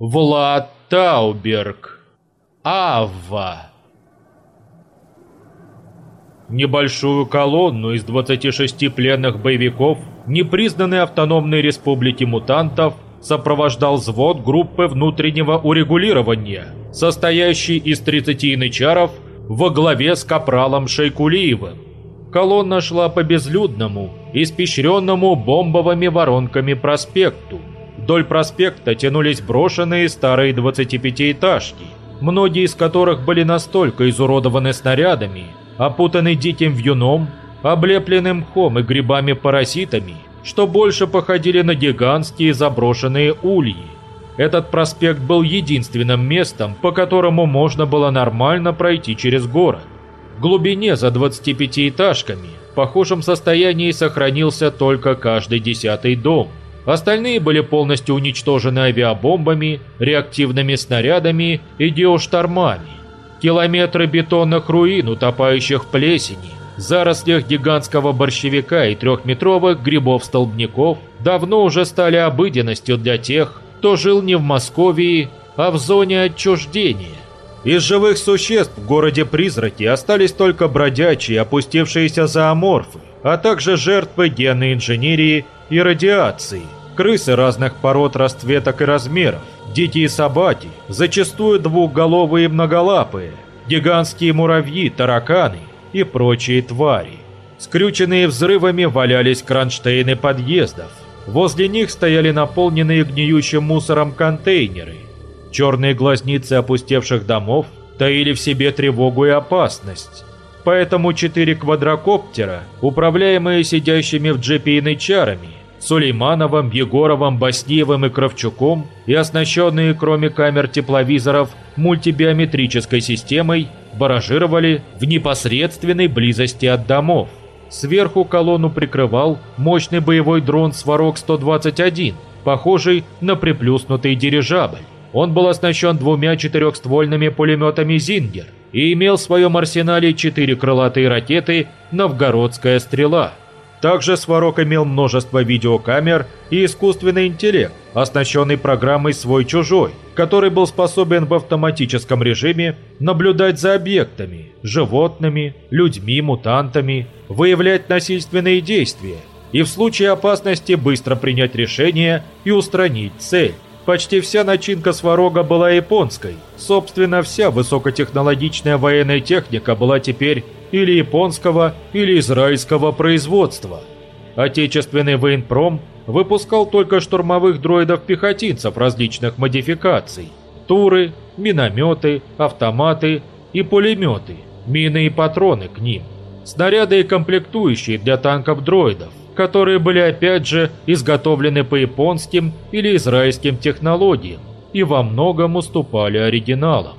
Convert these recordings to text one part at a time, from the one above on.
Влад Тауберг. Авва. Небольшую колонну из 26 пленных боевиков непризнанной автономной республики мутантов сопровождал взвод группы внутреннего урегулирования, состоящий из 30 янычаров во главе с капралом Шейкулиевым. Колонна шла по безлюдному, испещренному бомбовыми воронками проспекту. Вдоль проспекта тянулись брошенные старые 25-этажки, многие из которых были настолько изуродованы снарядами, опутаны диким вьюном, облепленным мхом и грибами-параситами, что больше походили на гигантские заброшенные ульи. Этот проспект был единственным местом, по которому можно было нормально пройти через город. В глубине за 25-этажками в похожем состоянии сохранился только каждый десятый дом. Остальные были полностью уничтожены авиабомбами, реактивными снарядами и геоштормами. Километры бетонных руин, утопающих в плесени, зарослях гигантского борщевика и трехметровых грибов-столбняков давно уже стали обыденностью для тех, кто жил не в Московии, а в зоне отчуждения. Из живых существ в городе-призраке остались только бродячие, опустившиеся зооморфы, а также жертвы генной инженерии и радиации, крысы разных пород, расцветок и размеров, дикие собаки, зачастую двухголовые и многолапые, гигантские муравьи, тараканы и прочие твари. Скрюченные взрывами валялись кронштейны подъездов. Возле них стояли наполненные гниющим мусором контейнеры. Черные глазницы опустевших домов таили в себе тревогу и опасность. Поэтому четыре квадрокоптера, управляемые сидящими в джипе янычарами, Сулеймановым, Егоровым, Басниевым и Кравчуком и оснащенные, кроме камер тепловизоров, мультибиометрической системой, баражировали в непосредственной близости от домов. Сверху колонну прикрывал мощный боевой дрон «Сварог-121», похожий на приплюснутый дирижабль. Он был оснащен двумя четырехствольными пулеметами «Зингер» и имел в своем арсенале четыре крылатые ракеты «Новгородская стрела». Также Сварог имел множество видеокамер и искусственный интеллект, оснащенный программой «Свой-чужой», который был способен в автоматическом режиме наблюдать за объектами, животными, людьми, мутантами, выявлять насильственные действия и в случае опасности быстро принять решение и устранить цель. Почти вся начинка Сварога была японской. Собственно, вся высокотехнологичная военная техника была теперь или японского, или израильского производства. Отечественный военпром выпускал только штурмовых дроидов-пехотинцев различных модификаций. Туры, минометы, автоматы и пулеметы, мины и патроны к ним. Снаряды и комплектующие для танков-дроидов, которые были опять же изготовлены по японским или израильским технологиям и во многом уступали оригиналам.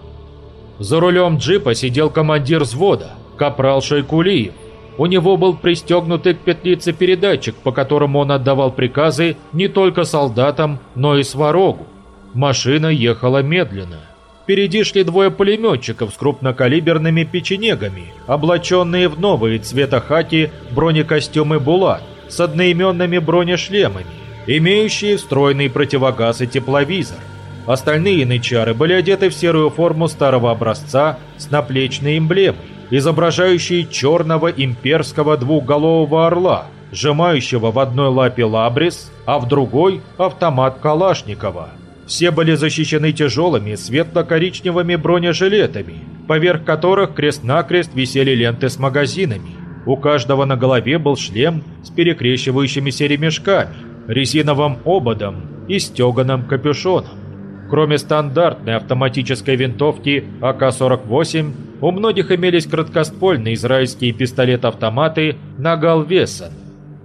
За рулем джипа сидел командир взвода – капрал Шайкулиев. У него был пристегнутый к петлице передатчик, по которому он отдавал приказы не только солдатам, но и сварогу. Машина ехала медленно. Впереди шли двое пулеметчиков с крупнокалиберными печенегами, облаченные в новые цвета хаки бронекостюмы «Булат» с одноименными бронешлемами, имеющие встроенный противогаз и тепловизор. Остальные нычары были одеты в серую форму старого образца с наплечной эмблемой изображающий черного имперского двухголового орла, сжимающего в одной лапе лабрис, а в другой – автомат Калашникова. Все были защищены тяжелыми светло-коричневыми бронежилетами, поверх которых крест-накрест висели ленты с магазинами. У каждого на голове был шлем с перекрещивающимися ремешками, резиновым ободом и стеганым капюшоном. Кроме стандартной автоматической винтовки АК-48, у многих имелись краткоствольные израильские пистолет-автоматы Нагал Весон.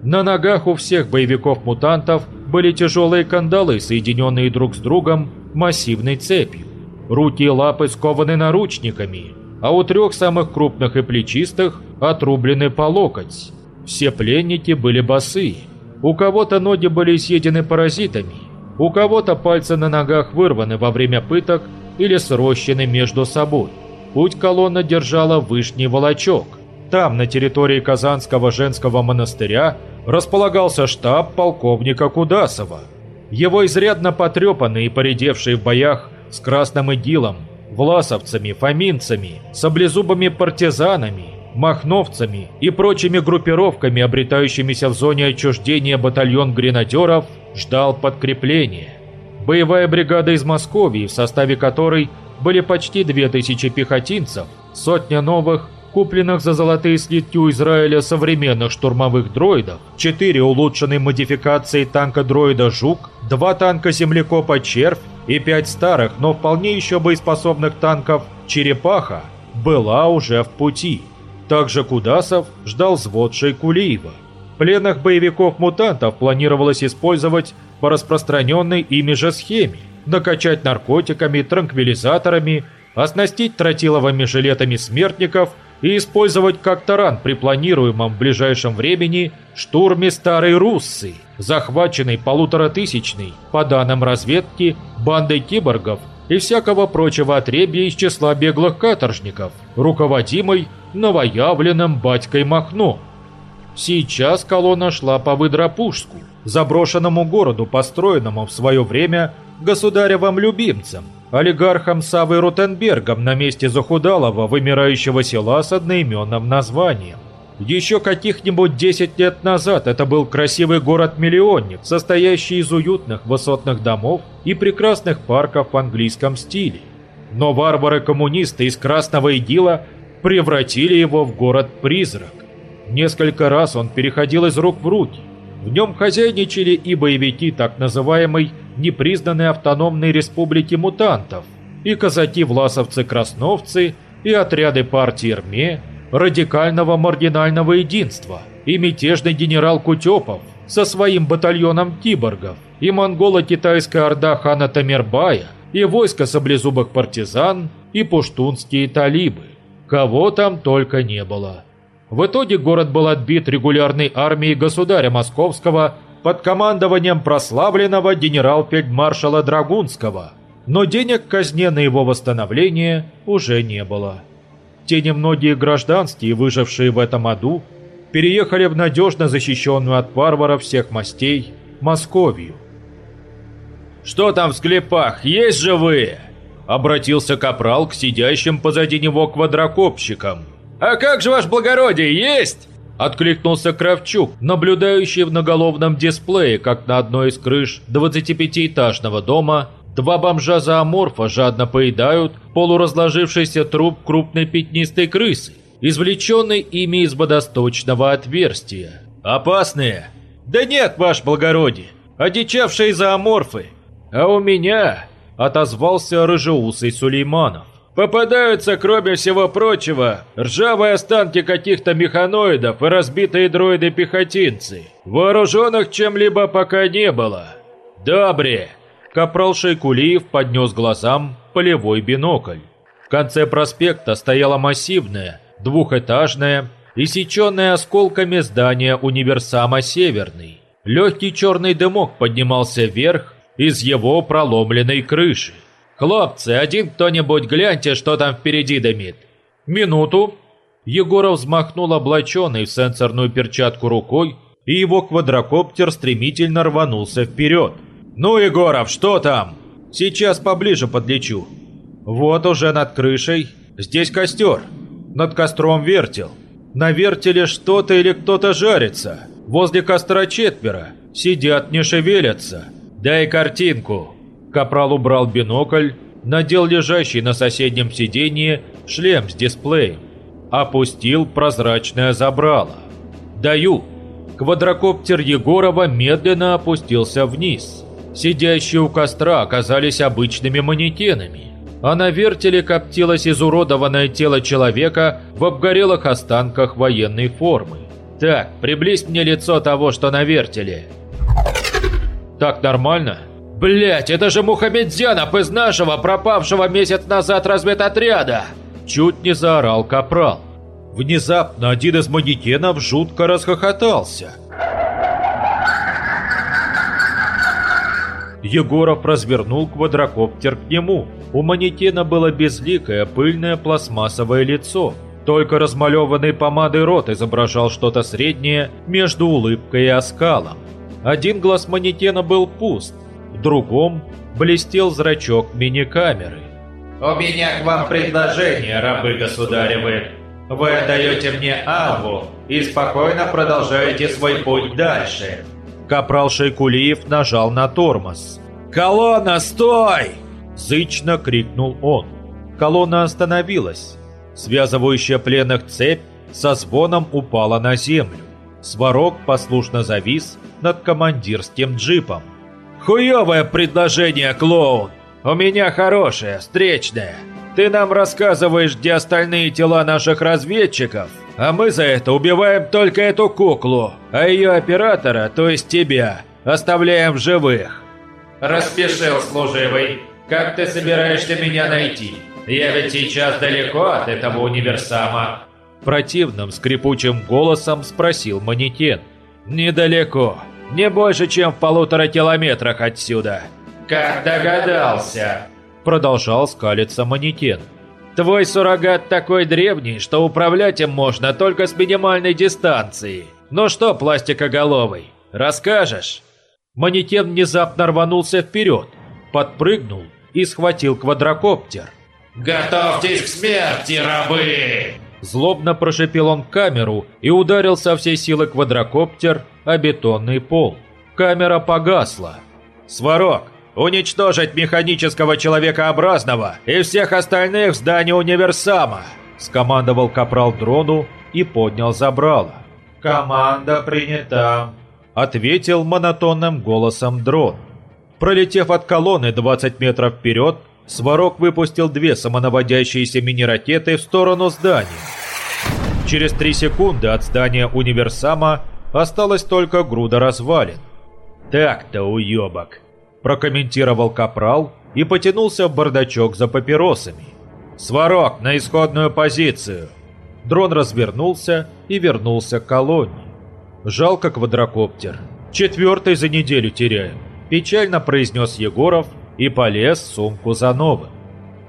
На ногах у всех боевиков-мутантов были тяжелые кандалы, соединенные друг с другом массивной цепью. Руки и лапы скованы наручниками, а у трех самых крупных и плечистых отрублены по локоть. Все пленники были босые. У кого-то ноги были съедены паразитами, у кого-то пальцы на ногах вырваны во время пыток или срощены между собой. Путь колонна держала Вышний Волочок. Там, на территории Казанского женского монастыря, располагался штаб полковника Кудасова. Его изрядно потрепанные и поредевшие в боях с Красным Идилом, власовцами, фоминцами, саблезубыми партизанами, махновцами и прочими группировками, обретающимися в зоне отчуждения батальон гренадеров, ждал подкрепления. Боевая бригада из Москвы, в составе которой были почти 2000 пехотинцев, сотня новых, купленных за золотые слитки у Израиля современных штурмовых дроидов, 4 улучшенные модификации танка-дроида «Жук», 2 танка землекопа «Червь» и 5 старых, но вполне еще боеспособных танков «Черепаха» была уже в пути. Также Кудасов ждал взвод Шейкулиева. Пленных боевиков-мутантов планировалось использовать по распространенной ими же схеме, накачать наркотиками, транквилизаторами, оснастить тротиловыми жилетами смертников и использовать как таран при планируемом в ближайшем времени штурме Старой Руссы, захваченной полуторатысячной, по данным разведки, бандой киборгов и всякого прочего отребья из числа беглых каторжников, руководимой новоявленным батькой Махно. Сейчас колонна шла по Выдропушску, заброшенному городу, построенному в свое время государевым любимцем, олигархом Савой Рутенбергом на месте захудалого вымирающего села с одноименным названием. Еще каких-нибудь 10 лет назад это был красивый город-миллионник, состоящий из уютных высотных домов и прекрасных парков в английском стиле. Но варвары-коммунисты из Красного Идила превратили его в город-призрак. Несколько раз он переходил из рук в руки. В нем хозяйничали и боевики так называемой непризнанной автономной республики мутантов, и казаки-власовцы-красновцы, и отряды партии РМЕ, радикального маргинального единства, и мятежный генерал Кутепов со своим батальоном киборгов, и монголо-китайская орда хана Тамербая, и войско саблезубых партизан, и пуштунские талибы. Кого там только не было. В итоге город был отбит регулярной армией государя Московского под командованием прославленного генерал-фельдмаршала Драгунского, но денег казне на его восстановление уже не было. Те немногие гражданские, выжившие в этом аду, переехали в надежно защищенную от варваров всех мастей Московию. «Что там в склепах, есть живые?» Обратился Капрал к сидящим позади него квадрокопщикам. «А как же, ваш благородие, есть?» Откликнулся Кравчук, наблюдающий в наголовном дисплее, как на одной из крыш 25-этажного дома два бомжа-зооморфа жадно поедают полуразложившийся труп крупной пятнистой крысы, извлеченной ими из водосточного отверстия. «Опасные?» «Да нет, ваш благородие, одичавшие зооморфы. А у меня...» – отозвался рыжеусый Сулейманов. Попадаются, кроме всего прочего, ржавые останки каких-то механоидов и разбитые дроиды-пехотинцы. Вооруженных чем-либо пока не было. Добре. Капрал Шейкулиев поднес глазам полевой бинокль. В конце проспекта стояла массивная, двухэтажная, иссеченная осколками здание универсама «Северный». Легкий черный дымок поднимался вверх из его проломленной крыши. «Хлопцы, один кто-нибудь гляньте, что там впереди дымит!» «Минуту!» Егоров взмахнул облаченный в сенсорную перчатку рукой, и его квадрокоптер стремительно рванулся вперед. «Ну, Егоров, что там?» «Сейчас поближе подлечу». «Вот уже над крышей. Здесь костер. Над костром вертел. На вертеле что-то или кто-то жарится. Возле костра четверо. Сидят, не шевелятся. Дай картинку». Капрал убрал бинокль, надел лежащий на соседнем сиденье шлем с дисплеем, опустил прозрачное забрало. «Даю!» Квадрокоптер Егорова медленно опустился вниз. Сидящие у костра оказались обычными манекенами, а на вертеле коптилось изуродованное тело человека в обгорелых останках военной формы. «Так, приблизь мне лицо того, что на вертеле». «Так нормально?» Блять, это же Мухаммедзянов из нашего пропавшего месяц назад разведотряда! Чуть не заорал Капрал. Внезапно один из манекенов жутко расхохотался. Егоров развернул квадрокоптер к нему. У манекена было безликое, пыльное пластмассовое лицо. Только размалеванный помадой рот изображал что-то среднее между улыбкой и оскалом. Один глаз манекена был пуст, В другом блестел зрачок мини-камеры. «У меня к вам предложение, рабы государевы. Вы отдаете мне Аву и спокойно продолжаете свой путь дальше». Капрал Шейкулиев нажал на тормоз. «Колонна, стой!» Зычно крикнул он. Колонна остановилась. Связывающая пленных цепь со звоном упала на землю. Сварог послушно завис над командирским джипом. «Хуёвое предложение, клоун! У меня хорошее, встречное. Ты нам рассказываешь, где остальные тела наших разведчиков, а мы за это убиваем только эту куклу, а ее оператора, то есть тебя, оставляем в живых». «Распишил, служивый. Как ты собираешься меня найти? Я ведь сейчас далеко от этого универсама». Противным скрипучим голосом спросил манекен. «Недалеко. Не больше, чем в полутора километрах отсюда». «Как догадался?» Продолжал скалиться манекен. «Твой суррогат такой древний, что управлять им можно только с минимальной дистанции. Ну что, пластикоголовый, расскажешь?» Манекен внезапно рванулся вперед, подпрыгнул и схватил квадрокоптер. «Готовьтесь к смерти, рабы!» Злобно прошипел он камеру и ударил со всей силы квадрокоптер о бетонный пол. Камера погасла. «Сварог, уничтожить механического человекообразного и всех остальных в здании универсама!» Скомандовал капрал дрону и поднял забрало. «Команда принята», — ответил монотонным голосом дрон. Пролетев от колонны 20 метров вперед, Сварог выпустил две самонаводящиеся мини-ракеты в сторону здания. Через три секунды от здания универсама осталась только груда развалин. «Так-то, уебок!» – прокомментировал Капрал и потянулся в бардачок за папиросами. «Сварог, на исходную позицию!» Дрон развернулся и вернулся к колонне. «Жалко квадрокоптер. Четвертый за неделю теряем», – печально произнес Егоров и полез в сумку за новым.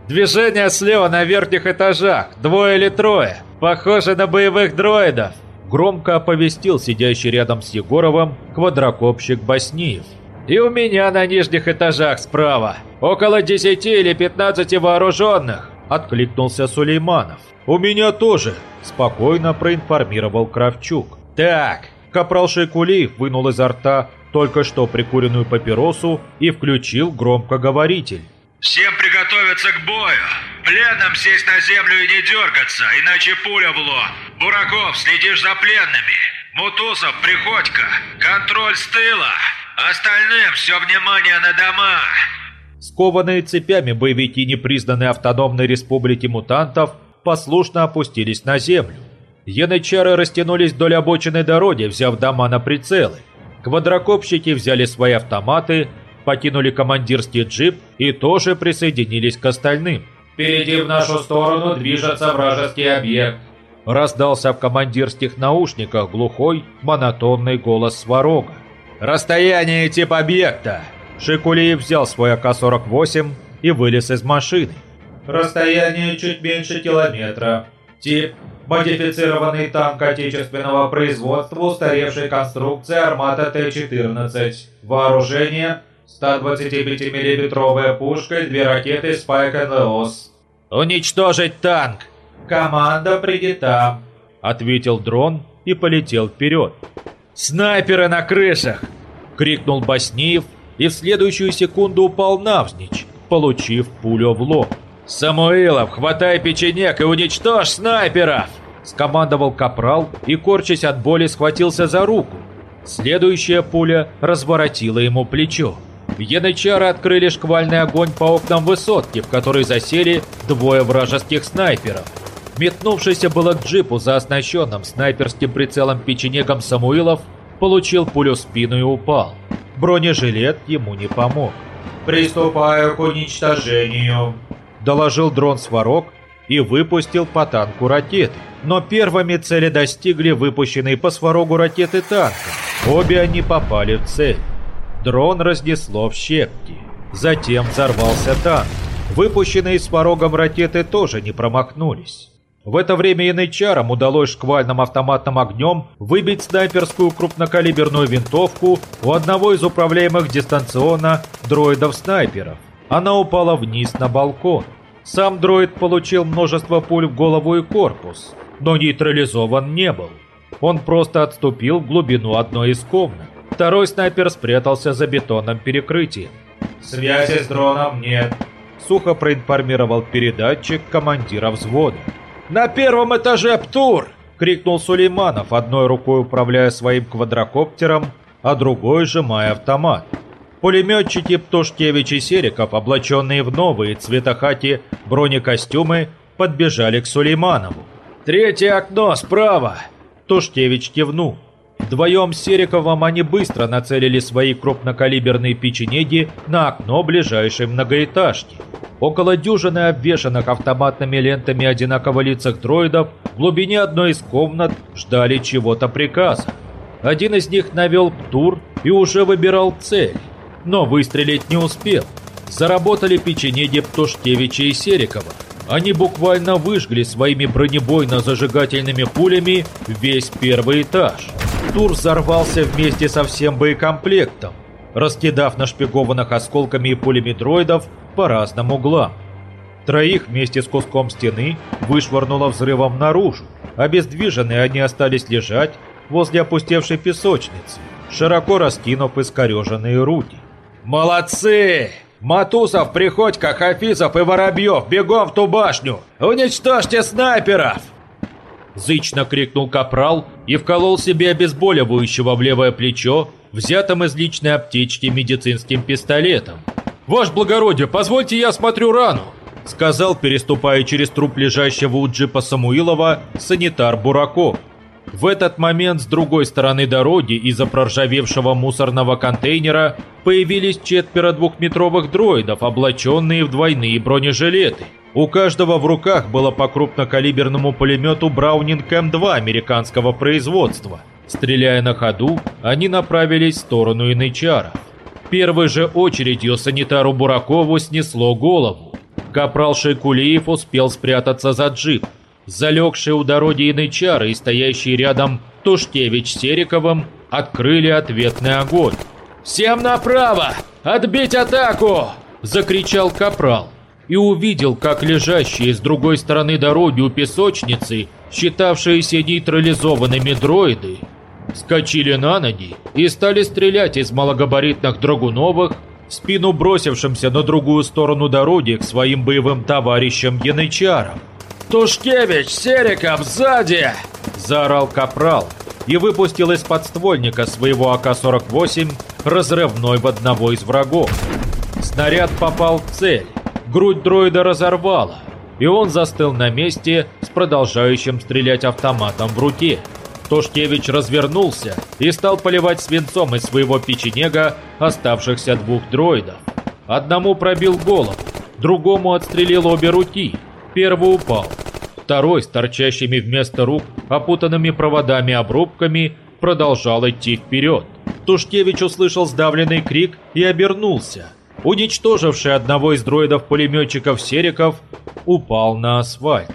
«Движение слева на верхних этажах, двое или трое, похоже на боевых дроидов!» Громко оповестил сидящий рядом с Егоровым квадрокопщик Басниев. «И у меня на нижних этажах справа, около 10 или 15 вооруженных!» Откликнулся Сулейманов. «У меня тоже!» Спокойно проинформировал Кравчук. «Так!» Капрал Шейкулиев вынул изо рта только что прикуренную папиросу и включил громкоговоритель. «Всем приготовиться к бою! Пленным сесть на землю и не дергаться, иначе пуля в лоб! Бураков, следишь за пленными! Мутусов, Приходько, контроль с тыла! Остальным все внимание на дома!» Скованные цепями боевики непризнанной автономной республики мутантов послушно опустились на землю. Янычары растянулись вдоль обочины дороги, взяв дома на прицелы. Квадрокопщики взяли свои автоматы, покинули командирский джип и тоже присоединились к остальным. «Впереди в нашу сторону движется вражеский объект», раздался в командирских наушниках глухой, монотонный голос Сварога. «Расстояние тип объекта!» Шикулиев взял свой АК-48 и вылез из машины. «Расстояние чуть меньше километра. Тип Модифицированный танк отечественного производства устаревшей конструкции «Армата Т-14». Вооружение 125 миллиметровая пушка и две ракеты «Спайк НЛОС». «Уничтожить танк!» «Команда принята», — ответил дрон и полетел вперед. «Снайперы на крышах!» — крикнул Басниев и в следующую секунду упал навзничь, получив пулю в лоб. «Самуилов, хватай печенек и уничтожь снайперов!» Скомандовал капрал и, корчась от боли, схватился за руку. Следующая пуля разворотила ему плечо. Янычары открыли шквальный огонь по окнам высотки, в которой засели двое вражеских снайперов. Метнувшийся было к джипу за оснащенным снайперским прицелом печенегом Самуилов получил пулю в спину и упал. Бронежилет ему не помог. «Приступаю к уничтожению», – доложил дрон Сварог и выпустил по танку ракеты. Но первыми цели достигли выпущенные по Сварогу ракеты танка. Обе они попали в цель. Дрон разнесло в щепки. Затем взорвался танк. Выпущенные Сварогом ракеты тоже не промахнулись. В это время янычарам удалось шквальным автоматным огнем выбить снайперскую крупнокалиберную винтовку у одного из управляемых дистанционно дроидов-снайперов. Она упала вниз на балкон. Сам дроид получил множество пуль в голову и корпус, но нейтрализован не был. Он просто отступил в глубину одной из комнат. Второй снайпер спрятался за бетонным перекрытием. «Связи с дроном нет», — сухо проинформировал передатчик командира взвода. «На первом этаже Птур!» — крикнул Сулейманов, одной рукой управляя своим квадрокоптером, а другой сжимая автомат. Пулеметчики Птушкевич и Сериков, облаченные в новые цветохати бронекостюмы, подбежали к Сулейманову. «Третье окно справа!» Тушкевич кивнул. Вдвоем с Сериковым они быстро нацелили свои крупнокалиберные печенеги на окно ближайшей многоэтажки. Около дюжины обвешанных автоматными лентами одинаково лицах дроидов в глубине одной из комнат ждали чего-то приказа. Один из них навел птур и уже выбирал цель, но выстрелить не успел. Заработали печенеги Птушкевича и Серикова. Они буквально выжгли своими бронебойно-зажигательными пулями весь первый этаж. Тур взорвался вместе со всем боекомплектом, раскидав нашпигованных осколками и пулями дроидов по разным углам. Троих вместе с куском стены вышвырнуло взрывом наружу. Обездвиженные они остались лежать возле опустевшей песочницы, широко раскинув искореженные руки. «Молодцы! Матусов, Приходько, Хафизов и Воробьев, бегом в ту башню! Уничтожьте снайперов!» Зычно крикнул капрал и вколол себе обезболивающего в левое плечо, взятым из личной аптечки медицинским пистолетом. «Ваше благородие, позвольте я осмотрю рану!» Сказал, переступая через труп лежащего у джипа Самуилова, санитар Бураков. В этот момент с другой стороны дороги из-за проржавевшего мусорного контейнера появились четверо двухметровых дроидов, облаченные в двойные бронежилеты. У каждого в руках было по крупнокалиберному пулемету Браунинг М2 американского производства. Стреляя на ходу, они направились в сторону Янычара. Первой же очередью санитару Буракову снесло голову. Капрал Шейкулиев успел спрятаться за джип. Залегшие у дороги Янычары и стоящие рядом Тушкевич с Сериковым открыли ответный огонь. «Всем направо! Отбить атаку!» – закричал Капрал и увидел, как лежащие с другой стороны дороги у песочницы, считавшиеся нейтрализованными дроиды, скочили на ноги и стали стрелять из малогабаритных драгуновых в спину бросившимся на другую сторону дороги к своим боевым товарищам янычарам. «Тушкевич, Сериков, сзади!» – заорал Капрал и выпустил из подствольника своего АК-48 разрывной в одного из врагов. Снаряд попал в цель, грудь дроида разорвала, и он застыл на месте с продолжающим стрелять автоматом в руке. Тошкевич развернулся и стал поливать свинцом из своего печенега оставшихся двух дроидов. Одному пробил голову, другому отстрелил обе руки. Первый упал. Второй, с торчащими вместо рук, опутанными проводами обрубками, продолжал идти вперед. Тушкевич услышал сдавленный крик и обернулся – уничтоживший одного из дроидов-пулеметчиков Сериков, упал на асфальт.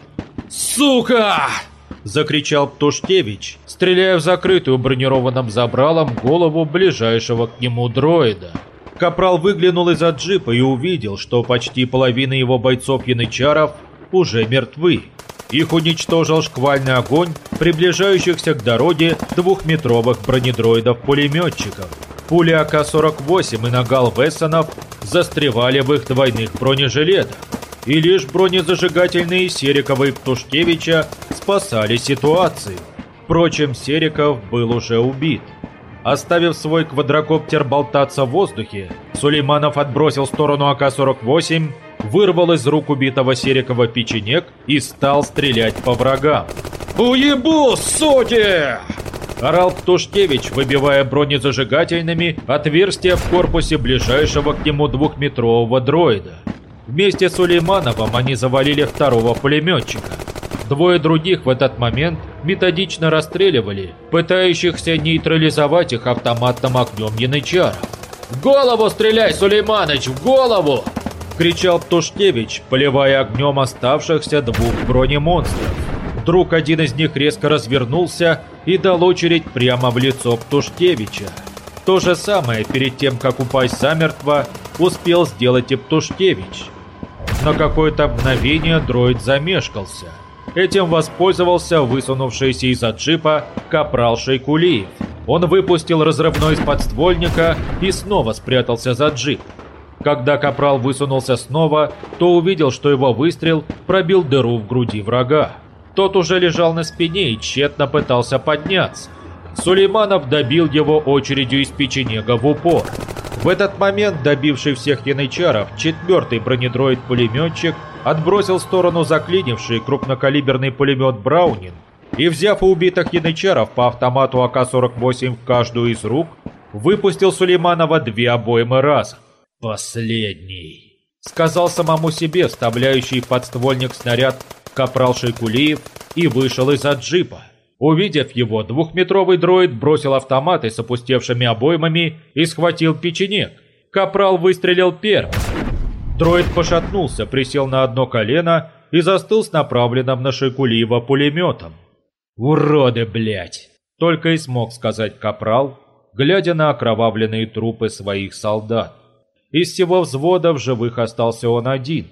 «Сука!» – закричал Птушкевич, стреляя в закрытую бронированным забралом голову ближайшего к нему дроида. Капрал выглянул из-за джипа и увидел, что почти половина его бойцов-янычаров уже мертвы. Их уничтожил шквальный огонь приближающихся к дороге двухметровых бронедроидов-пулеметчиков. Пули АК-48 и Нагал Вессонов застревали в их двойных бронежилетах, и лишь бронезажигательные Серикова и Птушкевича спасали ситуацию. Впрочем, Сериков был уже убит. Оставив свой квадрокоптер болтаться в воздухе, Сулейманов отбросил в сторону АК-48, вырвал из рук убитого Серикова печенек и стал стрелять по врагам. «Уебу, суки!» Орал Птушкевич, выбивая бронезажигательными отверстия в корпусе ближайшего к нему двухметрового дроида. Вместе с Улеймановым они завалили второго пулеметчика. Двое других в этот момент методично расстреливали, пытающихся нейтрализовать их автоматным огнем янычаров. «В голову стреляй, Сулейманыч, в голову!» – кричал Птушкевич, поливая огнем оставшихся двух бронемонстров. Вдруг один из них резко развернулся и дал очередь прямо в лицо Птушкевича. То же самое перед тем, как упасть замертво, успел сделать и Птушкевич. На какое-то мгновение дроид замешкался. Этим воспользовался высунувшийся из-за джипа капрал Шейкулиев. Он выпустил разрывной из подствольника и снова спрятался за джип. Когда капрал высунулся снова, то увидел, что его выстрел пробил дыру в груди врага. Тот уже лежал на спине и тщетно пытался подняться. Сулейманов добил его очередью из печенега в упор. В этот момент добивший всех янычаров четвертый бронедроид-пулеметчик отбросил в сторону заклинивший крупнокалиберный пулемет «Браунин» и, взяв у убитых янычаров по автомату АК-48 в каждую из рук, выпустил Сулейманова две обоймы разом. «Последний», — сказал самому себе вставляющий подствольник снаряд капрал Шейкулиев и вышел из-за джипа. Увидев его, двухметровый дроид бросил автоматы с опустевшими обоймами и схватил печенек. Капрал выстрелил первым. Дроид пошатнулся, присел на одно колено и застыл с направленным на Шейкулиева пулеметом. «Уроды, блядь!» Только и смог сказать Капрал, глядя на окровавленные трупы своих солдат. Из всего взвода в живых остался он один.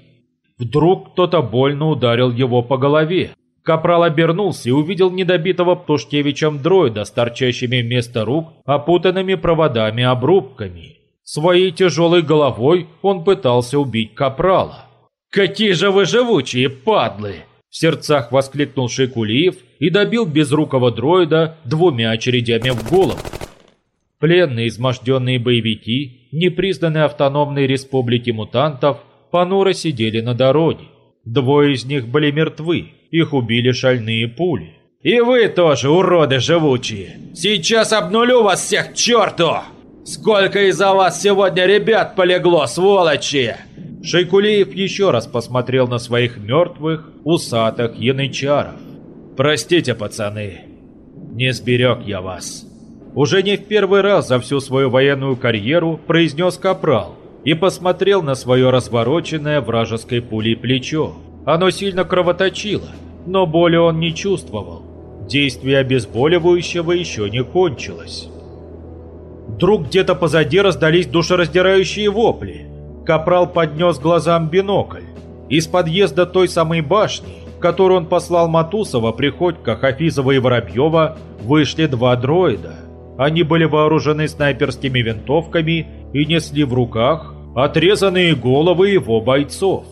Вдруг кто-то больно ударил его по голове. Капрал обернулся и увидел недобитого Птушкевичем дроида с торчащими вместо рук опутанными проводами-обрубками. Своей тяжелой головой он пытался убить Капрала. «Какие же вы живучие, падлы!» В сердцах воскликнул Шейкулиев и добил безрукого дроида двумя очередями в голову. Пленные изможденные боевики, непризнанные автономной республики мутантов, понуро сидели на дороге. Двое из них были мертвы, их убили шальные пули. «И вы тоже, уроды живучие! Сейчас обнулю вас всех к черту! Сколько из-за вас сегодня ребят полегло, сволочи!» Шейкулеев еще раз посмотрел на своих мертвых, усатых янычаров. «Простите, пацаны, не сберег я вас». Уже не в первый раз за всю свою военную карьеру произнес Капрал и посмотрел на свое развороченное вражеской пулей плечо. Оно сильно кровоточило, но боли он не чувствовал. Действие обезболивающего еще не кончилось. Вдруг где-то позади раздались душераздирающие вопли. Капрал поднес глазам бинокль. Из подъезда той самой башни, которую он послал Матусова, Приходько, Хафизова и Воробьева, вышли два дроида. Они были вооружены снайперскими винтовками и несли в руках отрезанные головы его бойцов.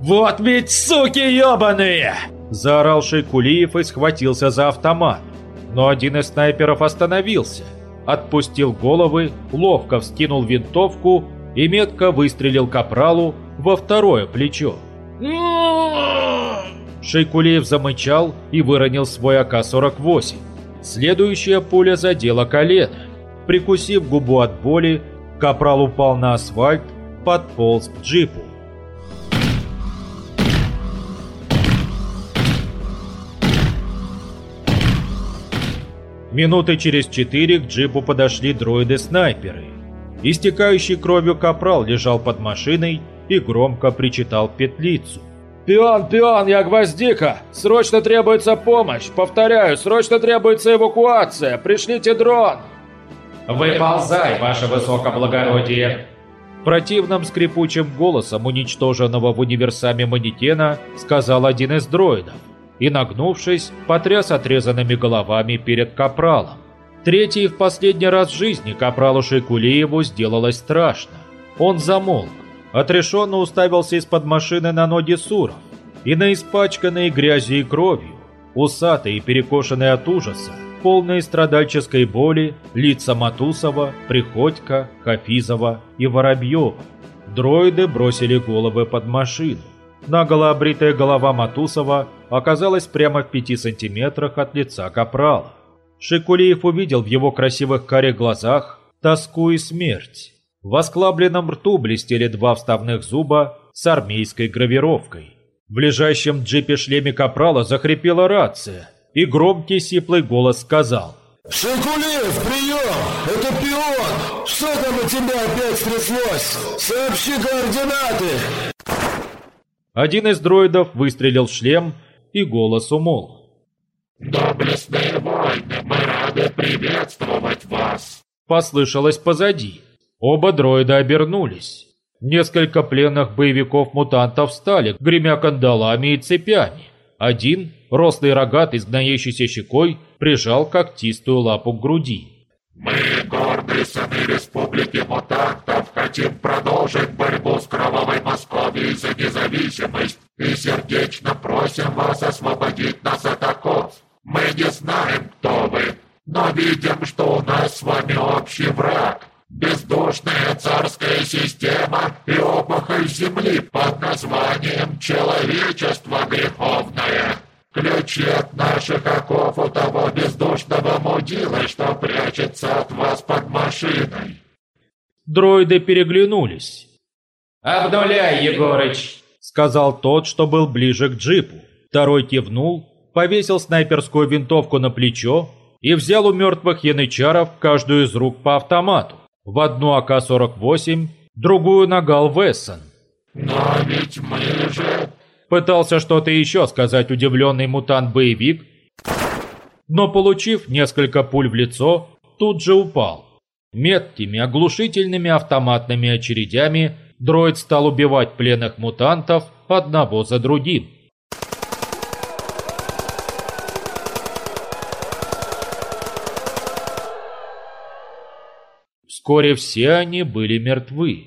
«Вот ведь суки ебаные!» Заорал Шейкулиев и схватился за автомат. Но один из снайперов остановился, отпустил головы, ловко вскинул винтовку и метко выстрелил капралу во второе плечо. Шейкулеев замычал и выронил свой АК-48. Следующая пуля задела колено. Прикусив губу от боли, капрал упал на асфальт, подполз к джипу. Минуты через четыре к джипу подошли дроиды-снайперы. Истекающий кровью капрал лежал под машиной и громко причитал петлицу. «Пион, пион, я гвоздика! Срочно требуется помощь! Повторяю, срочно требуется эвакуация! Пришлите дрон!» «Выползай, ваше высокоблагородие!» Противным скрипучим голосом уничтоженного в универсаме манекена сказал один из дроидов и, нагнувшись, потряс отрезанными головами перед Капралом. Третий в последний раз в жизни Капралу Шейкулиеву сделалось страшно. Он замолк, отрешенно уставился из-под машины на ноги Суров и на испачканные грязью и кровью, усатые и перекошенные от ужаса, полные страдальческой боли лица Матусова, Приходько, Хафизова и Воробьева. Дроиды бросили головы под машину. Наголо обритая голова Матусова оказалась прямо в пяти сантиметрах от лица Капрала. Шикулиев увидел в его красивых карих глазах тоску и смерть. В осклабленном рту блестели два вставных зуба с армейской гравировкой. В лежащем джипе-шлеме Капрала захрипела рация, и громкий сиплый голос сказал «Шикулиев, прием! Это пион! Что там у тебя опять стряслось? Сообщи координаты!» Один из дроидов выстрелил в шлем, и голос умолк. «Доблестные воины, мы рады приветствовать вас!» Послышалось позади. Оба дроида обернулись. Несколько пленных боевиков-мутантов встали, гремя кандалами и цепями. Один, рослый рогатый с гноящейся щекой, прижал когтистую лапу к груди. «Мы, гордые сыны Республики Мутантов, хотим продолжить борьбу с кровавой Московией за независимость и сердечно просим вас освободить нас от оков. Мы не знаем, кто вы, но видим, что у нас с вами общий враг. Бездушная царская система и опухоль земли под названием «Человечество греховное». Ключи от наших оков у того бездушного мудила, что прячется от вас под машиной. Дроиды переглянулись. «Обнуляй, Егорыч!» — сказал тот, что был ближе к джипу. Второй кивнул, повесил снайперскую винтовку на плечо и взял у мертвых янычаров каждую из рук по автомату. В одну АК-48, другую нагал Вессон. «Но ведь мы же...» Пытался что-то еще сказать удивленный мутант-боевик, но, получив несколько пуль в лицо, тут же упал. Меткими, оглушительными автоматными очередями дроид стал убивать пленных мутантов одного за другим. Вскоре все они были мертвы.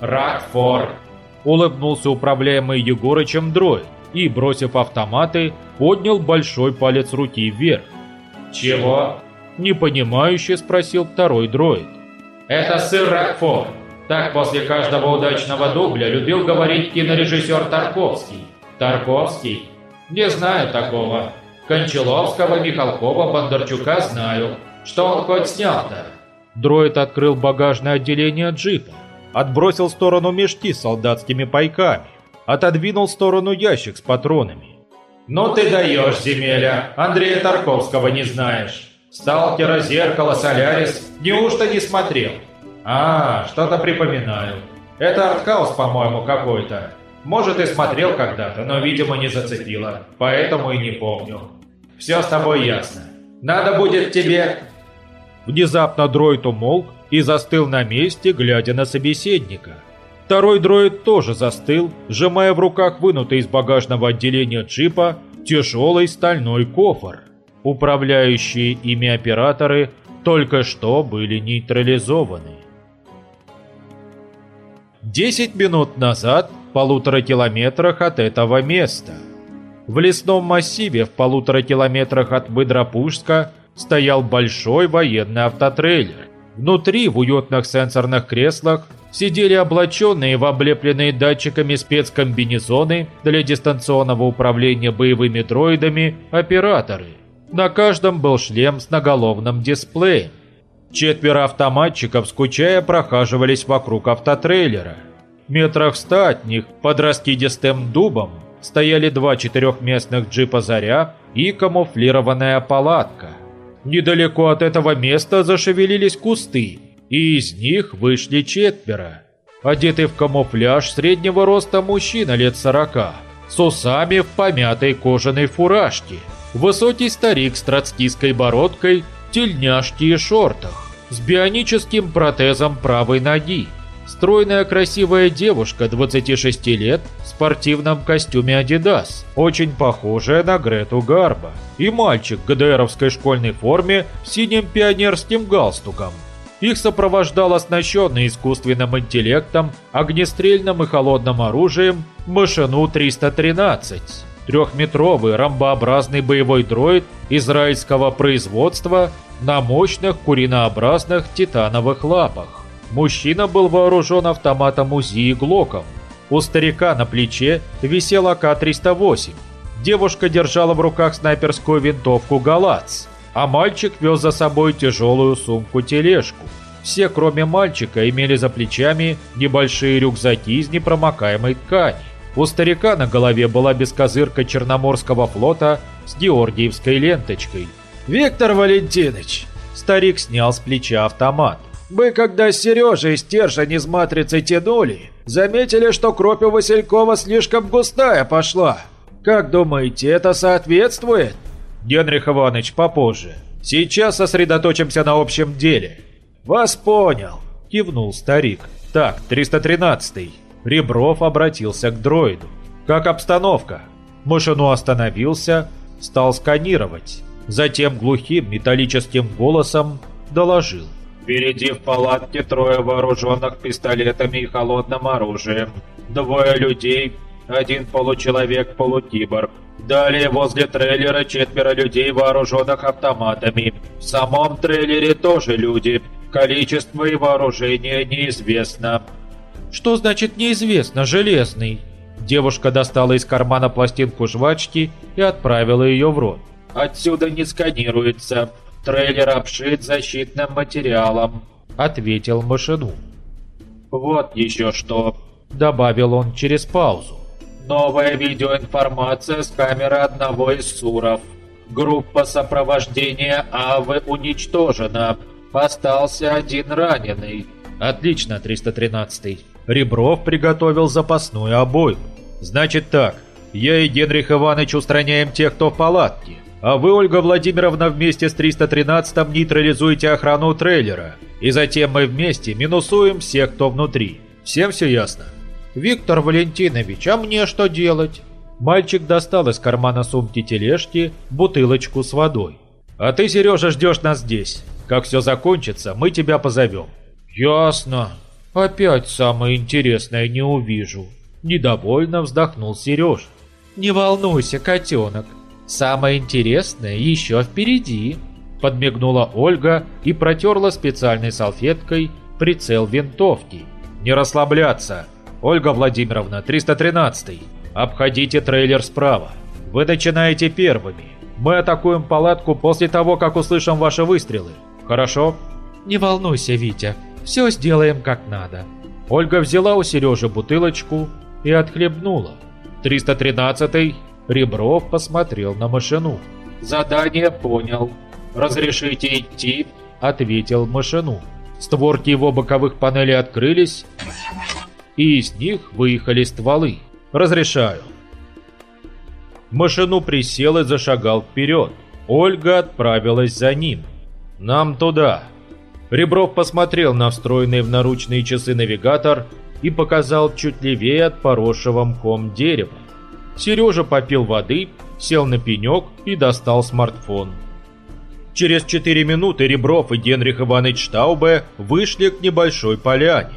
«Ракфор!» Улыбнулся управляемый Егорычем дроид и, бросив автоматы, поднял большой палец руки вверх. «Чего?» Непонимающе спросил второй дроид. «Это сыр Ракфор. Так после каждого удачного дубля любил говорить кинорежиссер Тарковский. Тарковский? Не знаю такого. Кончаловского, Михалкова, Бондарчука знаю. Что он хоть снял-то?» Дроид открыл багажное отделение джипа, отбросил в сторону мешки с солдатскими пайками, отодвинул в сторону ящик с патронами. «Ну ты даешь, земеля! Андрея Тарковского не знаешь! Сталкера, Зеркало, Солярис неужто не смотрел? А, что-то припоминаю. Это артхаус, по-моему, какой-то. Может, и смотрел когда-то, но, видимо, не зацепило. Поэтому и не помню. Все с тобой ясно. Надо будет тебе Внезапно дроид умолк и застыл на месте, глядя на собеседника. Второй дроид тоже застыл, сжимая в руках вынутый из багажного отделения джипа тяжелый стальной кофр. Управляющие ими операторы только что были нейтрализованы. Десять минут назад в полутора километрах от этого места. В лесном массиве в полутора километрах от Быдропушска стоял большой военный автотрейлер. Внутри, в уютных сенсорных креслах, сидели облаченные в облепленные датчиками спецкомбинезоны для дистанционного управления боевыми дроидами операторы. На каждом был шлем с наголовным дисплеем. Четверо автоматчиков, скучая, прохаживались вокруг автотрейлера. Метрах ста от них, под раскидистым дубом, стояли два четырехместных джипа «Заря» и камуфлированная палатка – Недалеко от этого места зашевелились кусты, и из них вышли четверо. Одетый в камуфляж среднего роста мужчина лет сорока, с усами в помятой кожаной фуражке, высокий старик с троцкистской бородкой, тельняшки и шортах, с бионическим протезом правой ноги, Стройная красивая девушка 26 лет в спортивном костюме Adidas, очень похожая на Грету Гарба. И мальчик в ГДРовской школьной форме с синим пионерским галстуком. Их сопровождал оснащенный искусственным интеллектом, огнестрельным и холодным оружием Машину-313. Трехметровый ромбообразный боевой дроид израильского производства на мощных куринообразных титановых лапах. Мужчина был вооружен автоматом УЗИ и Глоком. У старика на плече висел АК-308. Девушка держала в руках снайперскую винтовку «Галац», а мальчик вез за собой тяжелую сумку-тележку. Все, кроме мальчика, имели за плечами небольшие рюкзаки из непромокаемой ткани. У старика на голове была бескозырка Черноморского флота с георгиевской ленточкой. «Виктор Валентинович!» Старик снял с плеча автомат. Мы, когда с Сережей стержень из матрицы тянули, заметили, что кровь у Василькова слишком густая пошла. Как думаете, это соответствует? Генрих Иванович, попозже. Сейчас сосредоточимся на общем деле. Вас понял, кивнул старик. Так, 313-й. Ребров обратился к дроиду. Как обстановка? Машину остановился, стал сканировать. Затем глухим металлическим голосом доложил. Впереди в палатке трое вооруженных пистолетами и холодным оружием. Двое людей, один получеловек-полукиборг. Далее возле трейлера четверо людей, вооруженных автоматами. В самом трейлере тоже люди. Количество и вооружение неизвестно. Что значит неизвестно, Железный? Девушка достала из кармана пластинку жвачки и отправила ее в рот. Отсюда не сканируется. Трейлер обшит защитным материалом, ответил Машину. Вот еще что, добавил он через паузу. Новая видеоинформация с камеры одного из Суров. Группа сопровождения Авы уничтожена. Остался один раненый. Отлично, 313-й. Ребров приготовил запасную обойму. Значит так, я и Генрих Иванович устраняем тех, кто в палатке. А вы, Ольга Владимировна, вместе с 313-м нейтрализуете охрану трейлера. И затем мы вместе минусуем всех, кто внутри. Всем все ясно? «Виктор Валентинович, а мне что делать?» Мальчик достал из кармана сумки тележки бутылочку с водой. «А ты, Сережа, ждешь нас здесь. Как все закончится, мы тебя позовем». «Ясно. Опять самое интересное не увижу». Недовольно вздохнул Сережа. «Не волнуйся, котенок. Самое интересное еще впереди». Подмигнула Ольга и протерла специальной салфеткой прицел винтовки. «Не расслабляться!» Ольга Владимировна, 313. Обходите трейлер справа. Вы начинаете первыми. Мы атакуем палатку после того, как услышим ваши выстрелы. Хорошо? Не волнуйся, Витя. Все сделаем как надо. Ольга взяла у Сережи бутылочку и отхлебнула. 313 Ребров посмотрел на машину. «Задание понял. Разрешите идти?» Ответил машину. Створки его боковых панелей открылись, и из них выехали стволы. Разрешаю. Машину присел и зашагал вперед. Ольга отправилась за ним. Нам туда. Ребров посмотрел на встроенный в наручные часы навигатор и показал чуть левее от поросшего мхом дерева. Сережа попил воды, сел на пенек и достал смартфон. Через 4 минуты Ребров и Генрих Иванович Штаубе вышли к небольшой поляне.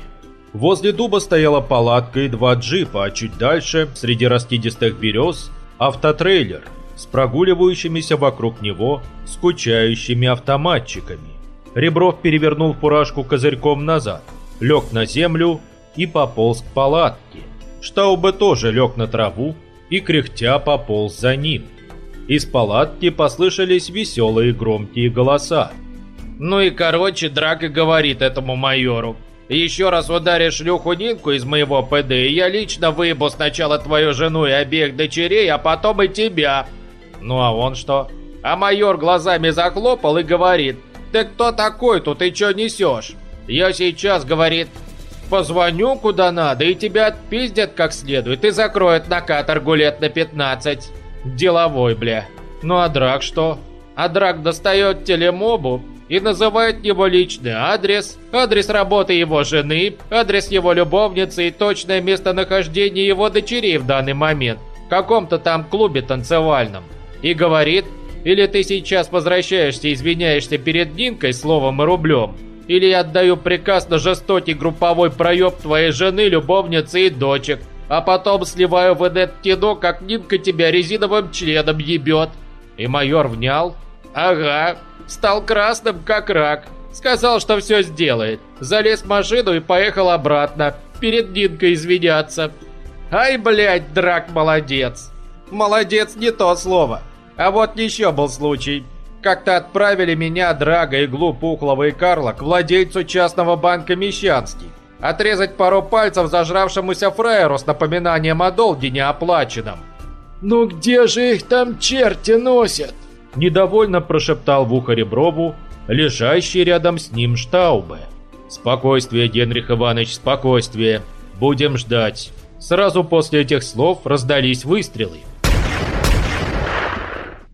Возле дуба стояла палатка и два джипа, а чуть дальше, среди раскидистых берез, автотрейлер с прогуливающимися вокруг него скучающими автоматчиками. Ребров перевернул фуражку козырьком назад, лег на землю и пополз к палатке. Штаубе тоже лег на траву и кряхтя пополз за ним. Из палатки послышались веселые громкие голоса. «Ну и короче, Драко говорит этому майору, еще раз ударишь шлюху Нинку из моего ПД, и я лично выебу сначала твою жену и обеих дочерей, а потом и тебя. Ну а он что? А майор глазами захлопал и говорит, ты кто такой тут и чё несешь? Я сейчас, говорит, позвоню куда надо, и тебя отпиздят как следует, и закроют на каторгу лет на 15. Деловой, бля. Ну а Драк что? А Драк достает телемобу, и называет его личный адрес, адрес работы его жены, адрес его любовницы и точное местонахождение его дочерей в данный момент, в каком-то там клубе танцевальном. И говорит, или ты сейчас возвращаешься и извиняешься перед Нинкой словом и рублем, или я отдаю приказ на жестокий групповой проеб твоей жены, любовницы и дочек, а потом сливаю в инет кино, как Нинка тебя резиновым членом ебет. И майор внял? Ага, Стал красным, как рак. Сказал, что все сделает. Залез в машину и поехал обратно. Перед Нинкой извиняться. Ай, блядь, драк молодец. Молодец не то слово. А вот еще был случай. Как-то отправили меня, Драга, Иглу, Пухлова и Карла к владельцу частного банка Мещанский. Отрезать пару пальцев зажравшемуся фраеру с напоминанием о долге неоплаченном. «Ну где же их там черти носят?» Недовольно прошептал в ухо Реброву, лежащий рядом с ним Штаубе. «Спокойствие, Генрих Иванович, спокойствие. Будем ждать». Сразу после этих слов раздались выстрелы.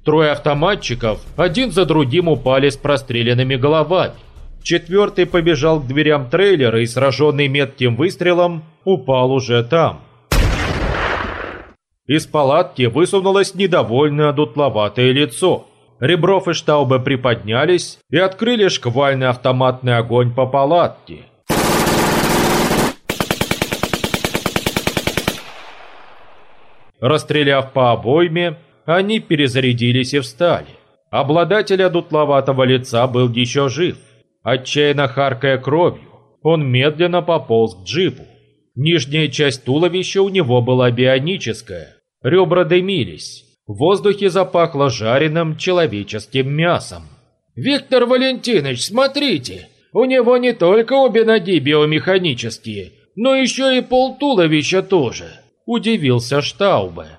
Трое автоматчиков один за другим упали с простреленными головами. Четвертый побежал к дверям трейлера и, сраженный метким выстрелом, упал уже там. Из палатки высунулось недовольное дутловатое лицо. Ребров и Штаубе приподнялись и открыли шквальный автоматный огонь по палатке. Расстреляв по обойме, они перезарядились и встали. Обладатель одутловатого лица был еще жив. Отчаянно харкая кровью, он медленно пополз к джипу. Нижняя часть туловища у него была бионическая. Ребра дымились. В воздухе запахло жареным человеческим мясом. «Виктор Валентинович, смотрите! У него не только обе ноги биомеханические, но еще и полтуловища тоже!» Удивился Штаубе.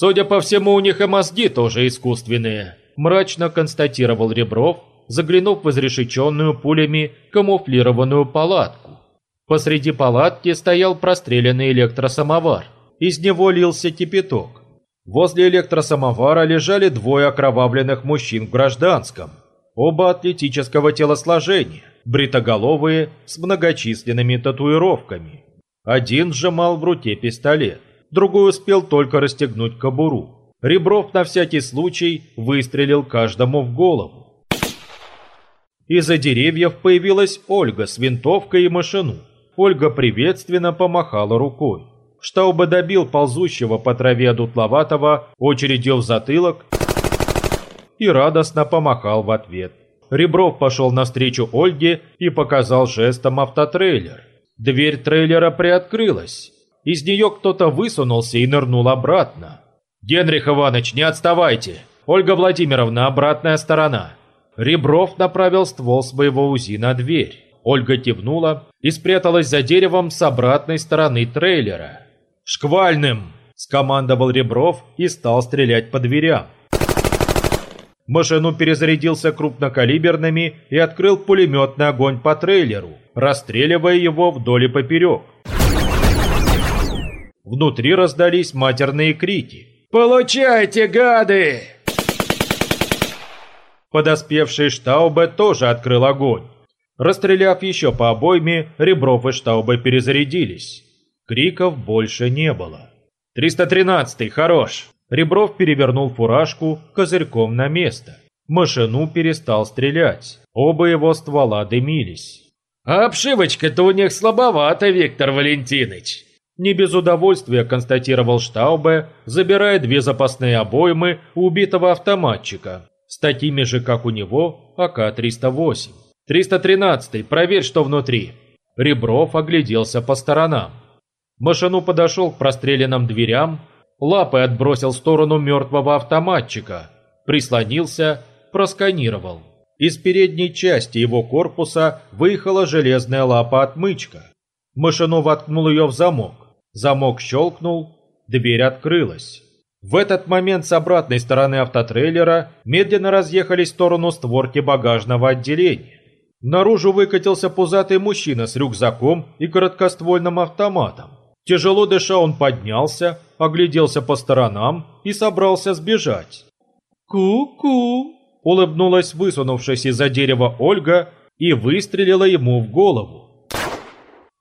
«Судя по всему, у них и мозги тоже искусственные», мрачно констатировал Ребров, заглянув в изрешеченную пулями камуфлированную палатку. Посреди палатки стоял простреленный электросамовар. Из него лился кипяток. Возле электросамовара лежали двое окровавленных мужчин в гражданском. Оба атлетического телосложения, бритоголовые, с многочисленными татуировками. Один сжимал в руке пистолет другой успел только расстегнуть кобуру. Ребров на всякий случай выстрелил каждому в голову. Из-за деревьев появилась Ольга с винтовкой и машину. Ольга приветственно помахала рукой. Штаубе добил ползущего по траве дутловатого очередью в затылок и радостно помахал в ответ. Ребров пошел навстречу Ольге и показал жестом автотрейлер. Дверь трейлера приоткрылась. Из нее кто-то высунулся и нырнул обратно. «Генрих Иванович, не отставайте! Ольга Владимировна, обратная сторона!» Ребров направил ствол своего УЗИ на дверь. Ольга кивнула и спряталась за деревом с обратной стороны трейлера. «Шквальным!» – скомандовал Ребров и стал стрелять по дверям. Машину перезарядился крупнокалиберными и открыл пулеметный огонь по трейлеру, расстреливая его вдоль и поперек. Внутри раздались матерные крики. «Получайте, гады!» Подоспевший Штаубе тоже открыл огонь. Расстреляв еще по обойме, Ребров и Штаубе перезарядились. Криков больше не было. «313-й, хорош!» Ребров перевернул фуражку козырьком на место. Машину перестал стрелять. Оба его ствола дымились. «А обшивочка-то у них слабовата, Виктор Валентинович!» Не без удовольствия констатировал Штаубе, забирая две запасные обоймы у убитого автоматчика, с такими же, как у него, АК-308. «313-й, проверь, что внутри». Ребров огляделся по сторонам. Машину подошел к простреленным дверям, лапой отбросил в сторону мертвого автоматчика, прислонился, просканировал. Из передней части его корпуса выехала железная лапа-отмычка. Машину воткнул ее в замок. Замок щелкнул, дверь открылась. В этот момент с обратной стороны автотрейлера медленно разъехались в сторону створки багажного отделения. Наружу выкатился пузатый мужчина с рюкзаком и короткоствольным автоматом. Тяжело дыша он поднялся, огляделся по сторонам и собрался сбежать. «Ку-ку!» – улыбнулась высунувшись из-за дерева Ольга и выстрелила ему в голову.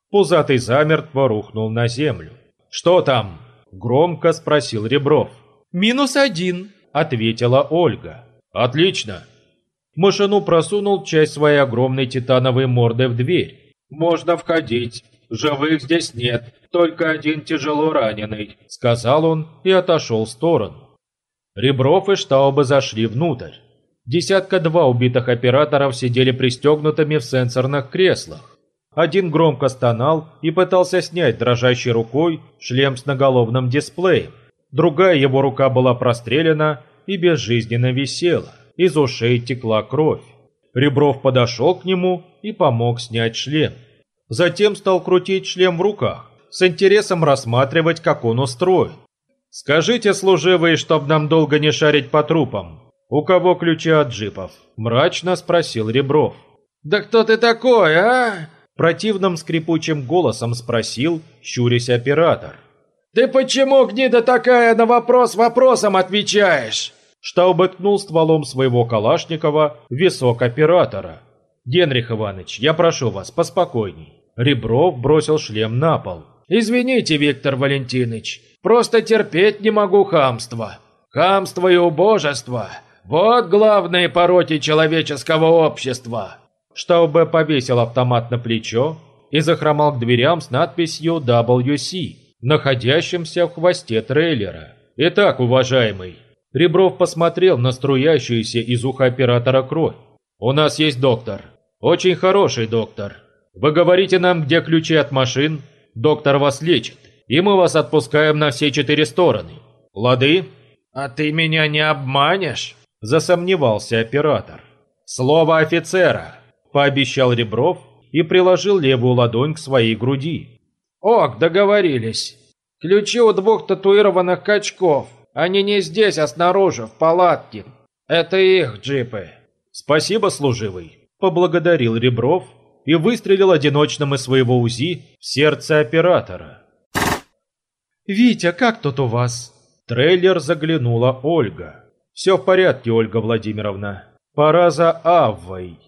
Пузатый замертво рухнул на землю. «Что там?» – громко спросил Ребров. «Минус один», – ответила Ольга. «Отлично». Машину просунул часть своей огромной титановой морды в дверь. «Можно входить. Живых здесь нет, только один тяжело раненый», – сказал он и отошел в сторону. Ребров и Штаубы зашли внутрь. Десятка-два убитых операторов сидели пристегнутыми в сенсорных креслах. Один громко стонал и пытался снять дрожащей рукой шлем с наголовным дисплеем. Другая его рука была прострелена и безжизненно висела. Из ушей текла кровь. Ребров подошел к нему и помог снять шлем. Затем стал крутить шлем в руках, с интересом рассматривать, как он устроен. «Скажите, служивые, чтоб нам долго не шарить по трупам. У кого ключи от джипов?» – мрачно спросил Ребров. «Да кто ты такой, а?» Противным скрипучим голосом спросил, щурясь оператор. «Ты почему, гнида такая, на вопрос вопросом отвечаешь?» Штаубе ткнул стволом своего Калашникова висок оператора. «Генрих Иванович, я прошу вас, поспокойней». Ребров бросил шлем на пол. «Извините, Виктор Валентинович, просто терпеть не могу хамства. Хамство и убожество – вот главные пороки человеческого общества». Штаубе повесил автомат на плечо и захромал к дверям с надписью WC, находящимся в хвосте трейлера. «Итак, уважаемый». Ребров посмотрел на струящуюся из уха оператора кровь. «У нас есть доктор. Очень хороший доктор. Вы говорите нам, где ключи от машин, доктор вас лечит, и мы вас отпускаем на все четыре стороны. Лады?» «А ты меня не обманешь?» – засомневался оператор. «Слово офицера!» – пообещал Ребров и приложил левую ладонь к своей груди. «Ок, договорились. Ключи у двух татуированных качков. Они не здесь, а снаружи, в палатке. Это их джипы». «Спасибо, служивый», – поблагодарил Ребров и выстрелил одиночным из своего УЗИ в сердце оператора. «Витя, как тут у вас?» трейлер заглянула Ольга. «Все в порядке, Ольга Владимировна. Пора за Аввой».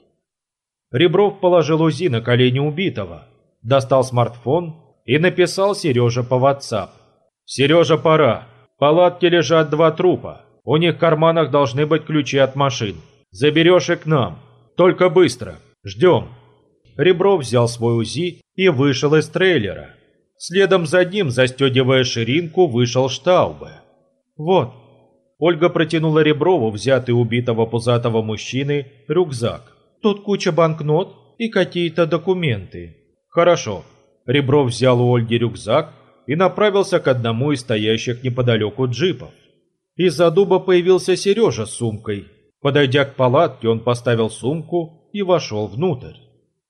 Ребров положил УЗИ на колени убитого, достал смартфон и написал Сереже по WhatsApp. «Сережа, пора. В палатке лежат два трупа. У них в карманах должны быть ключи от машин. Заберешь их к нам. Только быстро. Ждем». Ребров взял свой УЗИ и вышел из трейлера. Следом за ним, застегивая ширинку, вышел Штаубе. «Вот». Ольга протянула Реброву, взятый убитого пузатого мужчины, рюкзак. «Тут куча банкнот и какие-то документы». «Хорошо». Ребров взял у Ольги рюкзак и направился к одному из стоящих неподалеку джипов. Из-за дуба появился Сережа с сумкой. Подойдя к палатке, он поставил сумку и вошел внутрь.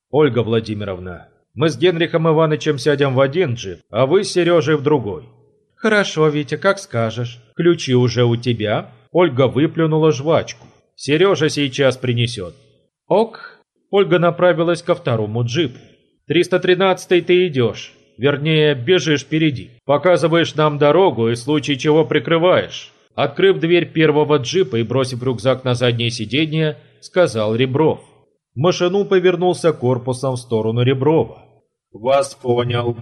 «Ольга Владимировна, мы с Генрихом Ивановичем сядем в один джип, а вы с Сережей в другой. «Хорошо, Витя, как скажешь. Ключи уже у тебя?» Ольга выплюнула жвачку. «Сережа сейчас принесет». «Ок». Ольга направилась ко второму джипу. «313-й ты идешь. Вернее, бежишь впереди. Показываешь нам дорогу и в случае чего прикрываешь». Открыв дверь первого джипа и бросив рюкзак на заднее сиденье, сказал Ребров. Машину повернулся корпусом в сторону Реброва. «Вас понял»,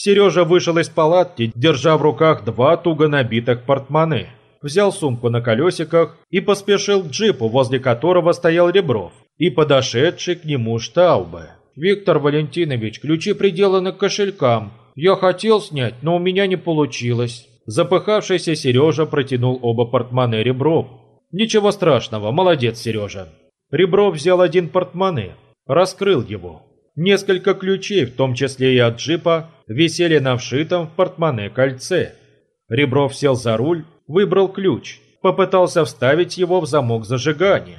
Сережа вышел из палатки, держа в руках два туго набитых портмоне. Взял сумку на колесиках и поспешил к джипу, возле которого стоял Ребров, и подошедший к нему Штаубе. «Виктор Валентинович, ключи приделаны к кошелькам. Я хотел снять, но у меня не получилось». Запыхавшийся Сережа протянул оба портмоне Реброву. «Ничего страшного, молодец, Сережа». Ребров взял один портмоне, раскрыл его. Несколько ключей, в том числе и от джипа, висели на вшитом в портмоне кольце. Ребров сел за руль, выбрал ключ, попытался вставить его в замок зажигания.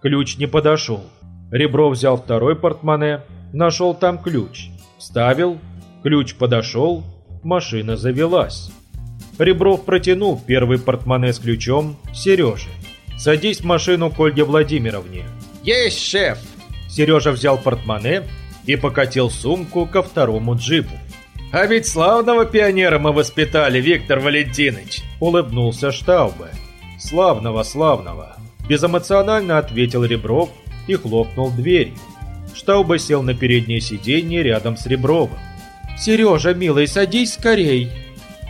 Ключ не подошел. Ребров взял второй портмоне, нашел там ключ, вставил, ключ подошел, машина завелась. Ребров протянул первый портмоне с ключом Сереже. «Садись в машину к Ольге Владимировне». «Есть, шеф!» Сережа взял портмоне и покатил сумку ко второму джипу. «А ведь славного пионера мы воспитали, Виктор Валентинович!» Улыбнулся Штаубе. «Славного, славного!» Безэмоционально ответил Ребров и хлопнул дверью. Штаубе сел на переднее сиденье рядом с Ребровым. «Сережа, милый, садись скорей!»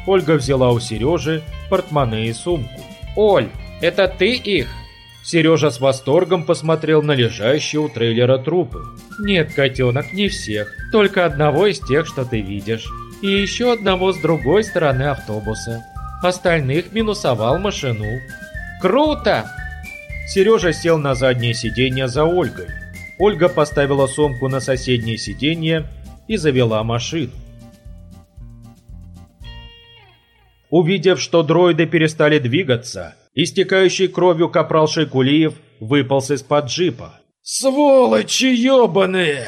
Ольга взяла у Сережи портмоне и сумку. «Оль, это ты их?» Сережа с восторгом посмотрел на лежащие у трейлера трупы. «Нет, котенок, не всех. Только одного из тех, что ты видишь. И еще одного с другой стороны автобуса. Остальных минусовал машину». «Круто!» Сережа сел на заднее сиденье за Ольгой. Ольга поставила сумку на соседнее сиденье и завела машину. Увидев, что дроиды перестали двигаться, Истекающий кровью капрал Шейкулиев выполз из-под джипа. «Сволочи ебаные!»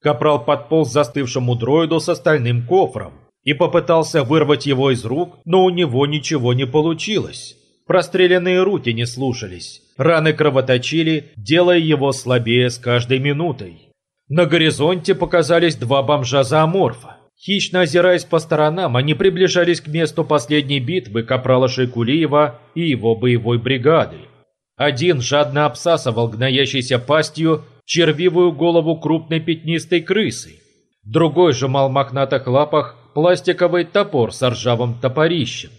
Капрал подполз застывшему дроиду с остальным кофром и попытался вырвать его из рук, но у него ничего не получилось. Простреленные руки не слушались. Раны кровоточили, делая его слабее с каждой минутой. На горизонте показались два бомжа-зооморфа. Хищно озираясь по сторонам, они приближались к месту последней битвы Капрала Шейкулиева и его боевой бригады. Один жадно обсасывал гноящейся пастью червивую голову крупной пятнистой крысы. Другой сжимал в мохнатых лапах пластиковый топор с ржавым топорищем.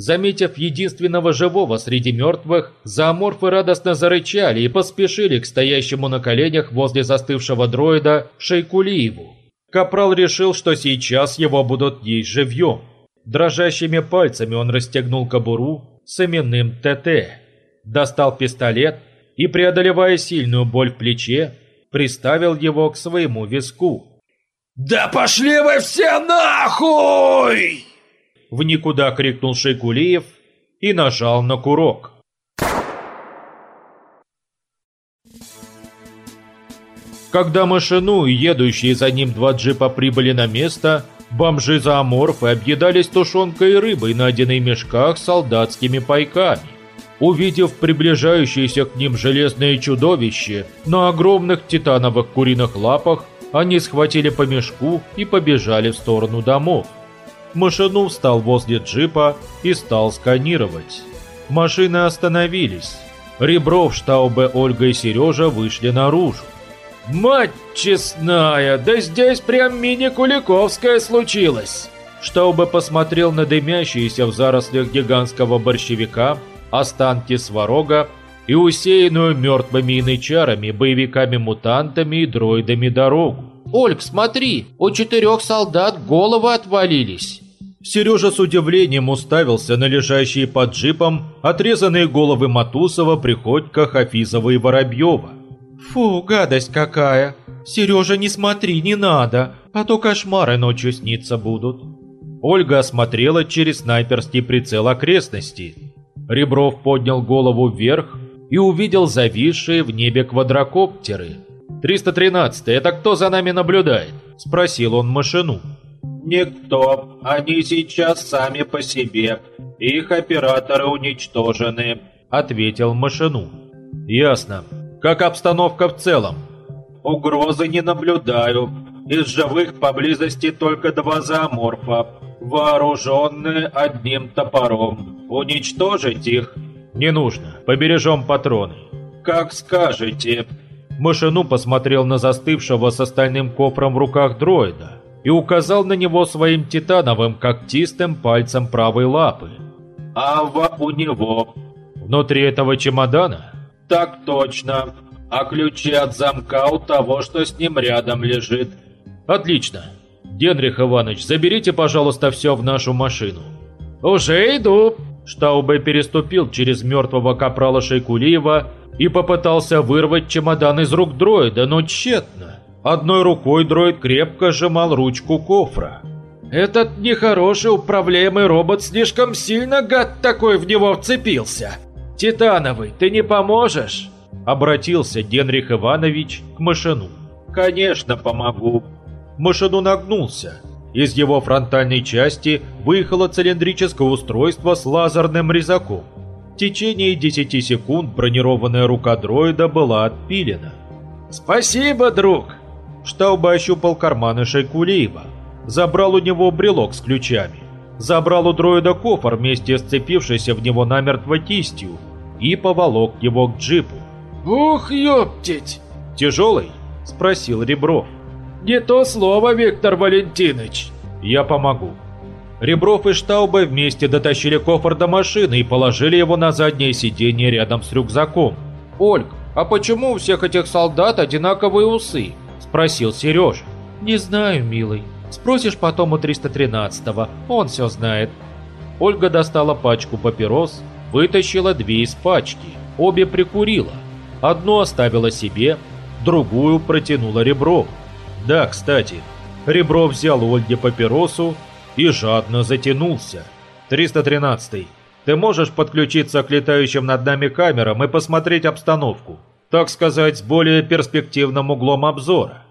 Заметив единственного живого среди мертвых, зооморфы радостно зарычали и поспешили к стоящему на коленях возле застывшего дроида Шейкулиеву. Капрал решил, что сейчас его будут есть живьем. Дрожащими пальцами он расстегнул кобуру с именным ТТ, достал пистолет и, преодолевая сильную боль в плече, приставил его к своему виску. «Да пошли вы все нахуй!» В никуда крикнул Шейкулиев и нажал на курок. Когда машину и едущие за ним два джипа прибыли на место, бомжи-зооморфы объедались тушенкой и рыбой, найденной в мешках с солдатскими пайками. Увидев приближающееся к ним железное чудовище на огромных титановых куриных лапах, они схватили по мешку и побежали в сторону домов. Машину встал возле джипа и стал сканировать. Машины остановились. Ребров, Штаубе, Ольга и Сережа вышли наружу. «Мать честная, да здесь прям мини-Куликовская случилась!» Штаубе посмотрел на дымящиеся в зарослях гигантского борщевика останки сварога и усеянную мертвыми инычарами, боевиками-мутантами и дроидами дорогу. «Ольг, смотри, у четырех солдат головы отвалились!» Сережа с удивлением уставился на лежащие под джипом отрезанные головы Матусова, Приходько, Хафизова и Воробьева. «Фу, гадость какая! Сережа, не смотри, не надо, а то кошмары ночью сниться будут!» Ольга осмотрела через снайперский прицел окрестности. Ребров поднял голову вверх и увидел зависшие в небе квадрокоптеры. «313 это кто за нами наблюдает?» – спросил он машину. «Никто. Они сейчас сами по себе. Их операторы уничтожены», – ответил машину. «Ясно. Как обстановка в целом?» «Угрозы не наблюдаю. Из живых поблизости только два зооморфа, вооруженные одним топором. Уничтожить их?» «Не нужно. Побережем патроны». «Как скажете». Машину посмотрел на застывшего с остальным кофром в руках дроида и указал на него своим титановым когтистым пальцем правой лапы. «Ава у него». «Внутри этого чемодана?» «Так точно. А ключи от замка у того, что с ним рядом лежит». «Отлично. Генрих Иванович, заберите, пожалуйста, все в нашу машину». «Уже иду». Штаубе переступил через мертвого капрала Шейкулиева и попытался вырвать чемодан из рук дроида, но тщетно. Одной рукой дроид крепко сжимал ручку кофра. «Этот нехороший управляемый робот слишком сильно, гад такой, в него вцепился. Титановый, ты не поможешь?» Обратился Генрих Иванович к Машину. «Конечно помогу». Машину нагнулся. Из его фронтальной части выехало цилиндрическое устройство с лазерным резаком. В течение 10 секунд бронированная рука дроида была отпилена. «Спасибо, друг!» Штауба ощупал карманы Шейкулиева. Забрал у него брелок с ключами. Забрал у дроида кофр вместе с цепившейся в него намертво кистью и поволок его к джипу. «Ух, ёптить!» «Тяжелый?» – спросил Ребров. «Не то слово, Виктор Валентинович!» «Я помогу». Ребров и Штауба вместе дотащили кофр до машины и положили его на заднее сиденье рядом с рюкзаком. «Ольг, а почему у всех этих солдат одинаковые усы?» – спросил Сережа. «Не знаю, милый. Спросишь потом у 313-го, он все знает». Ольга достала пачку папирос, вытащила две из пачки, обе прикурила. Одну оставила себе, другую протянула Реброву. Да, кстати, Ребров взял у Ольги папиросу и жадно затянулся. 313 ты можешь подключиться к летающим над нами камерам и посмотреть обстановку, так сказать, с более перспективным углом обзора.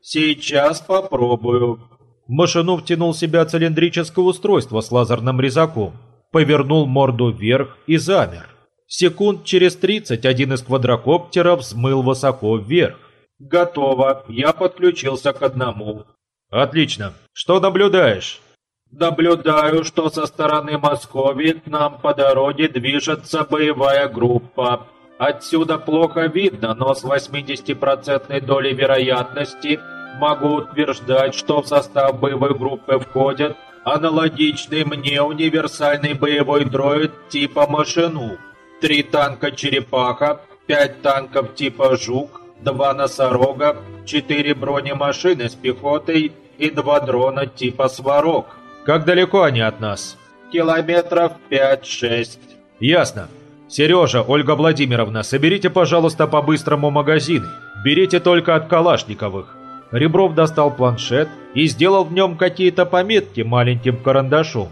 Сейчас попробую. Машину втянул в себя цилиндрическое устройство с лазерным резаком, повернул морду вверх и замер. Секунд через 30 один из квадрокоптеров взмыл высоко вверх. «Готово, я подключился к одному». Отлично. Что наблюдаешь? Наблюдаю, что со стороны Москвы к нам по дороге движется боевая группа. Отсюда плохо видно, но с 80% долей вероятности могу утверждать, что в состав боевой группы входят аналогичный мне универсальный боевой дроид типа «Машину», три танка «Черепаха», пять танков типа «Жук», два «Носорога», четыре бронемашины с пехотой и два дрона типа «Сварог». Как далеко они от нас? Километров 5-6. Ясно. Сережа, Ольга Владимировна, соберите, пожалуйста, по-быстрому магазины. Берите только от Калашниковых. Ребров достал планшет и сделал в нем какие-то пометки маленьким карандашом.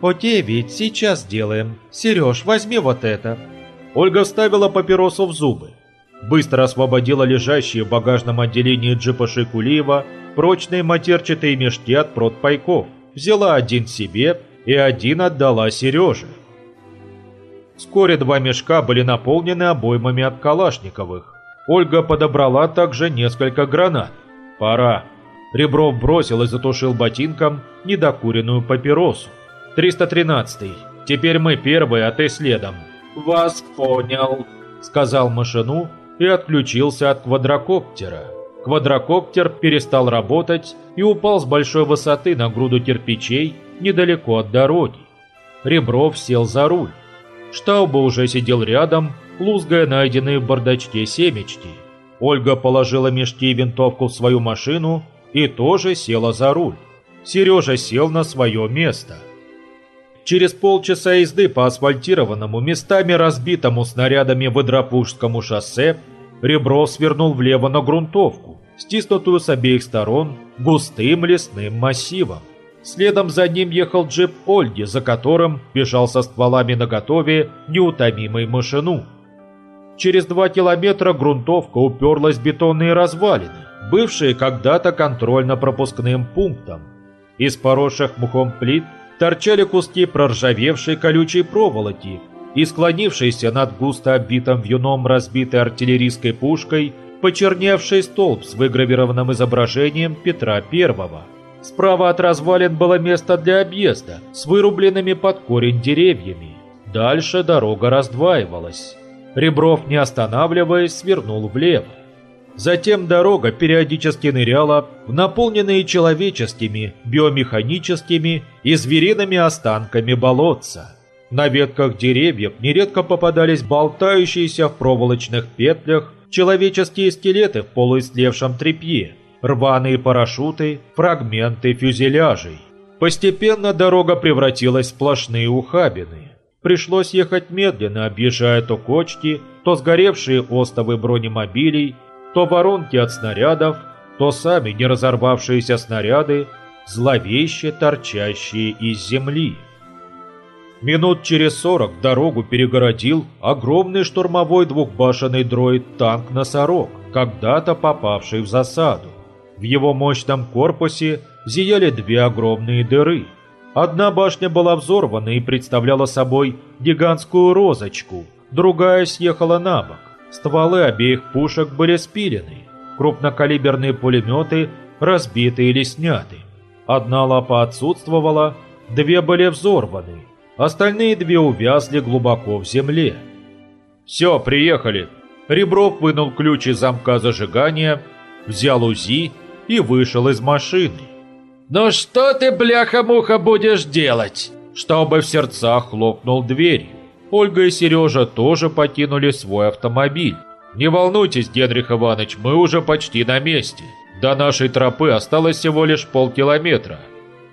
«Окей, ведь сейчас сделаем. Сереж, возьми вот это». Ольга вставила папиросу в зубы. Быстро освободила лежащие в багажном отделении джипа Шикулиева прочные матерчатые мешки от продпайков взяла один себе и один отдала Сереже. Вскоре два мешка были наполнены обоймами от Калашниковых. Ольга подобрала также несколько гранат. «Пора». Ребров бросил и затушил ботинком недокуренную папиросу. «313-й. Теперь мы первые, а ты следом». «Вас понял», — сказал машину и отключился от квадрокоптера. Квадрокоптер перестал работать и упал с большой высоты на груду кирпичей недалеко от дороги. Ребров сел за руль. Штауба уже сидел рядом, лузгая найденные в бардачке семечки. Ольга положила мешки и винтовку в свою машину и тоже села за руль. Сережа сел на свое место. Через полчаса езды по асфальтированному, местами разбитому снарядами Выдропужскому шоссе, Ребров свернул влево на грунтовку, стиснутую с обеих сторон густым лесным массивом. Следом за ним ехал джип Ольги, за которым бежал со стволами наготове неутомимый машину. Через два километра грунтовка уперлась в бетонные развалины, бывшие когда-то контрольно-пропускным пунктом. Из поросших мухом плит торчали куски проржавевшей колючей проволоки и склонившийся над густо оббитым вьюном разбитой артиллерийской пушкой почерневший столб с выгравированным изображением Петра Первого. Справа от развалин было место для объезда с вырубленными под корень деревьями. Дальше дорога раздваивалась. Ребров, не останавливаясь, свернул влево. Затем дорога периодически ныряла в наполненные человеческими, биомеханическими и звериными останками болотца. На ветках деревьев нередко попадались болтающиеся в проволочных петлях человеческие скелеты в полуистлевшем тряпье, рваные парашюты, фрагменты фюзеляжей. Постепенно дорога превратилась в сплошные ухабины. Пришлось ехать медленно, объезжая то кочки, то сгоревшие остовы бронемобилей, то воронки от снарядов, то сами не разорвавшиеся снаряды, зловеще торчащие из земли. Минут через сорок дорогу перегородил огромный штурмовой двухбашенный дроид-танк «Носорог», когда-то попавший в засаду. В его мощном корпусе зияли две огромные дыры. Одна башня была взорвана и представляла собой гигантскую розочку, другая съехала на бок. Стволы обеих пушек были спилены, крупнокалиберные пулеметы разбиты или сняты. Одна лапа отсутствовала, две были взорваны, Остальные две увязли глубоко в земле. «Все, приехали!» Ребров вынул ключ из замка зажигания, взял УЗИ и вышел из машины. «Ну что ты, бляха-муха, будешь делать?» Чтобы в сердцах хлопнул дверь. Ольга и Сережа тоже покинули свой автомобиль. «Не волнуйтесь, Генрих Иванович, мы уже почти на месте. До нашей тропы осталось всего лишь полкилометра».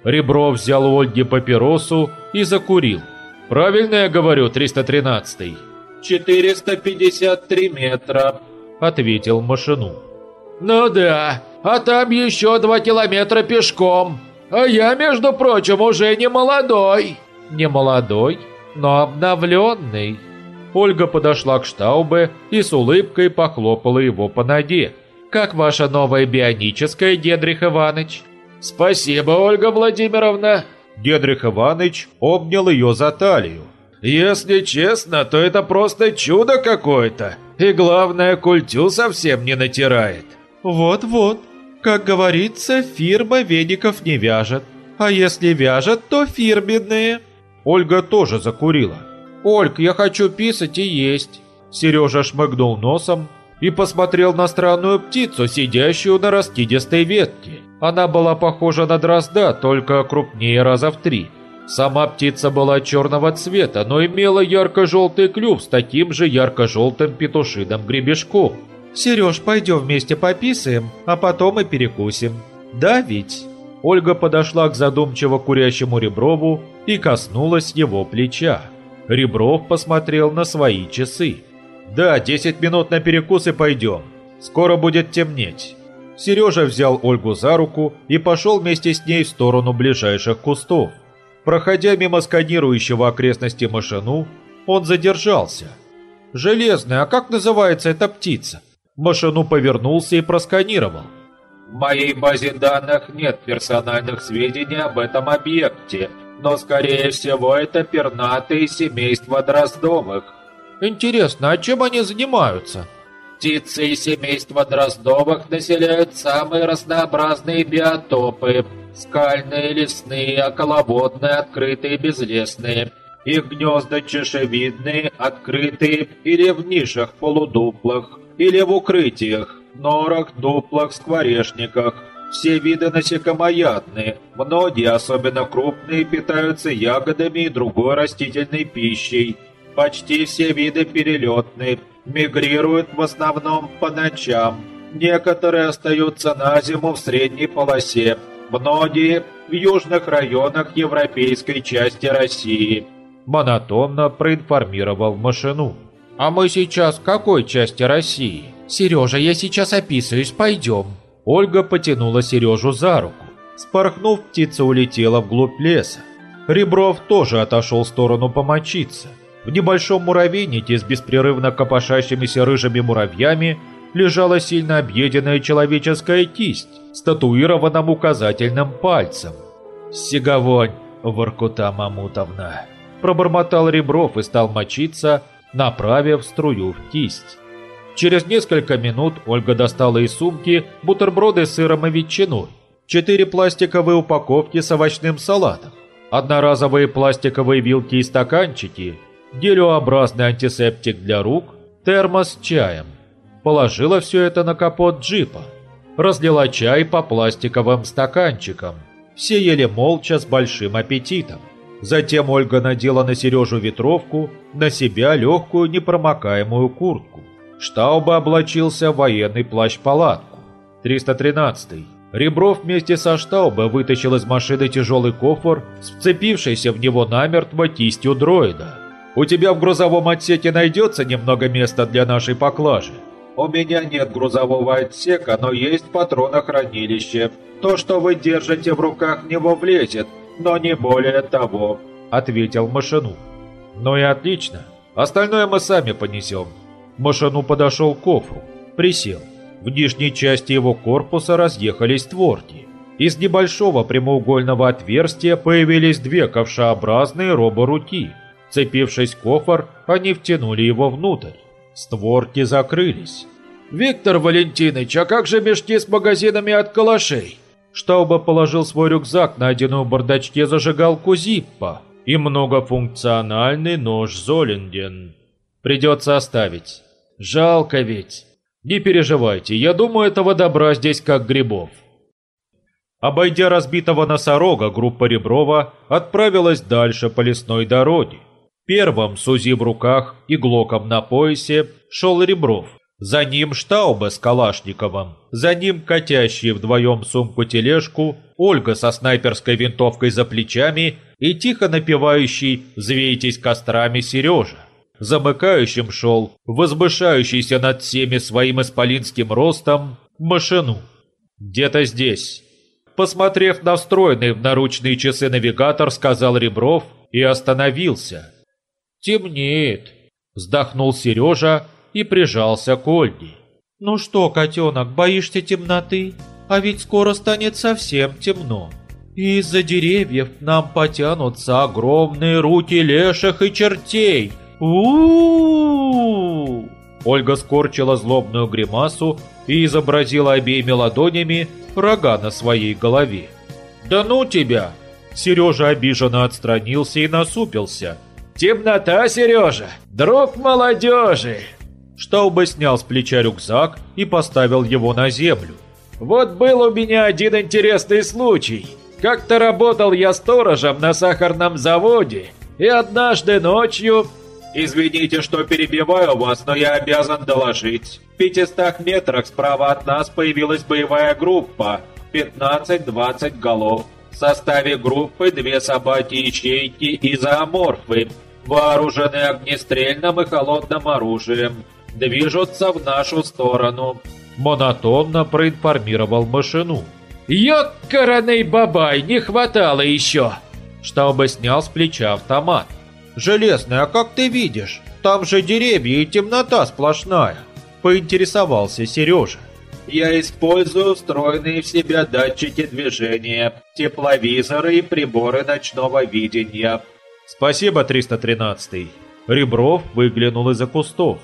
Ребров взял у Ольги папиросу и закурил. «Правильно я говорю, 313-й?» «453 метра», — ответил Машину. «Ну да, а там еще два километра пешком. А я, между прочим, уже не молодой». «Не молодой, но обновленный». Ольга подошла к Штаубе и с улыбкой похлопала его по ноге. «Как ваша новая бионическая, Генрих Иванович?» «Спасибо, Ольга Владимировна!» Генрих Иванович обнял ее за талию. «Если честно, то это просто чудо какое-то. И главное, культю совсем не натирает». «Вот-вот». Как говорится, фирма веников не вяжет. А если вяжет, то фирменные. Ольга тоже закурила. «Ольг, я хочу писать и есть». Сережа шмыгнул носом и посмотрел на странную птицу, сидящую на раскидистой ветке. Она была похожа на дрозда, только крупнее раза в три. Сама птица была черного цвета, но имела ярко-желтый клюв с таким же ярко-желтым петушиным гребешком. «Сереж, пойдем вместе пописаем, а потом и перекусим. Да ведь?» Ольга подошла к задумчиво курящему Реброву и коснулась его плеча. Ребров посмотрел на свои часы. «Да, 10 минут на перекус и пойдем. Скоро будет темнеть». Сережа взял Ольгу за руку и пошел вместе с ней в сторону ближайших кустов. Проходя мимо сканирующего окрестности машину, он задержался. «Железная, а как называется эта птица?» Машину повернулся и просканировал. В моей базе данных нет персональных сведений об этом объекте, но скорее всего это пернатые семейства Дроздовых. Интересно, а чем они занимаются? Птицы и семейства Дроздовых населяют самые разнообразные биотопы – скальные, лесные, околоводные, открытые, безлесные. Их гнезда чешевидные, открытые или в нишах полудуплах, или в укрытиях, норах, дуплах, скворечниках. Все виды насекомоядные, многие, особенно крупные, питаются ягодами и другой растительной пищей. Почти все виды перелетные, мигрируют в основном по ночам. Некоторые остаются на зиму в средней полосе, многие в южных районах европейской части России. Монотонно проинформировал машину. «А мы сейчас в какой части России?» «Сережа, я сейчас описываюсь, пойдем». Ольга потянула Сережу за руку. Спорхнув, птица улетела вглубь леса. Ребров тоже отошел в сторону помочиться. В небольшом муравейнике с беспрерывно копошащимися рыжими муравьями лежала сильно объеденная человеческая кисть с татуированным указательным пальцем. «Сиговонь, Воркута Мамутовна!» Пробормотал Ребров и стал мочиться, направив струю в кисть. Через несколько минут Ольга достала из сумки бутерброды с сыром и ветчиной, четыре пластиковые упаковки с овощным салатом, одноразовые пластиковые вилки и стаканчики, гелеобразный антисептик для рук, термос с чаем. Положила все это на капот джипа. Разлила чай по пластиковым стаканчикам. Все ели молча с большим аппетитом. Затем Ольга надела на Сережу ветровку, на себя легкую непромокаемую куртку. Штауба облачился в военный плащ-палатку. 313-й. Ребров вместе со Штауба вытащил из машины тяжелый кофр, сцепившийся в него намертво кистью дроида. «У тебя в грузовом отсеке найдется немного места для нашей поклажи?» «У меня нет грузового отсека, но есть патронохранилище. То, что вы держите в руках, него влезет, но не более того», — ответил Машину. «Ну и отлично. Остальное мы сами понесем». Машину подошел к кофру, присел. В нижней части его корпуса разъехались створки. Из небольшого прямоугольного отверстия появились две ковшеобразные роборуки. Цепившись в кофр, они втянули его внутрь. Створки закрылись. «Виктор Валентинович, а как же мешки с магазинами от калашей?» Штауба положил свой рюкзак, найденную в бардачке зажигалку Зиппа и многофункциональный нож Золинден. Придется оставить. Жалко ведь. Не переживайте, я думаю, этого добра здесь как грибов. Обойдя разбитого носорога, группа Реброва отправилась дальше по лесной дороге. Первым, с УЗИ в руках и глоком на поясе, шел Ребров. За ним Штауба с Калашниковым. За ним катящие вдвоем сумку-тележку Ольга со снайперской винтовкой за плечами и тихо напевающий «Взвейтесь кострами» Сережа. Замыкающим шел, возвышающийся над всеми своим исполинским ростом, машину. Где-то здесь. Посмотрев на встроенный в наручные часы навигатор, сказал Ребров и остановился. «Темнеет», – вздохнул Сережа и прижался к Ольге. «Ну что, котенок, боишься темноты? А ведь скоро станет совсем темно. И из-за деревьев нам потянутся огромные руки леших и чертей. у у, Ольга скорчила злобную гримасу и изобразила обеими ладонями рога на своей голове. «Да ну тебя!» Сережа обиженно отстранился и насупился. «Темнота, Сережа! Друг молодежи!» Штаубе снял с плеча рюкзак и поставил его на землю. «Вот был у меня один интересный случай. Как-то работал я сторожем на сахарном заводе, и однажды ночью «Извините, что перебиваю вас, но я обязан доложить. В 500 метрах справа от нас появилась боевая группа. 15-20 голов. В составе группы две собаки-ячейки и зооморфы. Вооружены огнестрельным и холодным оружием. Движутся в нашу сторону». Монотонно проинформировал машину. «Ёккараный бабай, не хватало еще!» Штаубе снял с плеча автомат. «Железный, а как ты видишь? Там же деревья и темнота сплошная!» Поинтересовался Сережа. «Я использую встроенные в себя датчики движения, тепловизоры и приборы ночного видения». «Спасибо, 313-й». Ребров выглянул из-за кустов.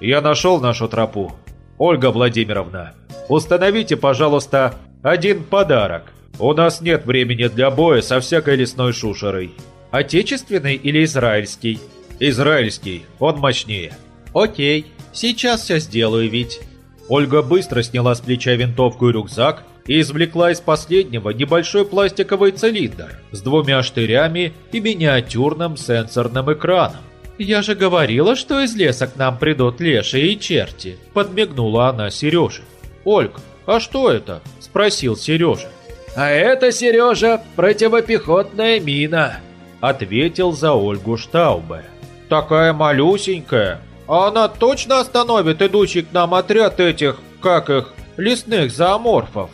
«Я нашел нашу тропу. Ольга Владимировна, установите, пожалуйста, один подарок. У нас нет времени для боя со всякой лесной шушерой». Отечественный или израильский? Израильский, он мощнее. Окей, сейчас все сделаю ведь. Ольга быстро сняла с плеча винтовку и рюкзак и извлекла из последнего небольшой пластиковый цилиндр с двумя штырями и миниатюрным сенсорным экраном. «Я же говорила, что из леса к нам придут леши и черти», – подмигнула она Сереже. «Ольг, а что это?» – спросил Сережа. «А это, Сережа, противопехотная мина», ответил за Ольгу Штаубе. «Такая малюсенькая. А она точно остановит идущий к нам отряд этих, как их, лесных зооморфов?»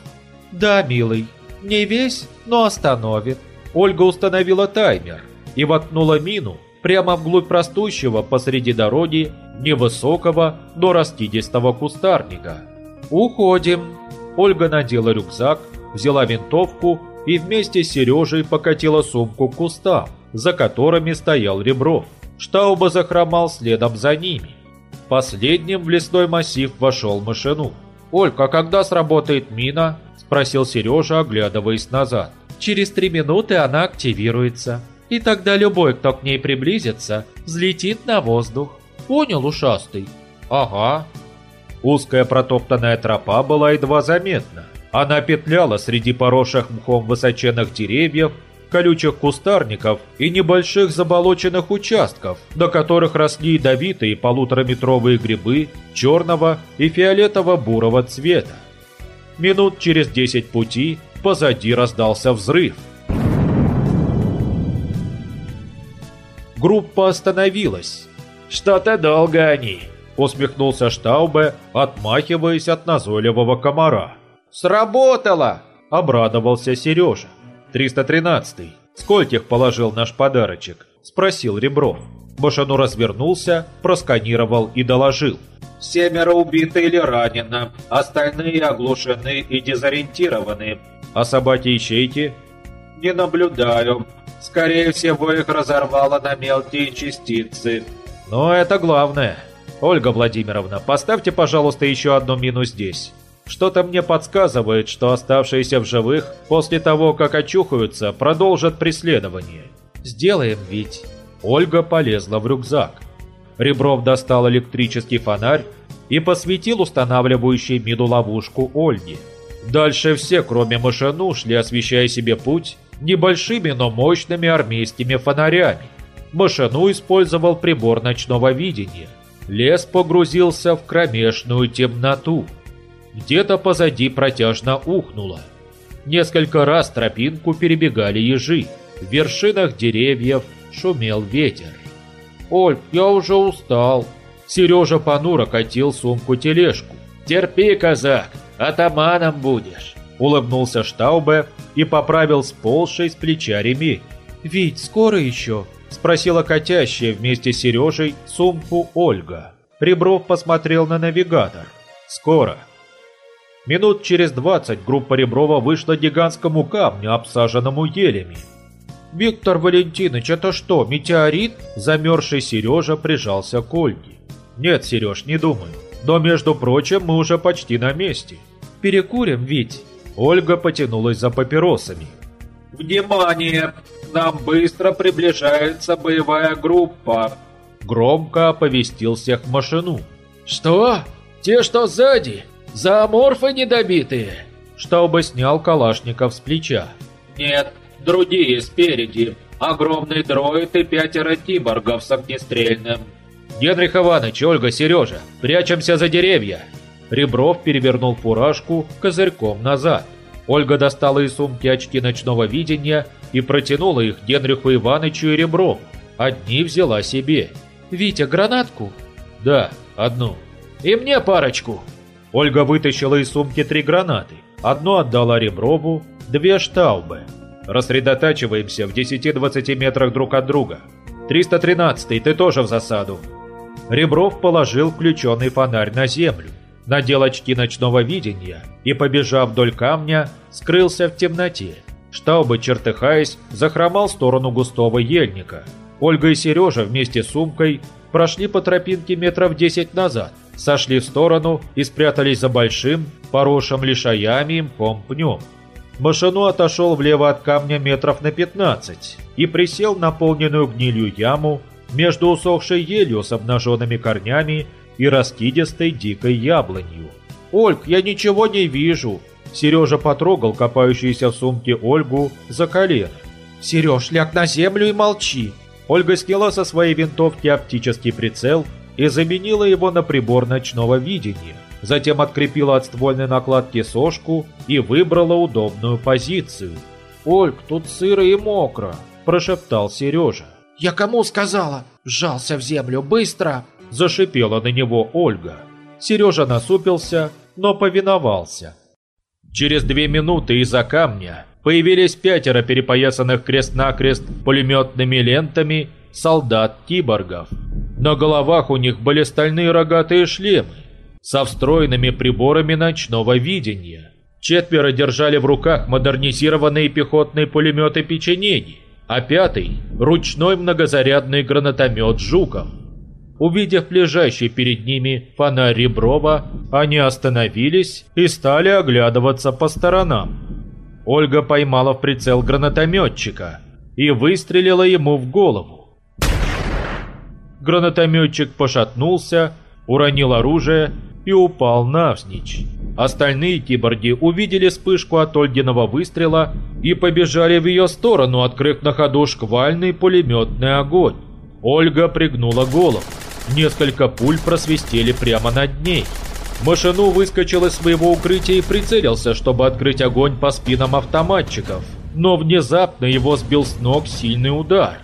«Да, милый, не весь, но остановит». Ольга установила таймер и воткнула мину прямо вглубь растущего посреди дороги невысокого, но растидистого кустарника. «Уходим!» Ольга надела рюкзак, взяла винтовку и вместе с Сережей покатила сумку к кустам, за которыми стоял Ребров. Штауба захромал следом за ними. Последним в лесной массив вошел машину. «Олька, когда сработает мина?» – спросил Сережа, оглядываясь назад. «Через три минуты она активируется, и тогда любой, кто к ней приблизится, взлетит на воздух. Понял, ушастый?» «Ага». Узкая протоптанная тропа была едва заметна. Она петляла среди поросших мхом высоченных деревьев, колючих кустарников и небольших заболоченных участков, на которых росли ядовитые полутораметровые грибы черного и фиолетово-бурого цвета. Минут через десять пути позади раздался взрыв. Группа остановилась. «Что-то долго они», — усмехнулся Штаубе, отмахиваясь от назойливого комара. «Сработало!» – обрадовался Сережа. «313-й. Скольких положил наш подарочек?» – спросил Ребров. Башану развернулся, просканировал и доложил. «Семеро убиты или ранено, остальные оглушены и дезориентированы». «А собаки-ищейки?» «Не наблюдаю. Скорее всего, их разорвало на мелкие частицы». «Но это главное. Ольга Владимировна, поставьте, пожалуйста, еще одну мину здесь». Что-то мне подсказывает, что оставшиеся в живых, после того, как очухаются, продолжат преследование. Сделаем ведь. Ольга полезла в рюкзак. Ребров достал электрический фонарь и посветил устанавливающий миду ловушку Ольги. Дальше все, кроме Машину, шли, освещая себе путь, небольшими, но мощными армейскими фонарями. Машину использовал прибор ночного видения. Лес погрузился в кромешную темноту. Где-то позади протяжно ухнуло. Несколько раз тропинку перебегали ежи. В вершинах деревьев шумел ветер. «Оль, я уже устал». Сережа понуро катил сумку-тележку. «Терпи, казак, атаманом будешь!» Улыбнулся Штаубе и поправил сползший с плеча ремень. «Вить, скоро еще?» Спросила катящая вместе с Сережей сумку Ольга. Ребров посмотрел на навигатор. «Скоро». Минут через двадцать группа Реброва вышла к гигантскому камню, обсаженному елями. «Виктор Валентинович, это что, метеорит?» Замерзший Сережа прижался к Ольге. Нет, Сереж, не думаю. Но, между прочим, мы уже почти на месте. Перекурим, ведь? Ольга потянулась за папиросами. «Внимание! К нам быстро приближается боевая группа!» Громко оповестил всех машину. «Что? Те, что сзади? Зооморфы недобитые?» Штаубе снял калашников с плеча. «Нет, другие спереди. Огромный дроид и пятеро киборгов с огнестрельным». «Генрих Иванович, Ольга, Сережа, прячемся за деревья!» Ребров перевернул фуражку козырьком назад. Ольга достала из сумки очки ночного видения и протянула их Генриху Ивановичу и Реброву. Одни взяла себе. «Витя, гранатку?» «Да, одну». «И мне парочку». Ольга вытащила из сумки три гранаты. Одну отдала Реброву, две штаубы. Рассредотачиваемся в 10-20 метрах друг от друга. 313-й, ты тоже в засаду. Ребров положил включенный фонарь на землю, надел очки ночного видения и, побежав вдоль камня, скрылся в темноте. Штаубы, чертыхаясь, захромал в сторону густого ельника. Ольга и Сережа вместе с сумкой прошли по тропинке метров 10 назад, сошли в сторону и спрятались за большим, поросшим лишаями мхом пнем. Машину отошел влево от камня метров на 15 и присел в наполненную гнилью яму между усохшей елью с обнаженными корнями и раскидистой дикой яблонью. «Ольг, я ничего не вижу!» Сережа потрогал копающуюся в сумке Ольгу за колено. «Сереж, ляг на землю и молчи!» Ольга сняла со своей винтовки оптический прицел и заменила его на прибор ночного видения. Затем открепила от ствольной накладки сошку и выбрала удобную позицию. «Ольг, тут сыро и мокро!» – прошептал Сережа. «Я кому сказала? Сжался в землю, быстро!» – зашипела на него Ольга. Сережа насупился, но повиновался. Через две минуты из-за камня появились пятеро перепоясанных крест-накрест пулеметными лентами солдат-киборгов. На головах у них были стальные рогатые шлемы со встроенными приборами ночного видения. Четверо держали в руках модернизированные пехотные пулеметы печенеги, а пятый – ручной многозарядный гранатомет «Жуков». Увидев лежащий перед ними фонарь Реброва, они остановились и стали оглядываться по сторонам. Ольга поймала в прицел гранатометчика и выстрелила ему в голову. Гранатометчик пошатнулся, уронил оружие и упал навзничь. Остальные киборги увидели вспышку от Ольгиного выстрела и побежали в ее сторону, открыв на ходу шквальный пулеметный огонь. Ольга пригнула голову. Несколько пуль просвистели прямо над ней. Машину выскочил из своего укрытия и прицелился, чтобы открыть огонь по спинам автоматчиков. Но внезапно его сбил с ног сильный удар.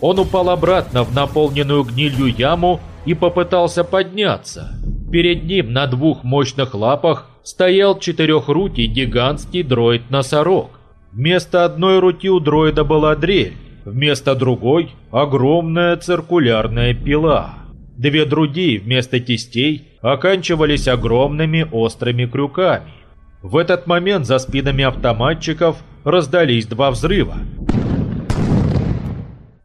Он упал обратно в наполненную гнилью яму и попытался подняться. Перед ним на двух мощных лапах стоял четырехрукий гигантский дроид-носорог. Вместо одной руки у дроида была дрель, вместо другой – огромная циркулярная пила. Две другие вместо кистей оканчивались огромными острыми крюками. В этот момент за спинами автоматчиков раздались два взрыва.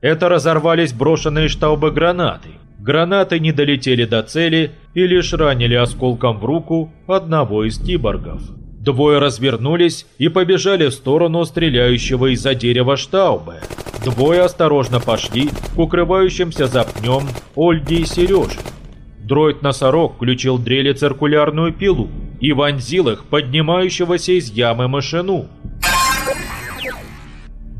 Это разорвались брошенные штаубы гранаты. Гранаты не долетели до цели и лишь ранили осколком в руку одного из киборгов. Двое развернулись и побежали в сторону стреляющего из-за дерева Штаубе. Двое осторожно пошли к укрывающимся за пнем Ольге и Сереже. Дроид-носорог включил дрели циркулярную пилу и вонзил их поднимающегося из ямы машину.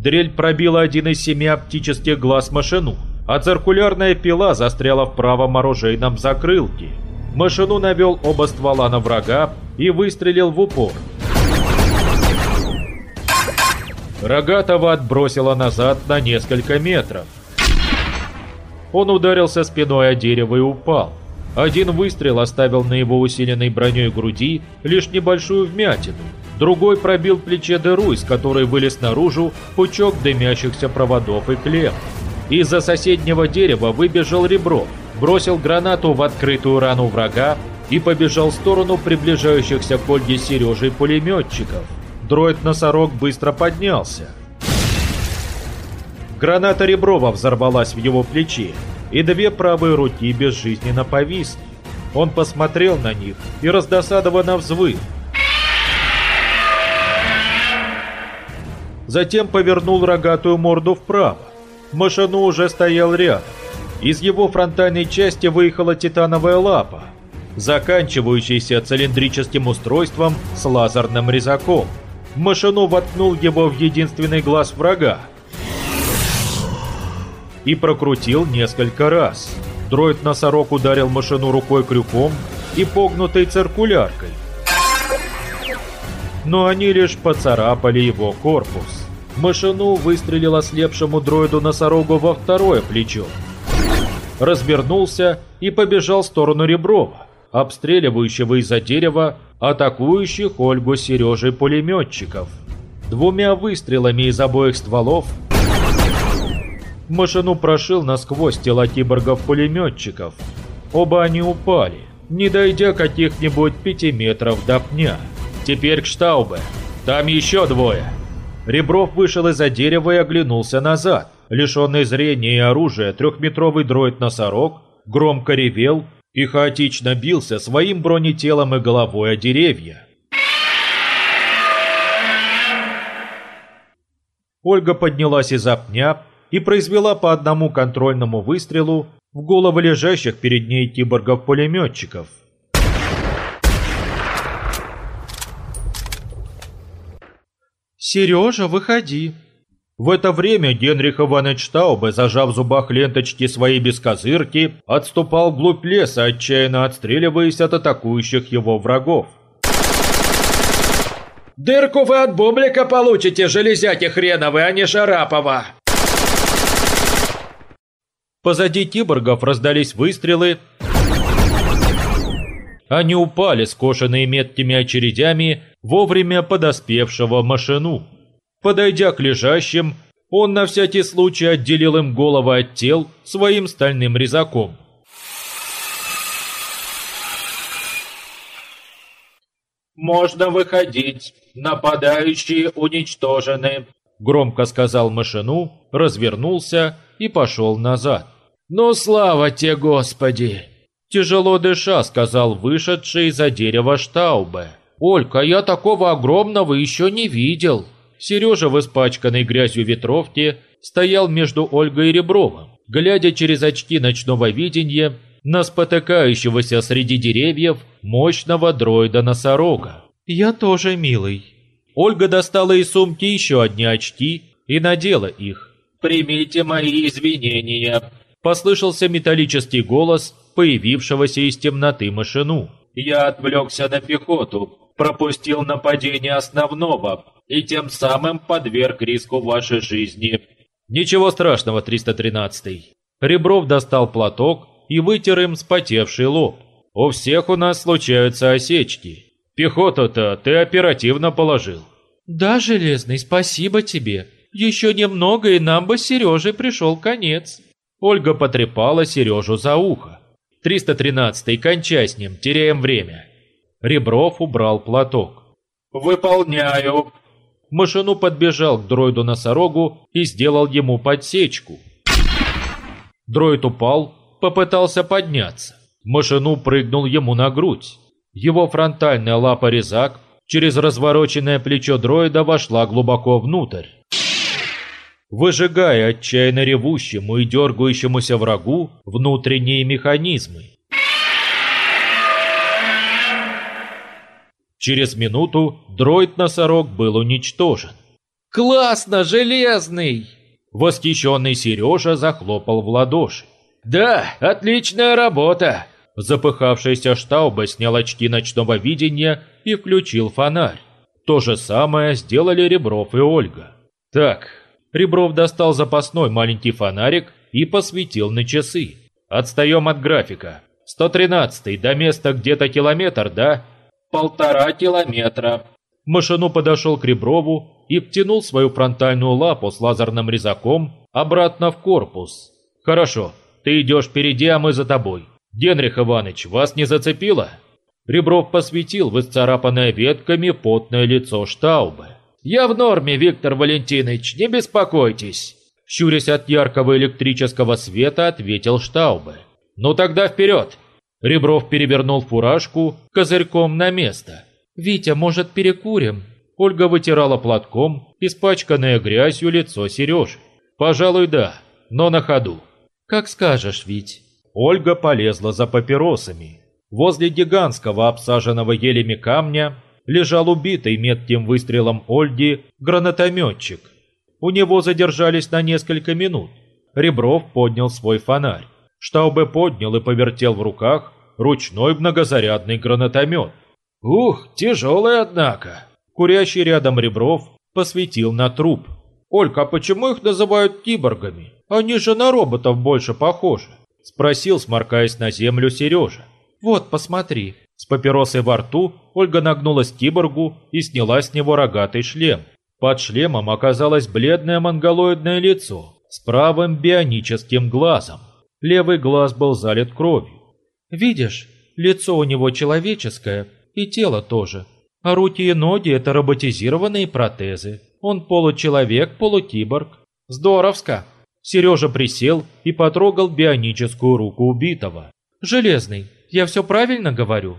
Дрель пробила один из семи оптических глаз машину, а циркулярная пила застряла в правом оружейном закрылке. Машину навел оба ствола на врага и выстрелил в упор. Рогатого отбросило назад на несколько метров. Он ударился спиной о дерево и упал. Один выстрел оставил на его усиленной броней груди лишь небольшую вмятину. Другой пробил плече дыру, из которой вылез наружу пучок дымящихся проводов и клем. Из-за соседнего дерева выбежал Ребров, бросил гранату в открытую рану врага и побежал в сторону приближающихся к Ольге Сережей пулеметчиков. Дроид-носорог быстро поднялся. Граната Реброва взорвалась в его плече. и две правые руки безжизненно повисли. Он посмотрел на них и раздосадованно взвыл. Затем повернул рогатую морду вправо. Машину уже стоял рядом. Из его фронтальной части выехала титановая лапа, заканчивающаяся цилиндрическим устройством с лазерным резаком. Машину воткнул его в единственный глаз врага и прокрутил несколько раз. Дроид-носорог ударил машину рукой крюком и погнутой циркуляркой. Но они лишь поцарапали его корпус. Машину выстрелил ослепшему дроиду-носорогу во второе плечо. Развернулся и побежал в сторону Реброва, обстреливающего из-за дерева атакующих Ольгу Сережей пулеметчиков. Двумя выстрелами из обоих стволов Машину прошил насквозь тела киборгов-пулеметчиков. Оба они упали, не дойдя каких-нибудь пяти метров до пня. Теперь к Штаубе. Там еще двое. Ребров вышел из-за дерева и оглянулся назад. Лишенный зрения и оружия, трехметровый дроид-носорог громко ревел и хаотично бился своим бронетелом и головой о деревья. Ольга поднялась из-за пня, и произвела по одному контрольному выстрелу в головы лежащих перед ней киборгов-пулеметчиков. «Сережа, выходи!» В это время Генрих Иванович Штаубе, зажав в зубах ленточки своей бескозырки, отступал вглубь леса, отчаянно отстреливаясь от атакующих его врагов. «Дырку вы от бублика получите, железяки хреновы, а не Шарапова!» Позади киборгов раздались выстрелы. Они упали, скошенные меткими очередями, вовремя подоспевшего машину. Подойдя к лежащим, он на всякий случай отделил им головы от тел своим стальным резаком. «Можно выходить. Нападающие уничтожены», — громко сказал машину, развернулся и пошел назад. «Ну, слава тебе, Господи!» Тяжело дыша, сказал вышедший из-за дерева Штаубе. «Олька, я такого огромного еще не видел!» Сережа в испачканной грязью ветровке стоял между Ольгой и Ребровым, глядя через очки ночного видения на спотыкающегося среди деревьев мощного дроида-носорога. «Я тоже, милый». Ольга достала из сумки еще одни очки и надела их. «Примите мои извинения», – послышался металлический голос появившегося из темноты машину. «Я отвлекся на пехоту, пропустил нападение основного и тем самым подверг риску вашей жизни». «Ничего страшного, 313-й». Ребров достал платок и вытер им спотевший лоб. «У всех у нас случаются осечки. Пехоту-то ты оперативно положил». «Да, Железный, спасибо тебе», еще немного, и нам бы с Сережей пришел конец». Ольга потрепала Сережу за ухо. «313-й, кончай с ним, теряем время». Ребров убрал платок. «Выполняю». Машину подбежал к дроиду-носорогу и сделал ему подсечку. Дроид упал, попытался подняться. Машину прыгнул ему на грудь. Его фронтальная лапа-резак через развороченное плечо дроида вошла глубоко внутрь выжигая отчаянно ревущему и дергающемуся врагу внутренние механизмы. Через минуту дроид-носорог был уничтожен. «Классно, Железный!» Восхищенный Сережа захлопал в ладоши. «Да, отличная работа!» Запыхавшийся Штауба снял очки ночного видения и включил фонарь. То же самое сделали Ребров и Ольга. «Так, Ребров достал запасной маленький фонарик и посветил на часы. «Отстаем от графика. 113-й, до места где-то километр, да?» «Полтора километра». Машину подошел к Реброву и втянул свою фронтальную лапу с лазерным резаком обратно в корпус. «Хорошо, ты идешь впереди, а мы за тобой. Генрих Иванович, вас не зацепило?» Ребров посветил в исцарапанное ветками потное лицо Штаубе. «Я в норме, Виктор Валентинович, не беспокойтесь». Щурясь от яркого электрического света, ответил Штаубе. «Ну тогда вперед!» Ребров перевернул фуражку козырьком на место. «Витя, может, перекурим?» Ольга вытирала платком испачканное грязью лицо Сережи. «Пожалуй, да, но на ходу». «Как скажешь, Вить». Ольга полезла за папиросами. Возле гигантского обсаженного елями камня лежал убитый метким выстрелом Ольги гранатометчик. У него задержались на несколько минут. Ребров поднял свой фонарь. Штаубе поднял и повертел в руках ручной многозарядный гранатомет. «Ух, тяжелый, однако!» Курящий рядом Ребров посветил на труп. «Олька, а почему их называют киборгами? Они же на роботов больше похожи!» Спросил, сморкаясь на землю Сережа. «Вот, посмотри». С папиросой во рту Ольга нагнулась к киборгу и сняла с него рогатый шлем. Под шлемом оказалось бледное монголоидное лицо с правым бионическим глазом. Левый глаз был залит кровью. «Видишь, лицо у него человеческое, и тело тоже. А руки и ноги – это роботизированные протезы. Он получеловек, полукиборг. Здоровско!» Сережа присел и потрогал бионическую руку убитого. «Железный, я все правильно говорю?»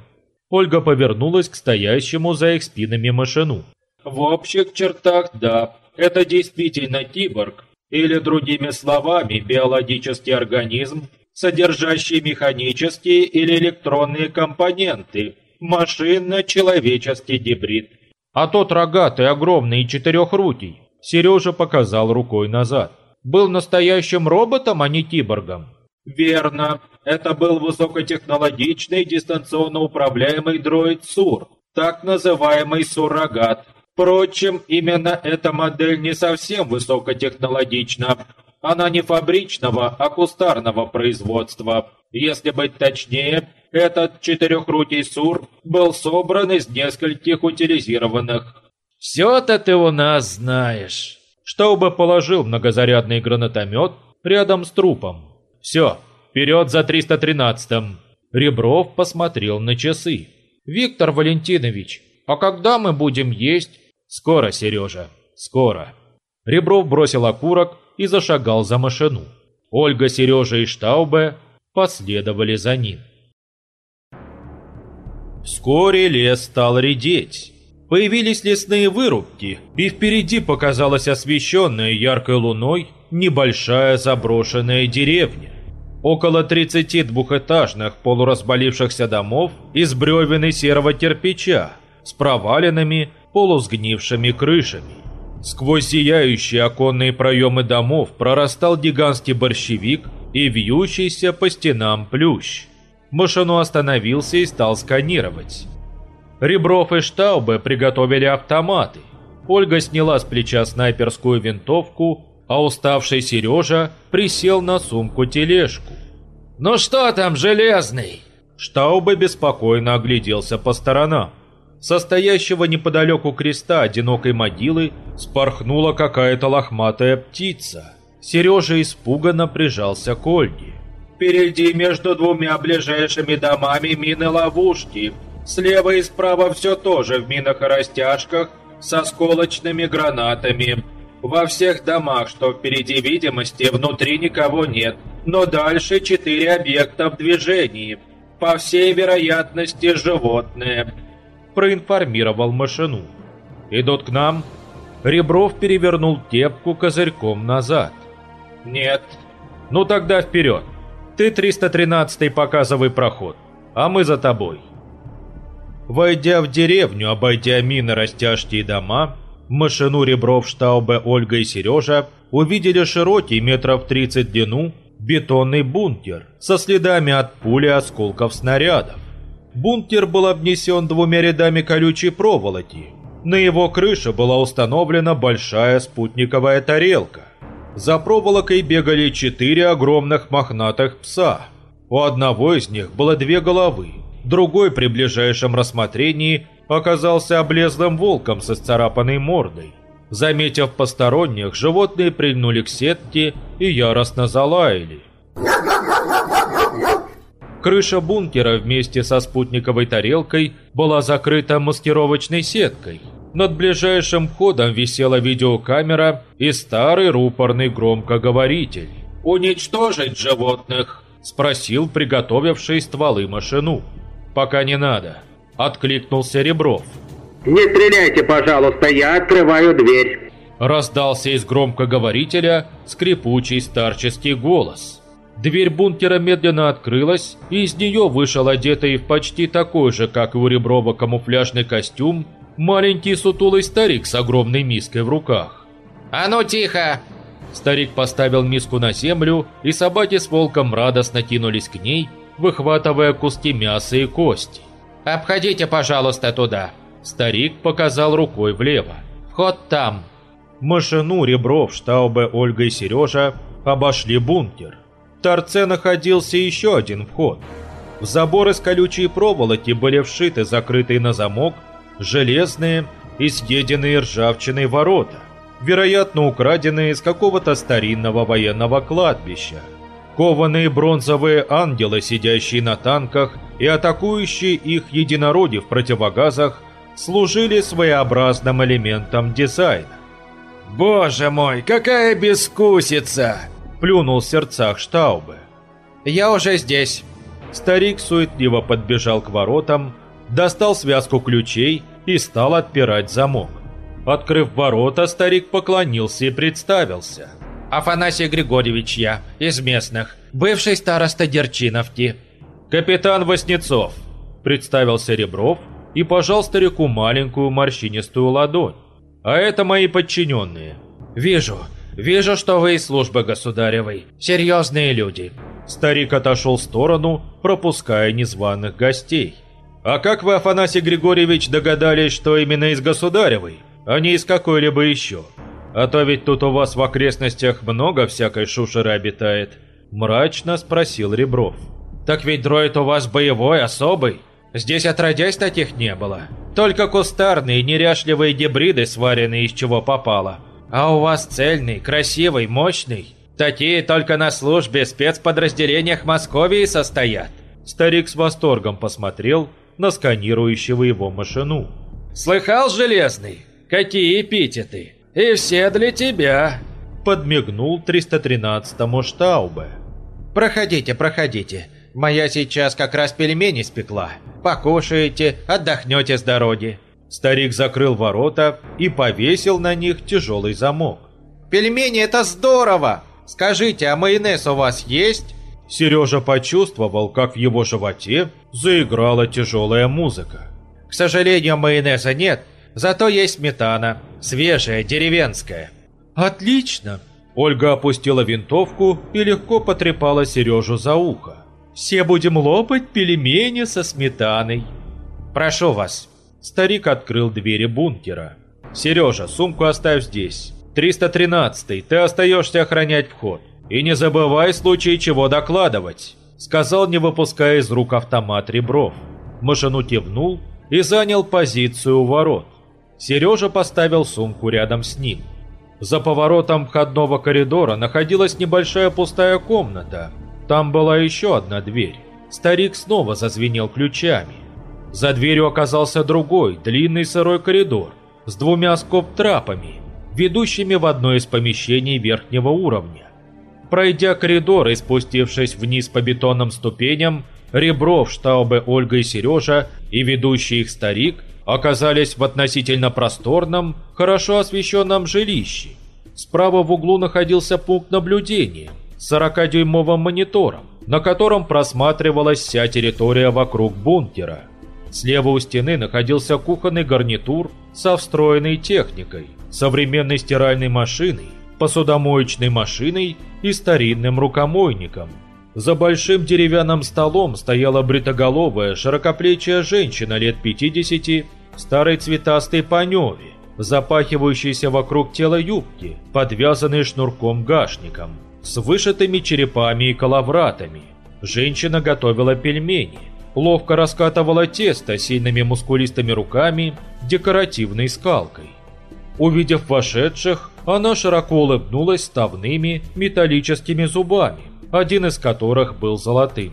Ольга повернулась к стоящему за их спинами машину. «В общих чертах, да. Это действительно киборг. Или, другими словами, биологический организм, содержащий механические или электронные компоненты. Машинно-человеческий гибрид. А тот рогатый, огромный и четырехрукий, Сережа показал рукой назад. Был настоящим роботом, а не киборгом. Верно. Это был высокотехнологичный дистанционно управляемый дроид СУР, так называемый суррогат. Впрочем, именно эта модель не совсем высокотехнологична. Она не фабричного, а кустарного производства. Если быть точнее, этот четырехрукий СУР был собран из нескольких утилизированных. «Все-то ты у нас знаешь». Штаубе положил многозарядный гранатомет рядом с трупом. «Все, вперед за 313-м!» Ребров посмотрел на часы. «Виктор Валентинович, а когда мы будем есть?» «Скоро, Сережа, скоро». Ребров бросил окурок и зашагал за машину. Ольга, Сережа и Штаубе последовали за ним. Вскоре лес стал редеть. Появились лесные вырубки, и впереди показалась освещенная яркой луной небольшая заброшенная деревня. Около 30 двухэтажных полуразболившихся домов из бревен и серого кирпича с проваленными полусгнившими крышами. Сквозь зияющие оконные проемы домов прорастал гигантский борщевик и вьющийся по стенам плющ. Машину остановился и стал сканировать. Ребров и Штаубе приготовили автоматы. Ольга сняла с плеча снайперскую винтовку а уставший Сережа присел на сумку-тележку. «Ну что там, Железный?» Штаубе беспокойно огляделся по сторонам. Состоящего неподалеку креста одинокой могилы спорхнула какая-то лохматая птица. Сережа испуганно прижался к Ольге. «Впереди между двумя ближайшими домами мины-ловушки. Слева и справа все тоже в минах-растяжках со сколочными гранатами. Во всех домах, что впереди видимости, внутри никого нет, но дальше четыре объекта в движении. По всей вероятности, животные. Проинформировал машину. Идут к нам. Ребров перевернул кепку козырьком назад. Нет. Ну тогда вперед. Ты 313 показывай проход, а мы за тобой. Войдя в деревню, обойдя мины растяжки дома, Машину Ребров, Штаубе, Ольга и Сережа увидели широкий метров 30 в длину бетонный бункер со следами от пули осколков снарядов. Бункер был обнесен двумя рядами колючей проволоки. На его крыше была установлена большая спутниковая тарелка. За проволокой бегали четыре огромных мохнатых пса. У одного из них было две головы, другой при ближайшем рассмотрении оказался облезлым волком со сцарапанной мордой. Заметив посторонних, животные прильнули к сетке и яростно залаяли. Крыша бункера вместе со спутниковой тарелкой была закрыта маскировочной сеткой. Над ближайшим входом висела видеокамера и старый рупорный громкоговоритель. «Уничтожить животных?» – спросил приготовивший стволы машину. «Пока не надо», – откликнулся Ребров. «Не стреляйте, пожалуйста, я открываю дверь!» Раздался из громкоговорителя скрипучий старческий голос. Дверь бункера медленно открылась, и из нее вышел одетый в почти такой же, как и у Реброва, камуфляжный костюм маленький сутулый старик с огромной миской в руках. «А ну тихо!» Старик поставил миску на землю, и собаки с волком радостно кинулись к ней, выхватывая куски мяса и кости. «Обходите, пожалуйста, туда!» Старик показал рукой влево. «Вход там!» Машину, Ребров, Штаубе, Ольга и Сережа обошли бункер. Торце находился еще один вход. В забор из колючей проволоки были вшиты закрытые на замок железные и съеденные ржавчиной ворота, вероятно украденные из какого-то старинного военного кладбища. Кованые бронзовые ангелы, сидящие на танках и атакующие их единороди в противогазах, служили своеобразным элементом дизайна. «Боже мой, какая бескусица!» – плюнул в сердцах Штаубе. «Я уже здесь!» Старик суетливо подбежал к воротам, достал связку ключей и стал отпирать замок. Открыв ворота, старик поклонился и представился. «Афанасий Григорьевич я, из местных, бывший староста Дерчиновки». «Капитан Васнецов», – представился Ребров и пожал старику маленькую морщинистую ладонь. «А это мои подчиненные». «Вижу, вижу, что вы из службы государевой. Серьезные люди». Старик отошел в сторону, пропуская незваных гостей. «А как вы, Афанасий Григорьевич, догадались, что именно из Государевой, а не из какой-либо еще? А то ведь тут у вас в окрестностях много всякой шушеры обитает», – мрачно спросил Ребров. «Так ведь дроид у вас боевой, особый. Здесь отродясь таких не было. Только кустарные, неряшливые гибриды, сваренные из чего попало. А у вас цельный, красивый, мощный. Такие только на службе спецподразделениях Московии состоят». Старик с восторгом посмотрел на сканирующего его машину. «Слыхал, Железный? Какие эпитеты! И все для тебя!» Подмигнул 313-му Штаубе. «Проходите, проходите. Моя сейчас как раз пельмени спекла. Покушаете, отдохнете с дороги». Старик закрыл ворота и повесил на них тяжелый замок. «Пельмени это здорово! Скажите, а майонез у вас есть?» Сережа почувствовал, как в его животе заиграла тяжелая музыка. «К сожалению, майонеза нет, зато есть сметана, свежая, деревенская». «Отлично!» Ольга опустила винтовку и легко потрепала Сережу за ухо. «Все будем лопать пельмени со сметаной». «Прошу вас». Старик открыл двери бункера. «Сережа, сумку оставь здесь. 313-й, ты остаешься охранять вход. И не забывай в случае чего докладывать», — сказал, не выпуская из рук автомат Ребров. Машину кивнул и занял позицию у ворот. Сережа поставил сумку рядом с ним. За поворотом входного коридора находилась небольшая пустая комната. Там была еще одна дверь. Старик снова зазвенел ключами. За дверью оказался другой, длинный сырой коридор с двумя скоб-трапами, ведущими в одно из помещений верхнего уровня. Пройдя коридор и спустившись вниз по бетонным ступеням, Ребров, Штаубе, Ольга и Сережа и ведущий их старик оказались в относительно просторном, хорошо освещенном жилище. Справа в углу находился пункт наблюдения с 40-дюймовым монитором, на котором просматривалась вся территория вокруг бункера. Слева у стены находился кухонный гарнитур со встроенной техникой, современной стиральной машиной, посудомоечной машиной и старинным рукомойником. За большим деревянным столом стояла бритоголовая, широкоплечая женщина лет 50 в старой цветастой паневе, запахивающейся вокруг тела юбки, подвязанной шнурком-гашником, с вышитыми черепами и коловратами. Женщина готовила пельмени, ловко раскатывала тесто сильными мускулистыми руками, декоративной скалкой. Увидев вошедших, она широко улыбнулась ставными металлическими зубами, один из которых был золотым.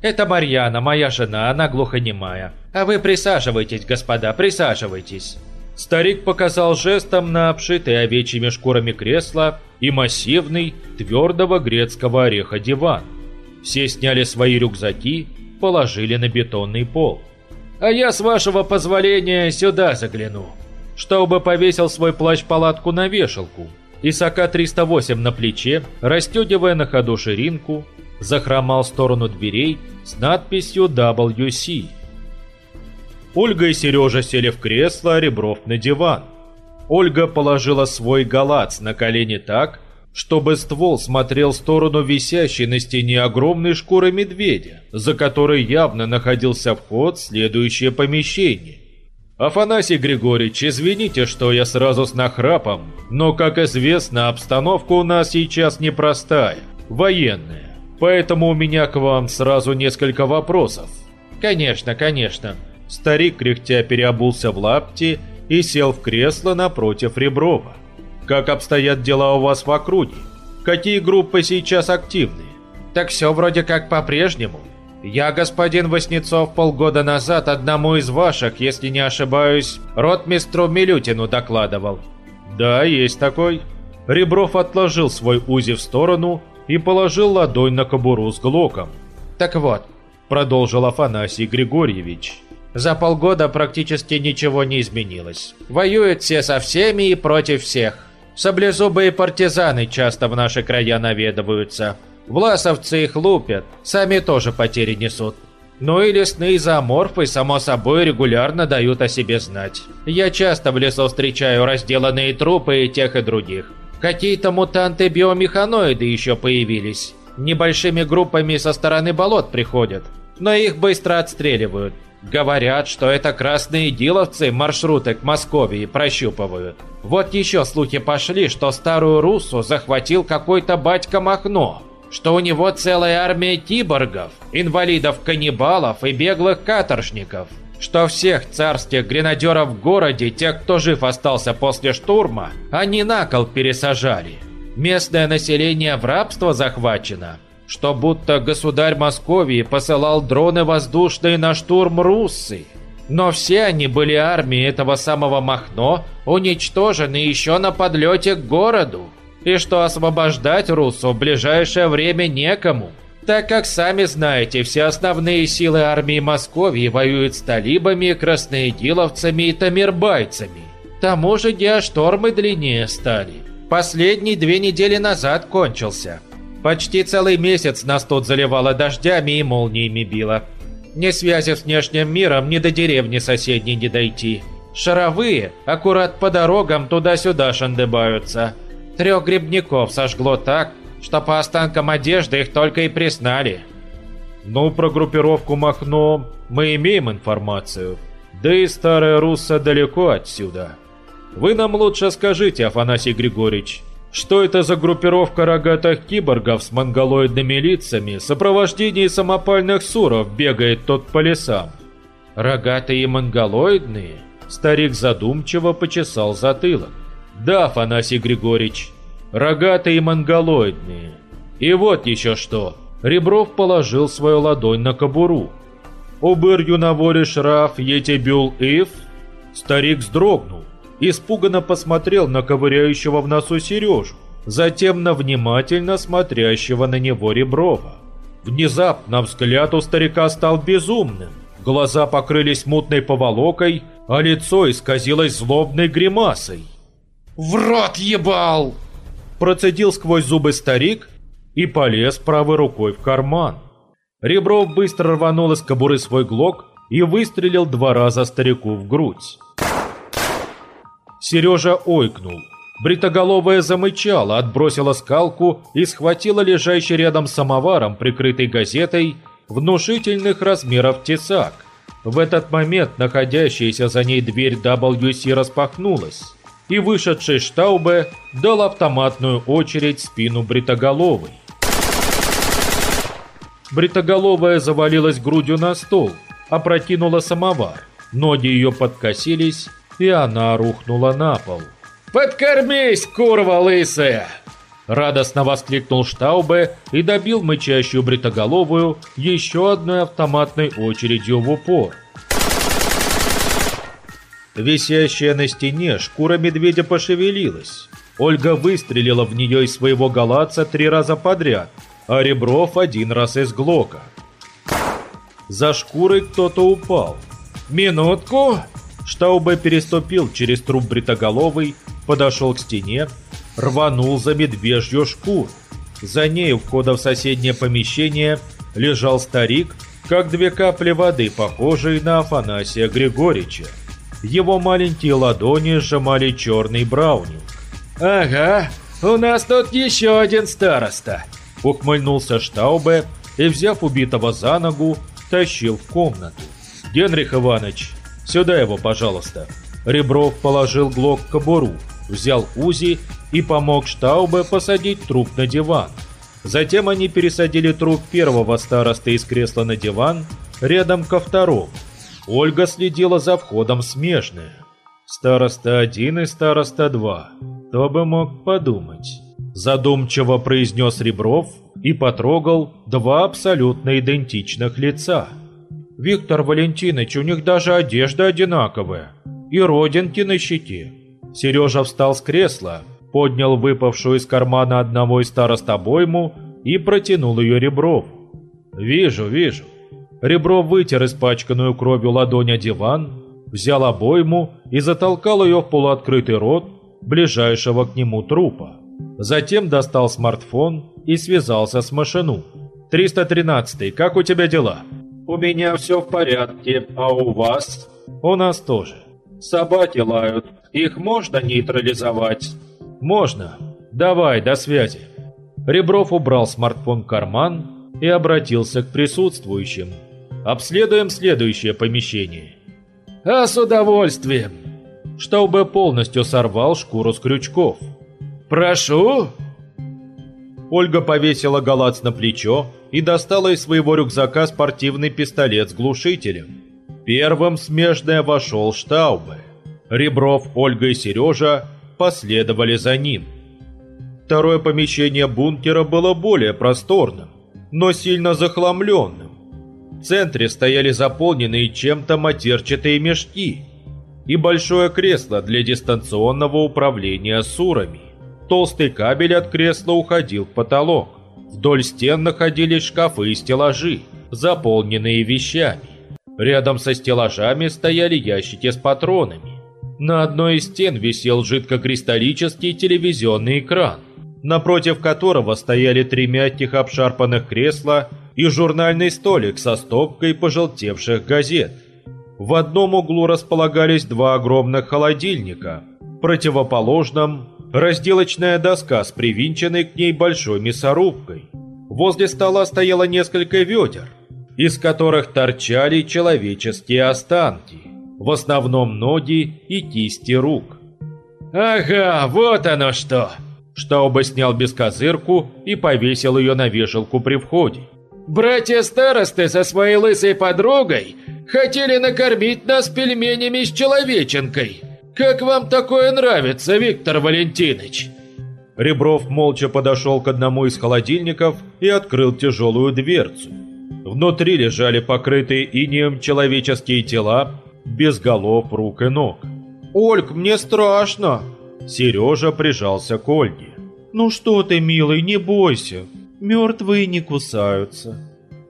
«Это Марьяна, моя жена, она глухонемая. А вы присаживайтесь, господа, присаживайтесь». Старик показал жестом на обшитые овечьими шкурами кресло и массивный, твердого грецкого ореха диван. Все сняли свои рюкзаки, положили на бетонный пол. «А я, с вашего позволения, сюда загляну», чтобы повесил свой плащ-палатку на вешалку, и САК-308 на плече, расстегивая на ходу ширинку, захромал в сторону дверей с надписью WC. Ольга и Сережа сели в кресло, а Ребров на диван. Ольга положила свой галац на колени так, чтобы ствол смотрел в сторону висящей на стене огромной шкуры медведя, за которой явно находился вход в следующее помещение. «Афанасий Григорьевич, извините, что я сразу с нахрапом, но, как известно, обстановка у нас сейчас непростая, военная, поэтому у меня к вам сразу несколько вопросов». «Конечно, конечно», Старик кряхтя переобулся в лапти и сел в кресло напротив Реброва. «Как обстоят дела у вас в округе? Какие группы сейчас активны?» «Так все вроде как по-прежнему. Я, господин Васнецов, полгода назад одному из ваших, если не ошибаюсь, ротмистру Милютину докладывал». «Да, есть такой». Ребров отложил свой УЗИ в сторону и положил ладонь на кобуру с глоком. «Так вот», — продолжил Афанасий Григорьевич, — за полгода практически ничего не изменилось. Воюют все со всеми и против всех. Саблезубые партизаны часто в наши края наведываются. Власовцы их лупят, сами тоже потери несут. Ну и лесные зооморфы, само собой, регулярно дают о себе знать. Я часто в лесу встречаю разделанные трупы и тех и других. Какие-то мутанты-биомеханоиды еще появились. Небольшими группами со стороны болот приходят, но их быстро отстреливают. Говорят, что это красные диловцы маршруты к Москве прощупывают. Вот еще слухи пошли, что старую Руссу захватил какой-то батька Махно, что у него целая армия киборгов, инвалидов-каннибалов и беглых каторжников, что всех царских гренадеров в городе, тех, кто жив остался после штурма, они на кол пересажали. Местное население в рабство захвачено, что будто государь Московии посылал дроны воздушные на штурм Руссы. Но все они были армией этого самого Махно, уничтожены еще на подлете к городу. И что освобождать Руссу в ближайшее время некому. Так как сами знаете, все основные силы армии Московии воюют с талибами, красноедиловцами и тамирбайцами. К тому же диаштормы длиннее стали. Последний две недели назад кончился. Почти целый месяц нас тут заливало дождями и молниями било. Ни связи с внешним миром, ни до деревни соседней не дойти. Шаровые аккурат по дорогам туда-сюда шандыбаются. Трех грибников сожгло так, что по останкам одежды их только и признали. Ну, про группировку Махно мы имеем информацию. Да и Старая Русса далеко отсюда. Вы нам лучше скажите, Афанасий Григорьевич, что это за группировка рогатых киборгов с монголоидными лицами в сопровождении самопальных суров бегает тот по лесам? Рогатые и монголоидные? Старик задумчиво почесал затылок. Да, Афанасий Григорьевич, рогатые и монголоидные. И вот еще что. Ребров положил свою ладонь на кобуру. «Убырью на воре шраф етебюл ив?» Старик вздрогнул испуганно посмотрел на ковыряющего в носу Сережу, затем на внимательно смотрящего на него Реброва. Внезапно взгляд у старика стал безумным, глаза покрылись мутной поволокой, а лицо исказилось злобной гримасой. «В рот ебал!» Процедил сквозь зубы старик и полез правой рукой в карман. Ребров быстро рванул из кобуры свой глок и выстрелил два раза старику в грудь. Сережа ойкнул. Бритоголовая замычала, отбросила скалку и схватила лежащий рядом самоваром, прикрытой газетой, внушительных размеров тесак. В этот момент находящаяся за ней дверь WC распахнулась, и вышедший Штаубе дал автоматную очередь в спину Бритоголовой. Бритоголовая завалилась грудью на стол, опрокинула самовар. Ноги ее подкосились, и она рухнула на пол. «Подкормись, курва лысая!» Радостно воскликнул Штаубе и добил мычащую бритоголовую еще одной автоматной очередью в упор. Висящая на стене шкура медведя пошевелилась. Ольга выстрелила в нее из своего галаца три раза подряд, а Ребров один раз из глока. За шкурой кто-то упал. «Минутку!» Штаубе переступил через труп бритоголовый, подошел к стене, рванул за медвежью шкуру. За ней у входа в соседнее помещение лежал старик, как две капли воды, похожие на Афанасия Григорьевича. Его маленькие ладони сжимали черный браунинг. «Ага, у нас тут еще один староста!» Ухмыльнулся Штаубе и, взяв убитого за ногу, тащил в комнату. «Генрих Иванович, сюда его, пожалуйста». Ребров положил глок в кобуру, взял УЗИ и помог Штаубе посадить труп на диван. Затем они пересадили труп первого старосты из кресла на диван рядом ко второму. Ольга следила за входом смежные. Староста один и староста два. Кто бы мог подумать? Задумчиво произнес Ребров и потрогал два абсолютно идентичных лица. Виктор Валентинович, у них даже одежда одинаковая. И родинки на щите. Сережа встал с кресла, поднял выпавшую из кармана одного из старост обойму и протянул ее Реброву. «Вижу, вижу». Ребров вытер испачканную кровью ладонь о диван, взял обойму и затолкал ее в полуоткрытый рот ближайшего к нему трупа. Затем достал смартфон и связался с машину. «313, как у тебя дела?» «У меня все в порядке, а у вас?» «У нас тоже. Собаки лают. Их можно нейтрализовать?» «Можно. Давай, до связи». Ребров убрал смартфон в карман и обратился к присутствующим. «Обследуем следующее помещение». «А с удовольствием!» Штаубе полностью сорвал шкуру с крючков. «Прошу!» Ольга повесила галац на плечо и достала из своего рюкзака спортивный пистолет с глушителем. Первым смежное вошел Штаубе. Ребров, Ольга и Сережа последовали за ним. Второе помещение бункера было более просторным, но сильно захламленным. В центре стояли заполненные чем-то матерчатые мешки и большое кресло для дистанционного управления сурами. Толстый кабель от кресла уходил в потолок. Вдоль стен находились шкафы и стеллажи, заполненные вещами. Рядом со стеллажами стояли ящики с патронами. На одной из стен висел жидкокристаллический телевизионный экран, напротив которого стояли три мягких обшарпанных кресла и журнальный столик со стопкой пожелтевших газет. В одном углу располагались два огромных холодильника, в противоположном – разделочная доска с привинченной к ней большой мясорубкой. Возле стола стояло несколько ведер, из которых торчали человеческие останки – в основном ноги и кисти рук. «Ага, вот оно что!» Штауба снял бескозырку и повесил ее на вешалку при входе. «Братья-старосты со своей лысой подругой хотели накормить нас пельменями с человеченкой. Как вам такое нравится, Виктор Валентинович?» Ребров молча подошел к одному из холодильников и открыл тяжелую дверцу. Внутри лежали покрытые инеем человеческие тела без голов, рук и ног. «Ольг, мне страшно!» Сережа прижался к Ольге. «Ну что ты, милый, не бойся. Мертвые не кусаются».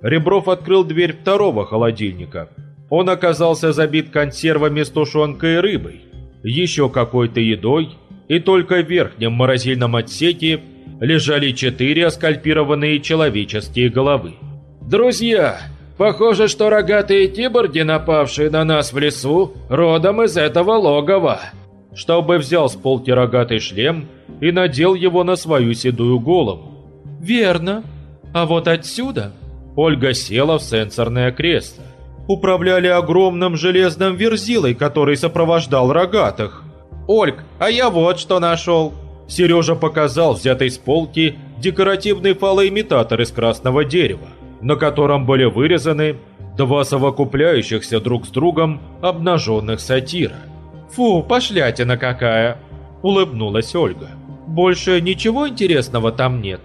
Ребров открыл дверь второго холодильника. Он оказался забит консервами с тушенкой и рыбой, еще какой-то едой, и только в верхнем морозильном отсеке лежали четыре оскальпированные человеческие головы. «Друзья, Похоже, что рогатые киборги, напавшие на нас в лесу, родом из этого логова. Чтобы взял с полки рогатый шлем и надел его на свою седую голову. Верно. А вот отсюда... Ольга села в сенсорное кресло. Управляли огромным железным верзилой, который сопровождал рогатых. «Ольг, а я вот что нашел!» Сережа показал взятый с полки декоративный фалоимитатор из красного дерева на котором были вырезаны два совокупляющихся друг с другом обнаженных сатира. «Фу, пошлятина какая!» – улыбнулась Ольга. «Больше ничего интересного там нет».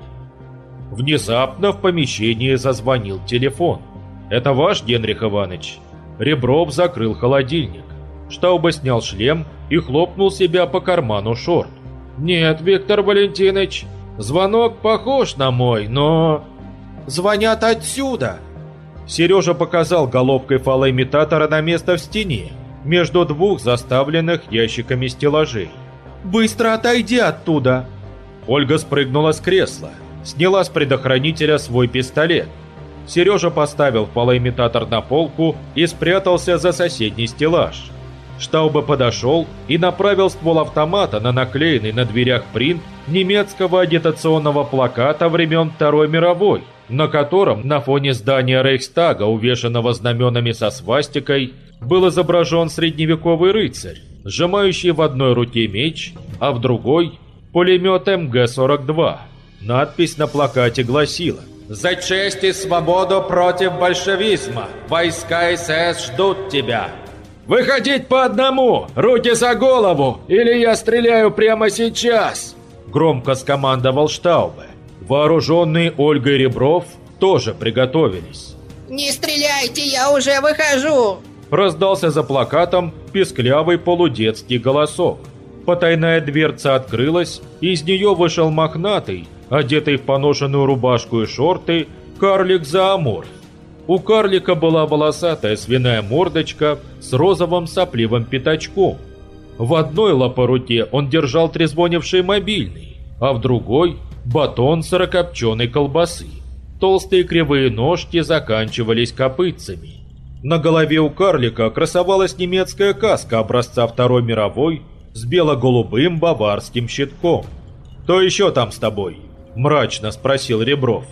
Внезапно в помещении зазвонил телефон. «Это ваш, Генрих Иванович?» Ребров закрыл холодильник. Штаубе снял шлем и хлопнул себя по карману шорт. «Нет, Виктор Валентинович, звонок похож на мой, но...» «Звонят отсюда!» Сережа показал головкой фалоимитатора на место в стене, между двух заставленных ящиками стеллажей. «Быстро отойди оттуда!» Ольга спрыгнула с кресла, сняла с предохранителя свой пистолет. Сережа поставил фалоимитатор на полку и спрятался за соседний стеллаж. Штаубе подошел и направил ствол автомата на наклеенный на дверях принт немецкого агитационного плаката времен Второй мировой, на котором на фоне здания Рейхстага, увешанного знаменами со свастикой, был изображен средневековый рыцарь, сжимающий в одной руке меч, а в другой – пулемет МГ-42. Надпись на плакате гласила «За честь и свободу против большевизма! Войска СС ждут тебя!» «Выходить по одному! Руки за голову! Или я стреляю прямо сейчас!» Громко скомандовал Штаубе. Вооруженные Ольгой Ребров тоже приготовились. «Не стреляйте, я уже выхожу!» Раздался за плакатом песклявый полудетский голосок. Потайная дверца открылась, и из нее вышел мохнатый, одетый в поношенную рубашку и шорты, карлик Зооморф. У карлика была волосатая свиная мордочка с розовым сопливым пятачком. В одной лапоруке он держал трезвонивший мобильный, а в другой – батон сырокопченой колбасы. Толстые кривые ножки заканчивались копытцами. На голове у карлика красовалась немецкая каска образца Второй мировой с бело-голубым баварским щитком. «Кто еще там с тобой?» – мрачно спросил Ребров.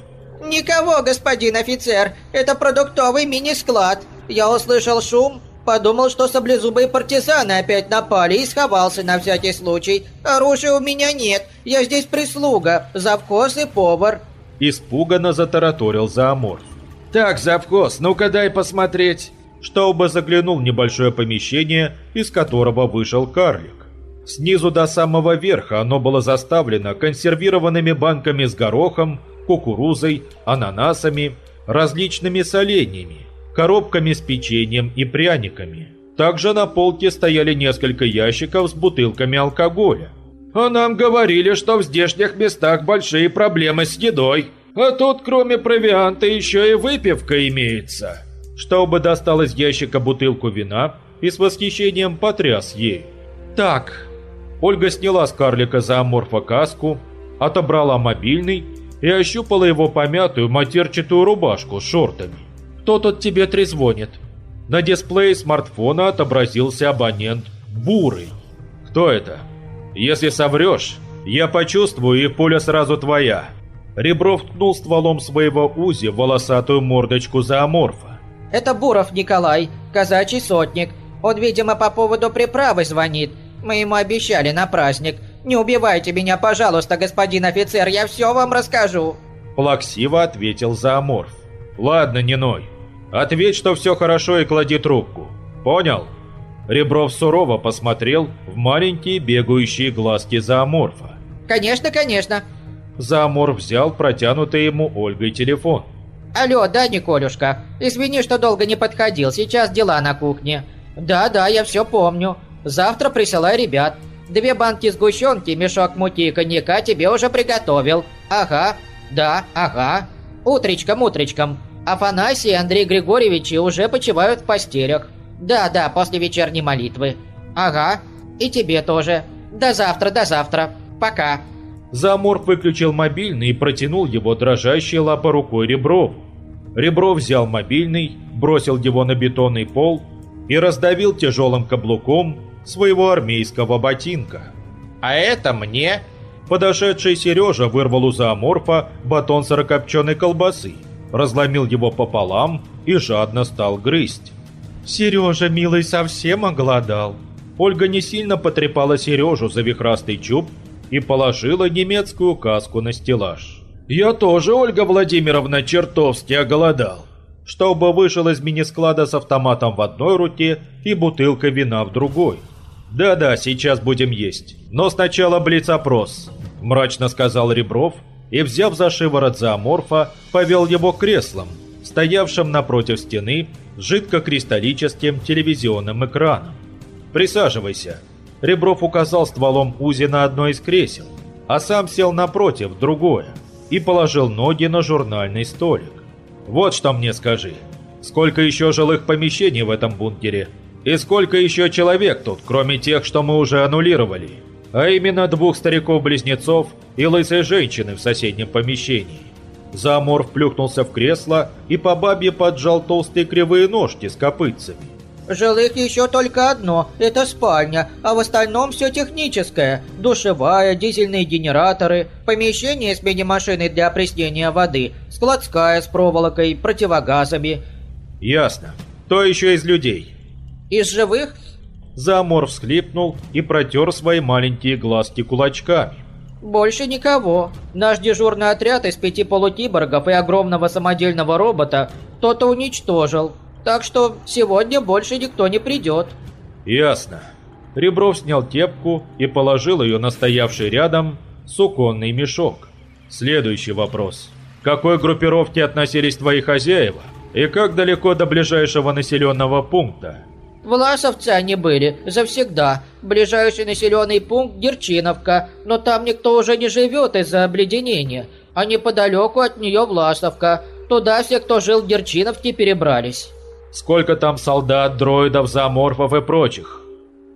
«Никого, господин офицер. Это продуктовый мини-склад. Я услышал шум, подумал, что саблезубые партизаны опять напали и сховался на всякий случай. Оружия у меня нет. Я здесь прислуга, завхоз и повар». Испуганно затараторил Зааморф. «Так, завхоз, ну-ка дай посмотреть». Штауба заглянул в небольшое помещение, из которого вышел карлик. Снизу до самого верха оно было заставлено консервированными банками с горохом, кукурузой, ананасами, различными соленьями, коробками с печеньем и пряниками. Также на полке стояли несколько ящиков с бутылками алкоголя. «А нам говорили, что в здешних местах большие проблемы с едой. А тут кроме провианта еще и выпивка имеется». Чтобы достал из ящика бутылку вина и с восхищением потряс ей. «Так». Ольга сняла с карлика зооморфа каску, отобрала мобильный и ощупала его помятую матерчатую рубашку с шортами. «Кто тут тебе трезвонит?» На дисплее смартфона отобразился абонент «Бурый». «Кто это?» «Если соврешь, я почувствую, и пуля сразу твоя». Ребров ткнул стволом своего УЗИ в волосатую мордочку зооморфа. «Это Буров Николай, казачий сотник. Он, видимо, по поводу приправы звонит. Мы ему обещали на праздник. «Не убивайте меня, пожалуйста, господин офицер, я все вам расскажу!» Плаксиво ответил Зооморф. «Ладно, не ной. Ответь, что все хорошо и клади трубку. Понял?» Ребров сурово посмотрел в маленькие бегающие глазки Зооморфа. «Конечно, конечно!» Зооморф взял протянутый ему Ольгой телефон. «Алло, да, Николюшка? Извини, что долго не подходил, сейчас дела на кухне. Да-да, я все помню. Завтра присылай ребят. Две банки сгущенки, мешок муки и коньяка тебе уже приготовил. Ага, да, ага. Утречком, утречком. Афанасий и Андрей Григорьевичи уже почивают в постелях. Да-да, после вечерней молитвы. Ага, и тебе тоже. До завтра, до завтра. Пока. Заморф выключил мобильный и протянул его дрожащей лапой рукой Реброву. Ребров взял мобильный, бросил его на бетонный пол и раздавил тяжелым каблуком своего армейского ботинка. «А это мне!» Подошедший Сережа вырвал у зооморфа батон сырокопченой колбасы, разломил его пополам и жадно стал грызть. «Сережа, милый, совсем оголодал!» Ольга не сильно потрепала Сережу за вихрастый чуб и положила немецкую каску на стеллаж. «Я тоже, Ольга Владимировна, чертовски оголодал!» Чтобы вышел из мини-склада с автоматом в одной руке и бутылкой вина в другой. «Да-да, сейчас будем есть. Но сначала блиц-опрос», – мрачно сказал Ребров и, взяв за шиворот зооморфа, повел его к креслам, стоявшим напротив стены жидкокристаллическим телевизионным экраном. Присаживайся». Ребров указал стволом Узи на одно из кресел, а сам сел напротив, другое, и положил ноги на журнальный столик. «Вот что мне скажи. Сколько еще жилых помещений в этом бункере? И сколько еще человек тут, кроме тех, что мы уже аннулировали? А именно двух стариков-близнецов и лысой женщины в соседнем помещении». Заморф плюхнулся в кресло и по бабе поджал толстые кривые ножки с копытцами. Жилых еще только одно – это спальня, а в остальном все техническое. Душевая, дизельные генераторы, помещение с мини-машиной для опреснения воды, складская с проволокой, противогазами. Ясно. То еще из людей. Из живых? Замор всхлипнул и протер свои маленькие глазки кулачками. Больше никого. Наш дежурный отряд из пяти полукиборгов и огромного самодельного робота кто-то уничтожил. Так что сегодня больше никто не придет. Ясно. Ребров снял тепку и положил ее на стоявший рядом суконный мешок. Следующий вопрос. К какой группировке относились твои хозяева? И как далеко до ближайшего населенного пункта? Власовцы они были, завсегда. Ближайший населенный пункт Герчиновка, но там никто уже не живет из-за обледенения. А неподалеку от нее Власовка. Туда все, кто жил в Герчиновке, перебрались. Сколько там солдат, дроидов, зооморфов и прочих?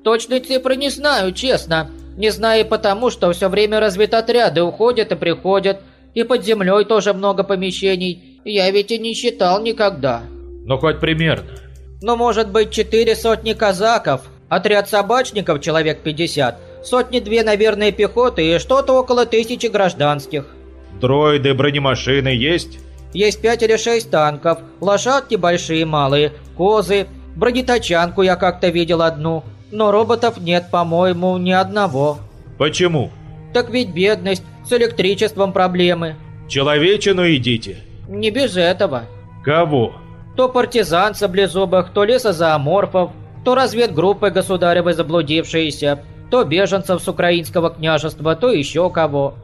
Точной цифры не знаю, честно. Не знаю и потому, что все время разведотряды уходят и приходят. И под землей тоже много помещений. Я ведь и не считал никогда. Ну, хоть примерно. Ну, может быть, четыре сотни казаков, отряд собачников человек 50, сотни-две, наверное, пехоты и что-то около тысячи гражданских. Дроиды, бронемашины есть? Есть пять или шесть танков, лошадки большие и малые, козы, бронетачанку я как-то видел одну, но роботов нет, по-моему, ни одного. Почему? Так ведь бедность, с электричеством проблемы. Человечину идите. Не без этого. Кого? То партизан саблезубых, то лесозооморфов, то разведгруппы государевы заблудившиеся, то беженцев с украинского княжества, то еще кого.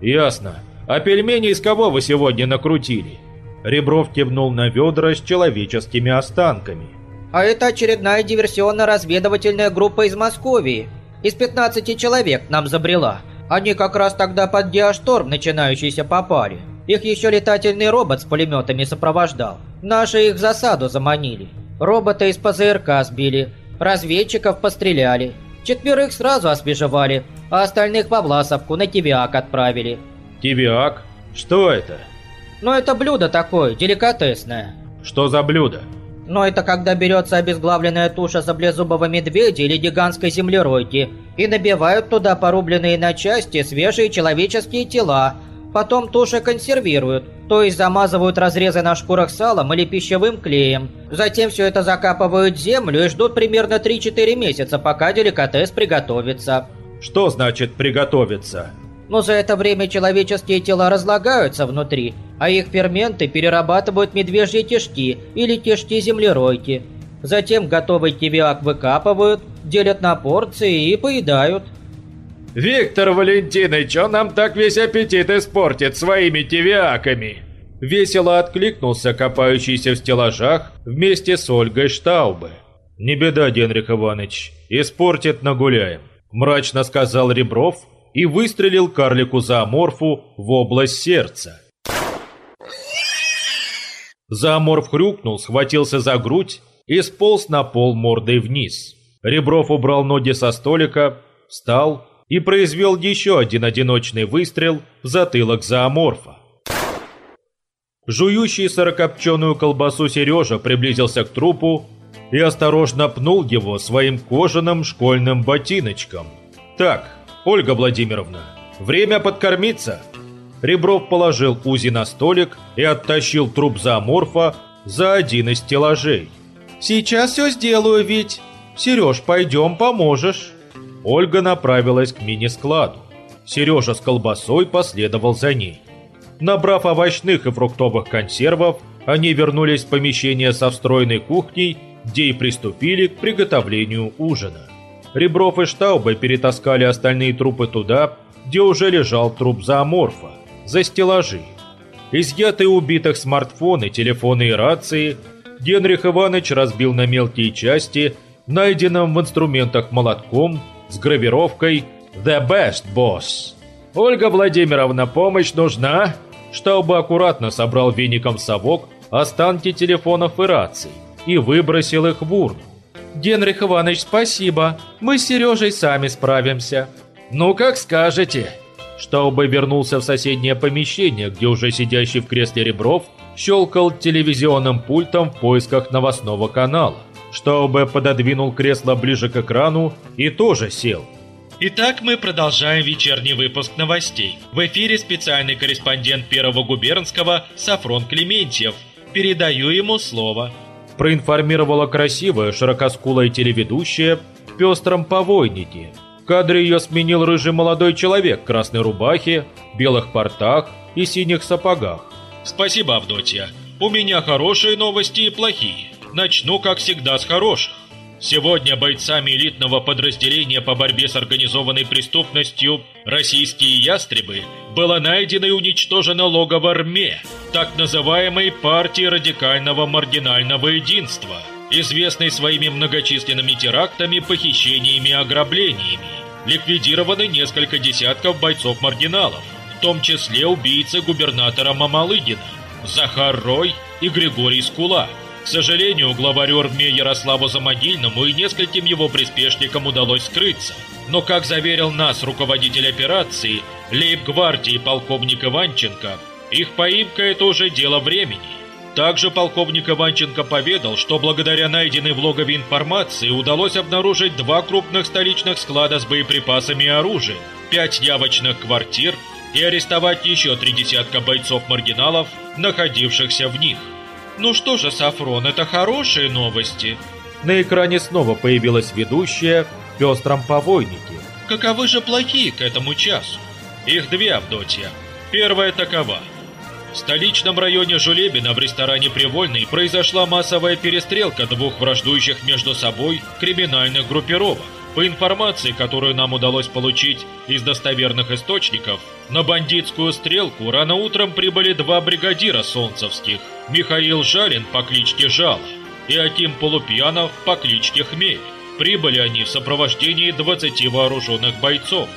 Ясно. А пельмени из кого вы сегодня накрутили? Ребров кивнул на ведра с человеческими останками. А это очередная диверсионно-разведывательная группа из Московии. Из 15 человек нам забрела. Они как раз тогда под Диашторм начинающийся попали. Их еще летательный робот с пулеметами сопровождал. Наши их в засаду заманили. Робота из ПЗРК сбили. Разведчиков постреляли. Четверых сразу освежевали, а остальных во Власовку на Кивиак отправили. Кивиак? Что это? Ну это блюдо такое, деликатесное. Что за блюдо? Но это когда берется обезглавленная туша саблезубого медведя или гигантской землеройки и набивают туда порубленные на части свежие человеческие тела. Потом туши консервируют, то есть замазывают разрезы на шкурах салом или пищевым клеем. Затем все это закапывают в землю и ждут примерно 3-4 месяца, пока деликатес приготовится. Что значит приготовиться? Но за это время человеческие тела разлагаются внутри, а их ферменты перерабатывают медвежьи кишки или кишки землеройки. Затем готовый кивиак выкапывают, делят на порции и поедают. «Виктор Валентинович, он нам так весь аппетит испортит своими кивиаками!» Весело откликнулся копающийся в стеллажах вместе с Ольгой Штаубе. «Не беда, Генрих Иванович, испортит нагуляем», – мрачно сказал Ребров и выстрелил карлику зооморфу в область сердца. Зооморф хрюкнул, схватился за грудь и сполз на пол мордой вниз. Ребров убрал ноги со столика, встал и произвел еще один одиночный выстрел в затылок зооморфа. Жующий сырокопченую колбасу Сережа приблизился к трупу и осторожно пнул его своим кожаным школьным ботиночком. «Так, Ольга Владимировна, время подкормиться!» Ребров положил Узи на столик и оттащил труп зооморфа за один из стеллажей. «Сейчас все сделаю, ведь. Сереж, пойдем, поможешь!» Ольга направилась к мини-складу. Сережа с колбасой последовал за ней. Набрав овощных и фруктовых консервов, они вернулись в помещение со встроенной кухней, где и приступили к приготовлению ужина. Ребров и Штаубе перетаскали остальные трупы туда, где уже лежал труп зооморфа, за стеллажи. Изъятые убитых смартфоны, телефоны и рации Генрих Иванович разбил на мелкие части найденным в инструментах молотком с гравировкой «The Best Boss». «Ольга Владимировна, помощь нужна?» Чтобы аккуратно собрал веником совок останки телефонов и раций и выбросил их в урну. «Генрих Иванович, спасибо. Мы с Сережей сами справимся». «Ну, как скажете». Штаубе вернулся в соседнее помещение, где уже сидящий в кресле Ребров щелкал телевизионным пультом в поисках новостного канала. Штаубе пододвинул кресло ближе к экрану и тоже сел. Итак, мы продолжаем вечерний выпуск новостей. В эфире специальный корреспондент Первого губернского Сафрон Клементьев. Передаю ему слово. Проинформировала красивая широкоскулая телеведущая в пестром повойнике. В кадре ее сменил рыжий молодой человек в красной рубахе, белых портах и синих сапогах. Спасибо, Авдотья. У меня хорошие новости и плохие. Начну, как всегда, с хороших. Сегодня бойцами элитного подразделения по борьбе с организованной преступностью «Российские ястребы» было найдено и уничтожено логово РМЕ, так называемой партии радикального маргинального единства, известной своими многочисленными терактами, похищениями и ограблениями. Ликвидированы несколько десятков бойцов-маргиналов, в том числе убийцы губернатора Мамалыгина, Захар Рой и Григорий Скула – к сожалению, главарю РМЕ Ярославу Замогильному и нескольким его приспешникам удалось скрыться. Но, как заверил нас руководитель операции, лейб-гвардии полковник Иванченко, их поимка – это уже дело времени. Также полковник Иванченко поведал, что благодаря найденной в логове информации удалось обнаружить два крупных столичных склада с боеприпасами и оружием, пять явочных квартир и арестовать еще три десятка бойцов-маргиналов, находившихся в них. Ну что же, Сафрон, это хорошие новости. На экране снова появилась ведущая в пестром повойнике. Каковы же плохие к этому часу? Их две, Авдотья. Первая такова. В столичном районе Жулебина в ресторане «Привольный» произошла массовая перестрелка двух враждующих между собой криминальных группировок. По информации, которую нам удалось получить из достоверных источников, на бандитскую стрелку рано утром прибыли два бригадира солнцевских – Михаил Жарин по кличке Жало и Аким Полупьянов по кличке Хмель. Прибыли они в сопровождении 20 вооруженных бойцов.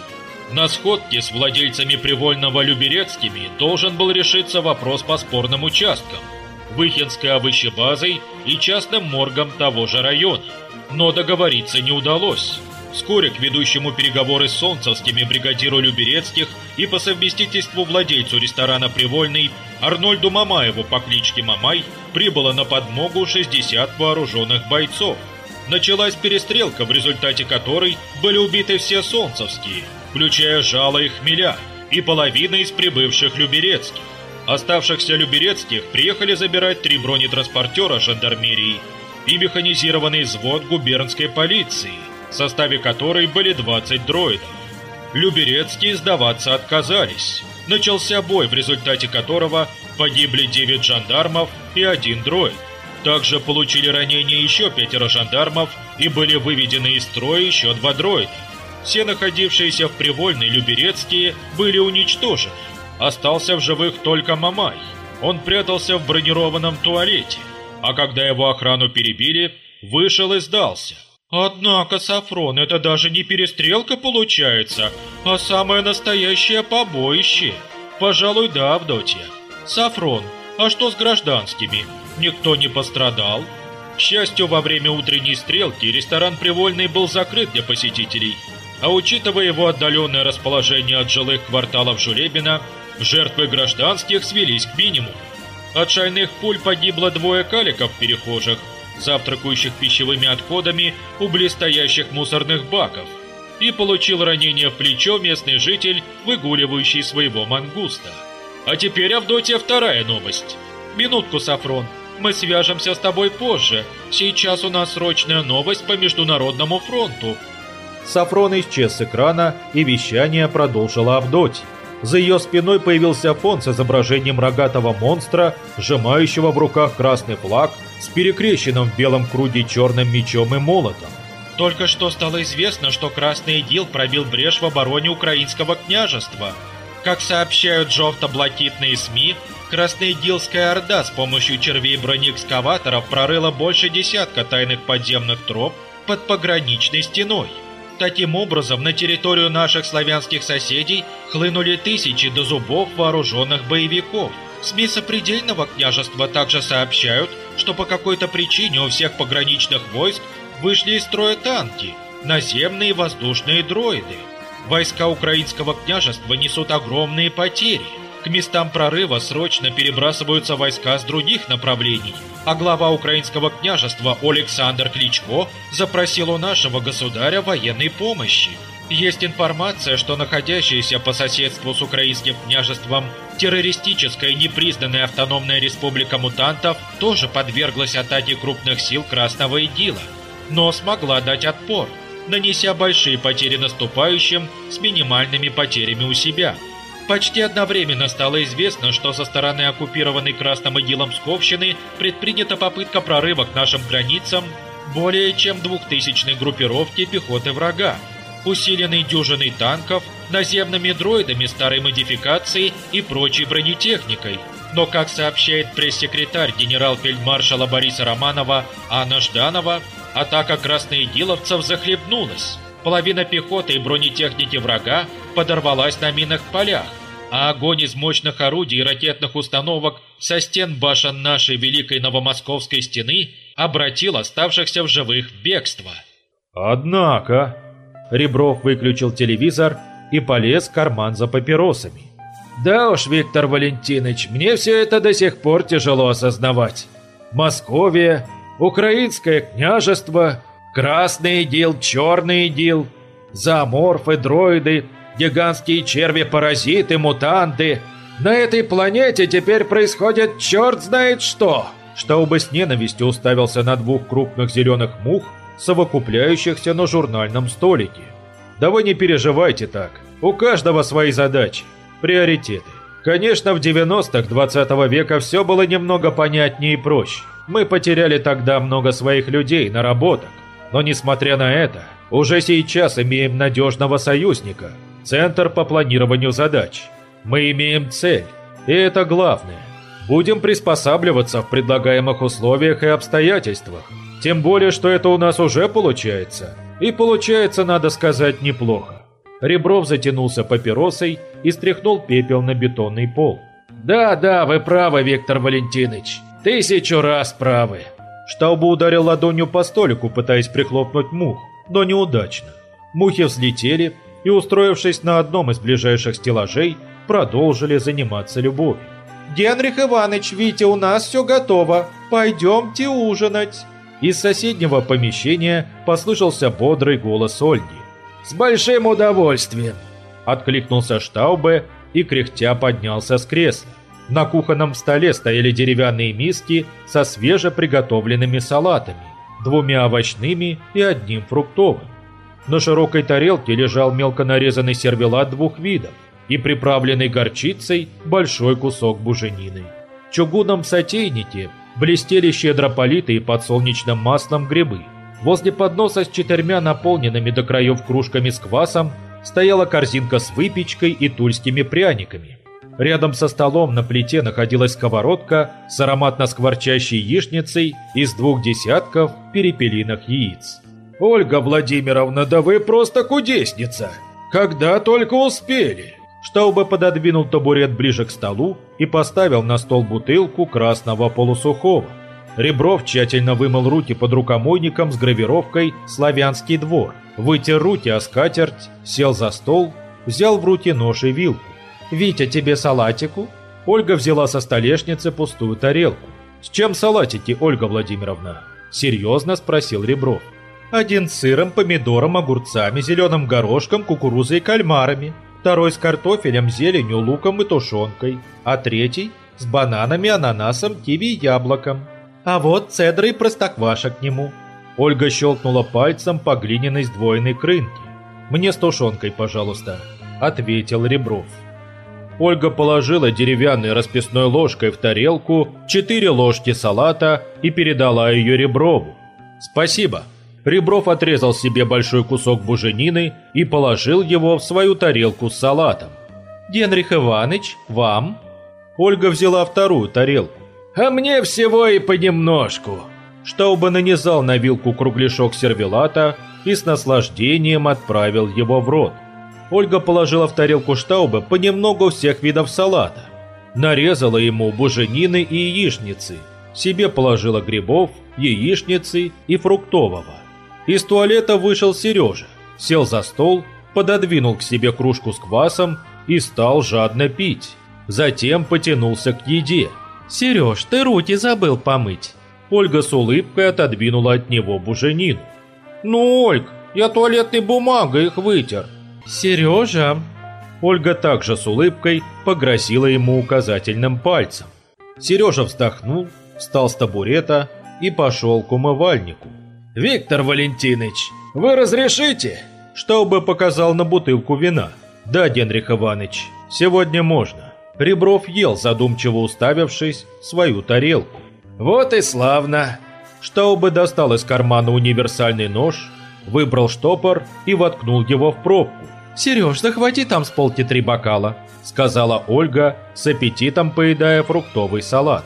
На сходке с владельцами Привольного Люберецкими должен был решиться вопрос по спорным участкам, Выхинской овощебазой и частным моргом того же района. Но договориться не удалось. Вскоре к ведущему переговоры с солнцевскими бригадиру Люберецких и по совместительству владельцу ресторана «Привольный» Арнольду Мамаеву по кличке Мамай прибыло на подмогу 60 вооруженных бойцов. Началась перестрелка, в результате которой были убиты все солнцевские, включая Жало и Хмеля, и половина из прибывших Люберецких. Оставшихся Люберецких приехали забирать три бронетранспортера жандармерии и механизированный взвод губернской полиции – в составе которой были 20 дроидов. Люберецкие сдаваться отказались. Начался бой, в результате которого погибли 9 жандармов и один дроид. Также получили ранения еще пятеро жандармов и были выведены из строя еще два дроида. Все находившиеся в Привольной Люберецкие были уничтожены. Остался в живых только Мамай. Он прятался в бронированном туалете, а когда его охрану перебили, вышел и сдался. Однако, Сафрон, это даже не перестрелка получается, а самое настоящее побоище. Пожалуй, да, Авдотья. Сафрон, а что с гражданскими? Никто не пострадал? К счастью, во время утренней стрелки ресторан «Привольный» был закрыт для посетителей. А учитывая его отдаленное расположение от жилых кварталов Жулебина, жертвы гражданских свелись к минимуму. От шальных пуль погибло двое каликов-перехожих, завтракающих пищевыми отходами у блестящих мусорных баков, и получил ранение в плечо местный житель, выгуливающий своего мангуста. А теперь, Авдотья, вторая новость. Минутку, Сафрон, мы свяжемся с тобой позже. Сейчас у нас срочная новость по Международному фронту. Сафрон исчез с экрана, и вещание продолжила Авдотья. За ее спиной появился фон с изображением рогатого монстра, сжимающего в руках красный флаг с перекрещенным в белом круге черным мечом и молотом. Только что стало известно, что Красный Идил пробил брешь в обороне украинского княжества. Как сообщают жовто-блакитные СМИ, Красноидилская Орда с помощью червей бронеэкскаваторов прорыла больше десятка тайных подземных троп, под пограничной стеной. Таким образом, на территорию наших славянских соседей хлынули тысячи до зубов вооруженных боевиков. СМИ сопредельного княжества также сообщают, что по какой-то причине у всех пограничных войск вышли из строя танки, наземные и воздушные дроиды. Войска украинского княжества несут огромные потери. К местам прорыва срочно перебрасываются войска с других направлений, а глава украинского княжества Александр Кличко запросил у нашего государя военной помощи. Есть информация, что находящаяся по соседству с украинским княжеством террористическая непризнанная автономная республика мутантов тоже подверглась атаке крупных сил Красного Идила, но смогла дать отпор, нанеся большие потери наступающим с минимальными потерями у себя. Почти одновременно стало известно, что со стороны оккупированной Красным Идилом Псковщины предпринята попытка прорыва к нашим границам более чем двухтысячной группировки пехоты врага, усиленной дюжиной танков, наземными дроидами старой модификации и прочей бронетехникой. Но, как сообщает пресс-секретарь генерал-фельдмаршала Бориса Романова Анна Жданова, атака красноидиловцев захлебнулась. Половина пехоты и бронетехники врага подорвалась на минных полях, а огонь из мощных орудий и ракетных установок со стен башен нашей Великой Новомосковской стены обратил оставшихся в живых в бегство. Однако... Ребров выключил телевизор и полез в карман за папиросами. Да уж, Виктор Валентинович, мне все это до сих пор тяжело осознавать. Московия, Украинское княжество, Красный идил, Черный идил, зооморфы, дроиды, гигантские черви-паразиты, мутанты. На этой планете теперь происходит черт знает что. Штаубе с ненавистью уставился на двух крупных зеленых мух, совокупляющихся на журнальном столике. Да вы не переживайте так. У каждого свои задачи, приоритеты. Конечно, в 90-х 20 -го века все было немного понятнее и проще. Мы потеряли тогда много своих людей, наработок. Но несмотря на это, уже сейчас имеем надежного союзника, Центр по планированию задач. Мы имеем цель, и это главное. Будем приспосабливаться в предлагаемых условиях и обстоятельствах. Тем более, что это у нас уже получается. И получается, надо сказать, неплохо. Ребров затянулся папиросой и стряхнул пепел на бетонный пол. «Да, да, вы правы, Виктор Валентинович. Тысячу раз правы». Штаубу ударил ладонью по столику, пытаясь прихлопнуть мух, но неудачно. Мухи взлетели и, устроившись на одном из ближайших стеллажей, продолжили заниматься любовью. «Генрих Иванович, Витя, у нас все готово. Пойдемте ужинать». Из соседнего помещения послышался бодрый голос Ольги. «С большим удовольствием!» Откликнулся Штаубе и кряхтя поднялся с кресла. На кухонном столе стояли деревянные миски со свежеприготовленными салатами, двумя овощными и одним фруктовым. На широкой тарелке лежал мелко нарезанный сервелат двух видов и приправленный горчицей большой кусок буженины. В чугунном сотейнике блестели щедро политые подсолнечным маслом грибы. Возле подноса с четырьмя наполненными до краев кружками с квасом стояла корзинка с выпечкой и тульскими пряниками. Рядом со столом на плите находилась сковородка с ароматно-скворчащей яичницей из двух десятков перепелиных яиц. «Ольга Владимировна, да вы просто кудесница! Когда только успели!» Штаубе пододвинул табурет ближе к столу и поставил на стол бутылку красного полусухого. Ребров тщательно вымыл руки под рукомойником с гравировкой «Славянский двор», вытер руки о скатерть, сел за стол, взял в руки нож и вилку. «Витя, тебе салатику?» Ольга взяла со столешницы пустую тарелку. «С чем салатики, Ольга Владимировна?» Серьезно спросил Ребров. «Один с сыром, помидором, огурцами, зеленым горошком, кукурузой и кальмарами второй с картофелем, зеленью, луком и тушенкой, а третий с бананами, ананасом, киви и яблоком. А вот цедра и простокваша к нему. Ольга щелкнула пальцем по глиняной сдвоенной крынке. «Мне с тушенкой, пожалуйста», — ответил Ребров. Ольга положила деревянной расписной ложкой в тарелку четыре ложки салата и передала ее Реброву. «Спасибо», Ребров отрезал себе большой кусок буженины и положил его в свою тарелку с салатом. «Генрих Иванович, вам?» Ольга взяла вторую тарелку. «А мне всего и понемножку». Штаубе нанизал на вилку кругляшок сервелата и с наслаждением отправил его в рот. Ольга положила в тарелку Штаубе понемногу всех видов салата. Нарезала ему буженины и яичницы. Себе положила грибов, яичницы и фруктового. Из туалета вышел Сережа, сел за стол, пододвинул к себе кружку с квасом и стал жадно пить. Затем потянулся к еде. «Сереж, ты руки забыл помыть». Ольга с улыбкой отодвинула от него буженину. «Ну, Ольг, я туалетной бумагой их вытер». «Сережа!» Ольга также с улыбкой погрозила ему указательным пальцем. Сережа вздохнул, встал с табурета и пошел к умывальнику. «Виктор Валентинович, вы разрешите?» Штаубе показал на бутылку вина. «Да, Генрих Иванович, сегодня можно». Ребров ел, задумчиво уставившись свою тарелку. «Вот и славно!» Штаубе достал из кармана универсальный нож, выбрал штопор и воткнул его в пробку. «Сереж, захвати там с полки три бокала», — сказала Ольга, с аппетитом поедая фруктовый салат.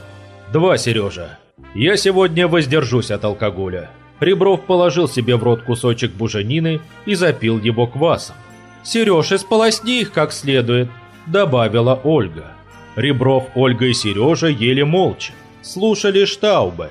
«Два, Сережа. Я сегодня воздержусь от алкоголя». Ребров положил себе в рот кусочек буженины и запил его квасом. «Сереж, исполосни их как следует», — добавила Ольга. Ребров, Ольга и Сережа ели молча, слушали Штаубе.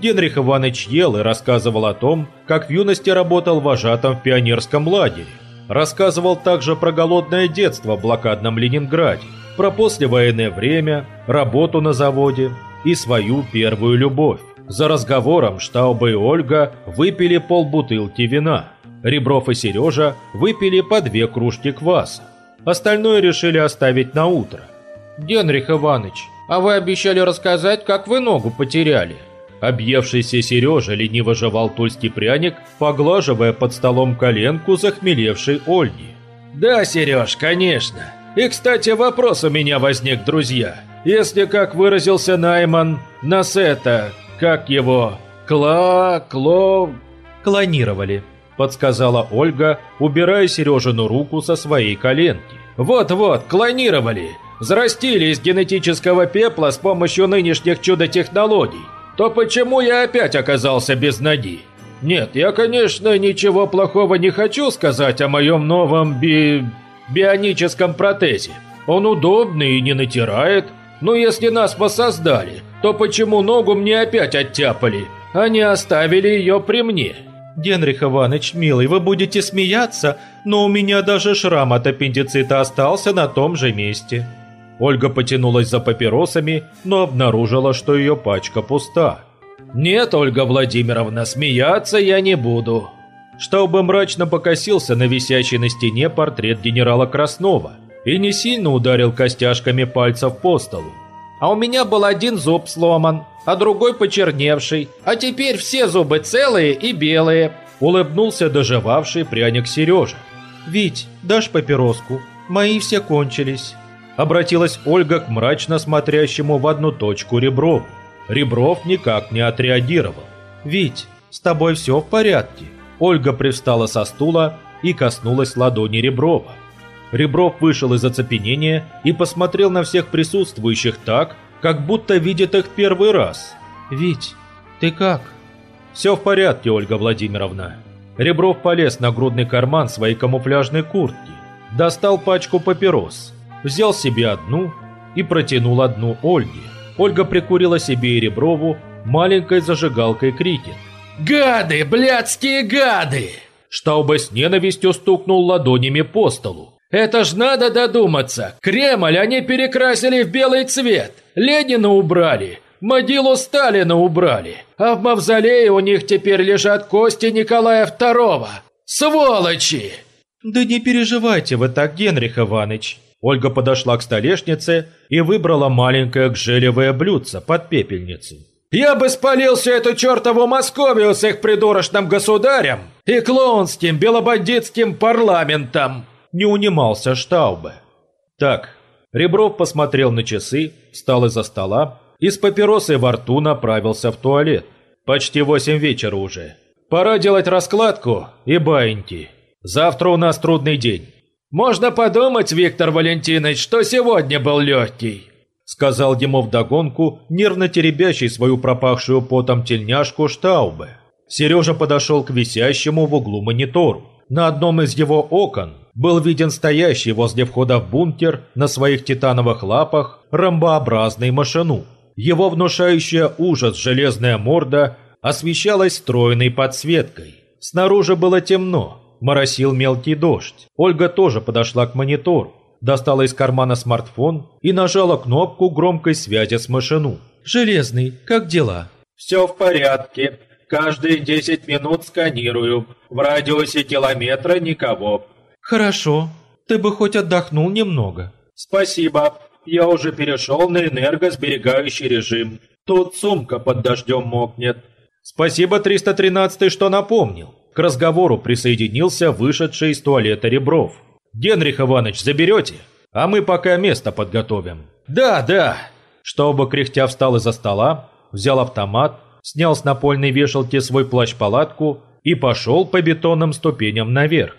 Генрих Иванович ел и рассказывал о том, как в юности работал вожатым в пионерском лагере. Рассказывал также про голодное детство в блокадном Ленинграде, про послевоенное время, работу на заводе и свою первую любовь. За разговором Штауба и Ольга выпили полбутылки вина. Ребров и Сережа выпили по две кружки кваса. Остальное решили оставить на утро. «Генрих Иванович, а вы обещали рассказать, как вы ногу потеряли?» Объевшийся Сережа лениво жевал тульский пряник, поглаживая под столом коленку захмелевшей Ольги. «Да, Сереж, конечно. И, кстати, вопрос у меня возник, друзья. Если, как выразился Найман, нас это, как его, кла... кло... клонировали», подсказала Ольга, убирая Сережину руку со своей коленки. «Вот-вот, клонировали. Взрастили из генетического пепла с помощью нынешних чудо-технологий то почему я опять оказался без ноги? Нет, я, конечно, ничего плохого не хочу сказать о моем новом би... бионическом протезе. Он удобный и не натирает, но если нас воссоздали, то почему ногу мне опять оттяпали, а не оставили ее при мне?» «Генрих Иванович, милый, вы будете смеяться, но у меня даже шрам от аппендицита остался на том же месте». Ольга потянулась за папиросами, но обнаружила, что ее пачка пуста. «Нет, Ольга Владимировна, смеяться я не буду». Штаубе мрачно покосился на висящий на стене портрет генерала Краснова и не сильно ударил костяшками пальцев по столу. «А у меня был один зуб сломан, а другой почерневший, а теперь все зубы целые и белые», улыбнулся доживавший пряник Сережа. «Вить, дашь папироску? Мои все кончились». Обратилась Ольга к мрачно смотрящему в одну точку Реброву. Ребров никак не отреагировал. «Вить, с тобой все в порядке?» Ольга привстала со стула и коснулась ладони Реброва. Ребров вышел из оцепенения и посмотрел на всех присутствующих так, как будто видит их первый раз. «Вить, ты как?» «Все в порядке, Ольга Владимировна». Ребров полез на грудный карман своей камуфляжной куртки, достал пачку папирос, взял себе одну и протянул одну Ольге. Ольга прикурила себе и Реброву маленькой зажигалкой Крикет. «Гады, блядские гады!» Штаубе с ненавистью стукнул ладонями по столу. «Это ж надо додуматься! Кремль они перекрасили в белый цвет! Ленина убрали! Могилу Сталина убрали! А в мавзолее у них теперь лежат кости Николая II! Сволочи!» «Да не переживайте вы так, Генрих Иванович!» Ольга подошла к столешнице и выбрала маленькое гжелевое блюдце под пепельницу. «Я бы спалил всю эту чертову Московию с их придурочным государем и клоунским белобандитским парламентом!» Не унимался Штаубе. «Так». Ребров посмотрел на часы, встал из-за стола и с папиросой во рту направился в туалет. Почти восемь вечера уже. Пора делать раскладку и баиньки. Завтра у нас трудный день. Можно подумать, Виктор Валентинович, что сегодня был легкий. сказал ему вдогонку нервно теребящий свою пропахшую потом тельняшку Штаубе. Сережа подошел к висящему в углу монитору. На одном из его окон был виден стоящий возле входа в бункер на своих титановых лапах ромбообразный машину. Его внушающая ужас железная морда освещалась стройной подсветкой. Снаружи было темно, моросил мелкий дождь. Ольга тоже подошла к монитору, достала из кармана смартфон и нажала кнопку громкой связи с машину. «Железный, как дела?» «Все в порядке. Каждые 10 минут сканирую. В радиусе километра никого». «Хорошо. Ты бы хоть отдохнул немного». «Спасибо. Я уже перешел на энергосберегающий режим. Тут сумка под дождем мокнет». «Спасибо, 313 что напомнил». К разговору присоединился вышедший из туалета Ребров. «Генрих Иванович, заберете? А мы пока место подготовим». «Да, да». Чтобы кряхтя встал из-за стола, взял автомат, снял с напольной вешалки свой плащ-палатку и пошел по бетонным ступеням наверх.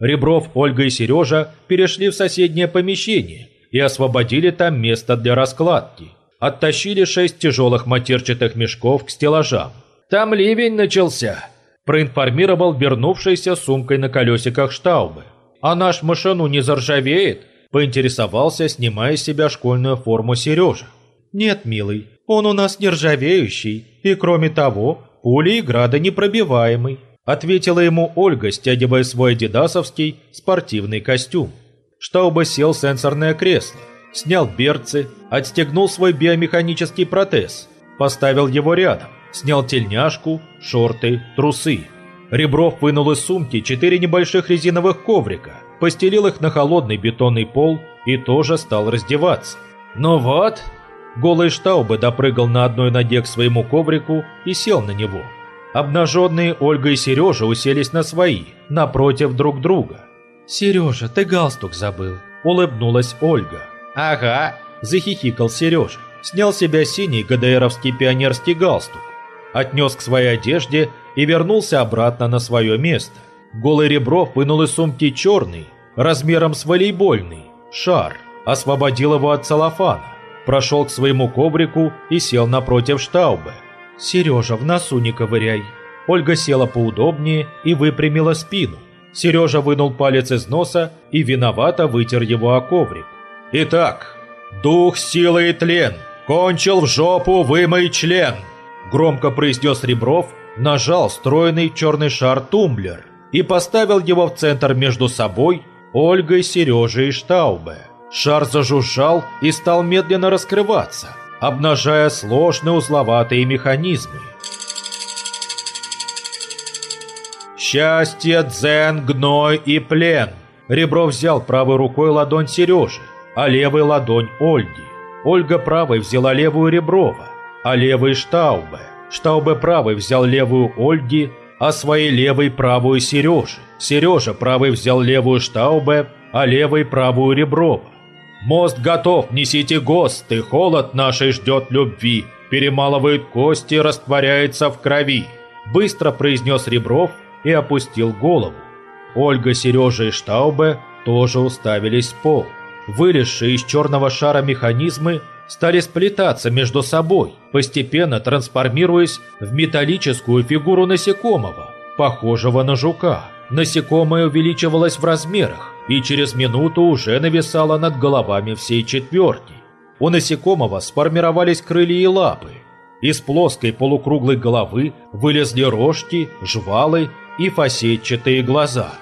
Ребров, Ольга и Сережа перешли в соседнее помещение и освободили там место для раскладки. Оттащили шесть тяжелых матерчатых мешков к стеллажам. «Там ливень начался», – проинформировал вернувшийся сумкой на колесиках Штаубы. «А наш машину не заржавеет?» – поинтересовался, снимая с себя школьную форму Сережа. «Нет, милый, он у нас нержавеющий, и кроме того, пули и града непробиваемый», ответила ему Ольга, стягивая свой адидасовский спортивный костюм. Штауба сел в сенсорное кресло, снял берцы, отстегнул свой биомеханический протез, поставил его рядом, снял тельняшку, шорты, трусы. Ребров вынул из сумки четыре небольших резиновых коврика, постелил их на холодный бетонный пол и тоже стал раздеваться. «Ну вот», Голый Штаубе допрыгал на одной ноге к своему коврику и сел на него. Обнаженные Ольга и Сережа уселись на свои, напротив друг друга. «Сережа, ты галстук забыл», – улыбнулась Ольга. «Ага», – захихикал Сережа. Снял с себя синий ГДРовский пионерский галстук, отнес к своей одежде и вернулся обратно на свое место. Голый Ребров вынул из сумки черный, размером с волейбольный, шар, освободил его от целлофана прошел к своему коврику и сел напротив Штаубе. «Сережа, в носу не ковыряй». Ольга села поудобнее и выпрямила спину. Сережа вынул палец из носа и виновато вытер его о коврик. «Итак, дух силы и тлен, кончил в жопу вымой член!» Громко произнес Ребров, нажал стройный черный шар тумблер и поставил его в центр между собой, Ольгой, Сережей и Штаубе. Шар зажужжал и стал медленно раскрываться, обнажая сложные узловатые механизмы. Счастье, дзен, гной и плен. Ребро взял правой рукой ладонь Сережи, а левой ладонь Ольги. Ольга правой взяла левую Реброва, а левой Штаубе. Штаубе правой взял левую Ольги, а своей левой правую Сережи. Сережа правой взял левую Штаубе, а левой правую Реброва. Мост готов, несите ГОСТы, холод нашей ждет любви, перемалывает кости, растворяется в крови. Быстро произнес Ребров и опустил голову. Ольга, Сережа и Штаубе тоже уставились в пол. Вылезшие из черного шара механизмы стали сплетаться между собой, постепенно трансформируясь в металлическую фигуру насекомого, похожего на жука. Насекомое увеличивалось в размерах, и через минуту уже нависала над головами всей четверки. У насекомого сформировались крылья и лапы. Из плоской полукруглой головы вылезли рожки, жвалы и фасетчатые глаза.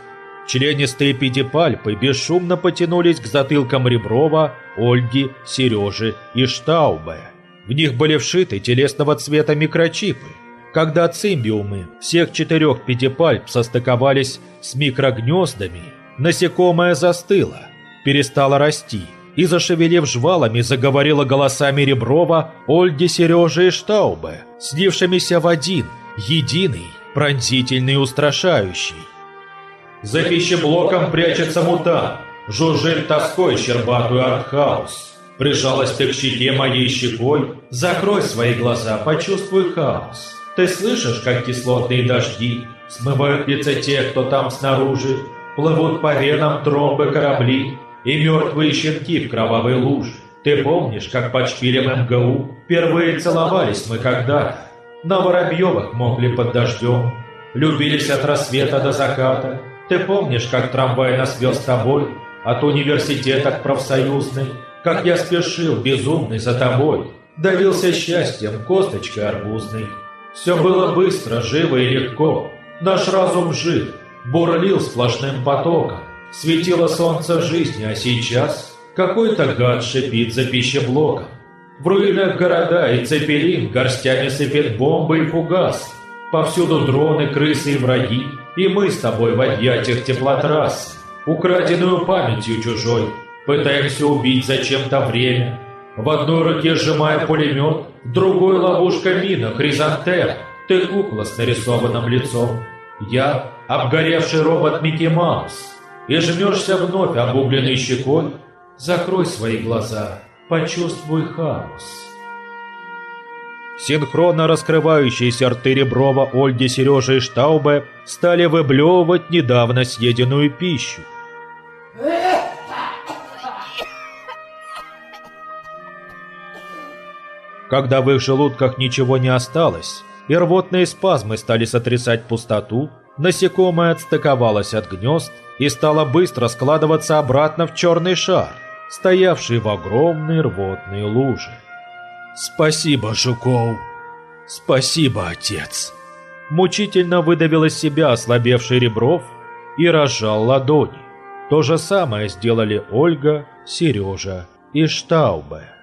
Членистые педипальпы бесшумно потянулись к затылкам Реброва, Ольги, Сережи и Штаубе. В них были вшиты телесного цвета микрочипы. Когда цимбиумы всех четырех педипальп состыковались с микрогнездами – Насекомое застыло, перестало расти и, зашевелив жвалами, заговорила голосами Реброва, Ольги, Сережи и Штаубе, слившимися в один, единый, пронзительный и устрашающий. За пищеблоком прячется мутант, жужжит тоской щербатую артхаус. Прижалась ты к щеке моей щекой, закрой свои глаза, почувствуй хаос. Ты слышишь, как кислотные дожди смывают лица тех, кто там снаружи, Плывут по венам тромбы корабли И мертвые щенки в кровавой луже. Ты помнишь, как под шпилем МГУ впервые целовались мы когда-то? На Воробьевых могли под дождем, любились от рассвета до заката. Ты помнишь, как трамвай нас вез с тобой от университета к профсоюзной? Как я спешил, безумный, за тобой, давился счастьем косточкой арбузной. Все было быстро, живо и легко. Наш разум жив, бурлил сплошным потоком. Светило солнце жизни, а сейчас какой-то гад шипит за пищеблоком. В руинах города и цепелин горстями сыпет бомбы и фугас. Повсюду дроны, крысы и враги, и мы с тобой в объятиях теплотрасс, украденную памятью чужой, пытаемся убить зачем-то время. В одной руке сжимая пулемет, другой ловушка мина, хризантем. Ты кукла с нарисованным лицом. Я обгоревший робот Микки Маус. И жмешься вновь обугленной щекой. Закрой свои глаза, почувствуй хаос. Синхронно раскрывающиеся рты Реброва, Ольги, Сережи и Штаубе стали выблевывать недавно съеденную пищу. Когда в их желудках ничего не осталось, и рвотные спазмы стали сотрясать пустоту, насекомое отстыковалось от гнезд и стало быстро складываться обратно в черный шар, стоявший в огромной рвотной луже. «Спасибо, Жуков! Спасибо, отец!» Мучительно выдавил из себя ослабевший Ребров и разжал ладони. То же самое сделали Ольга, Сережа и Штаубе.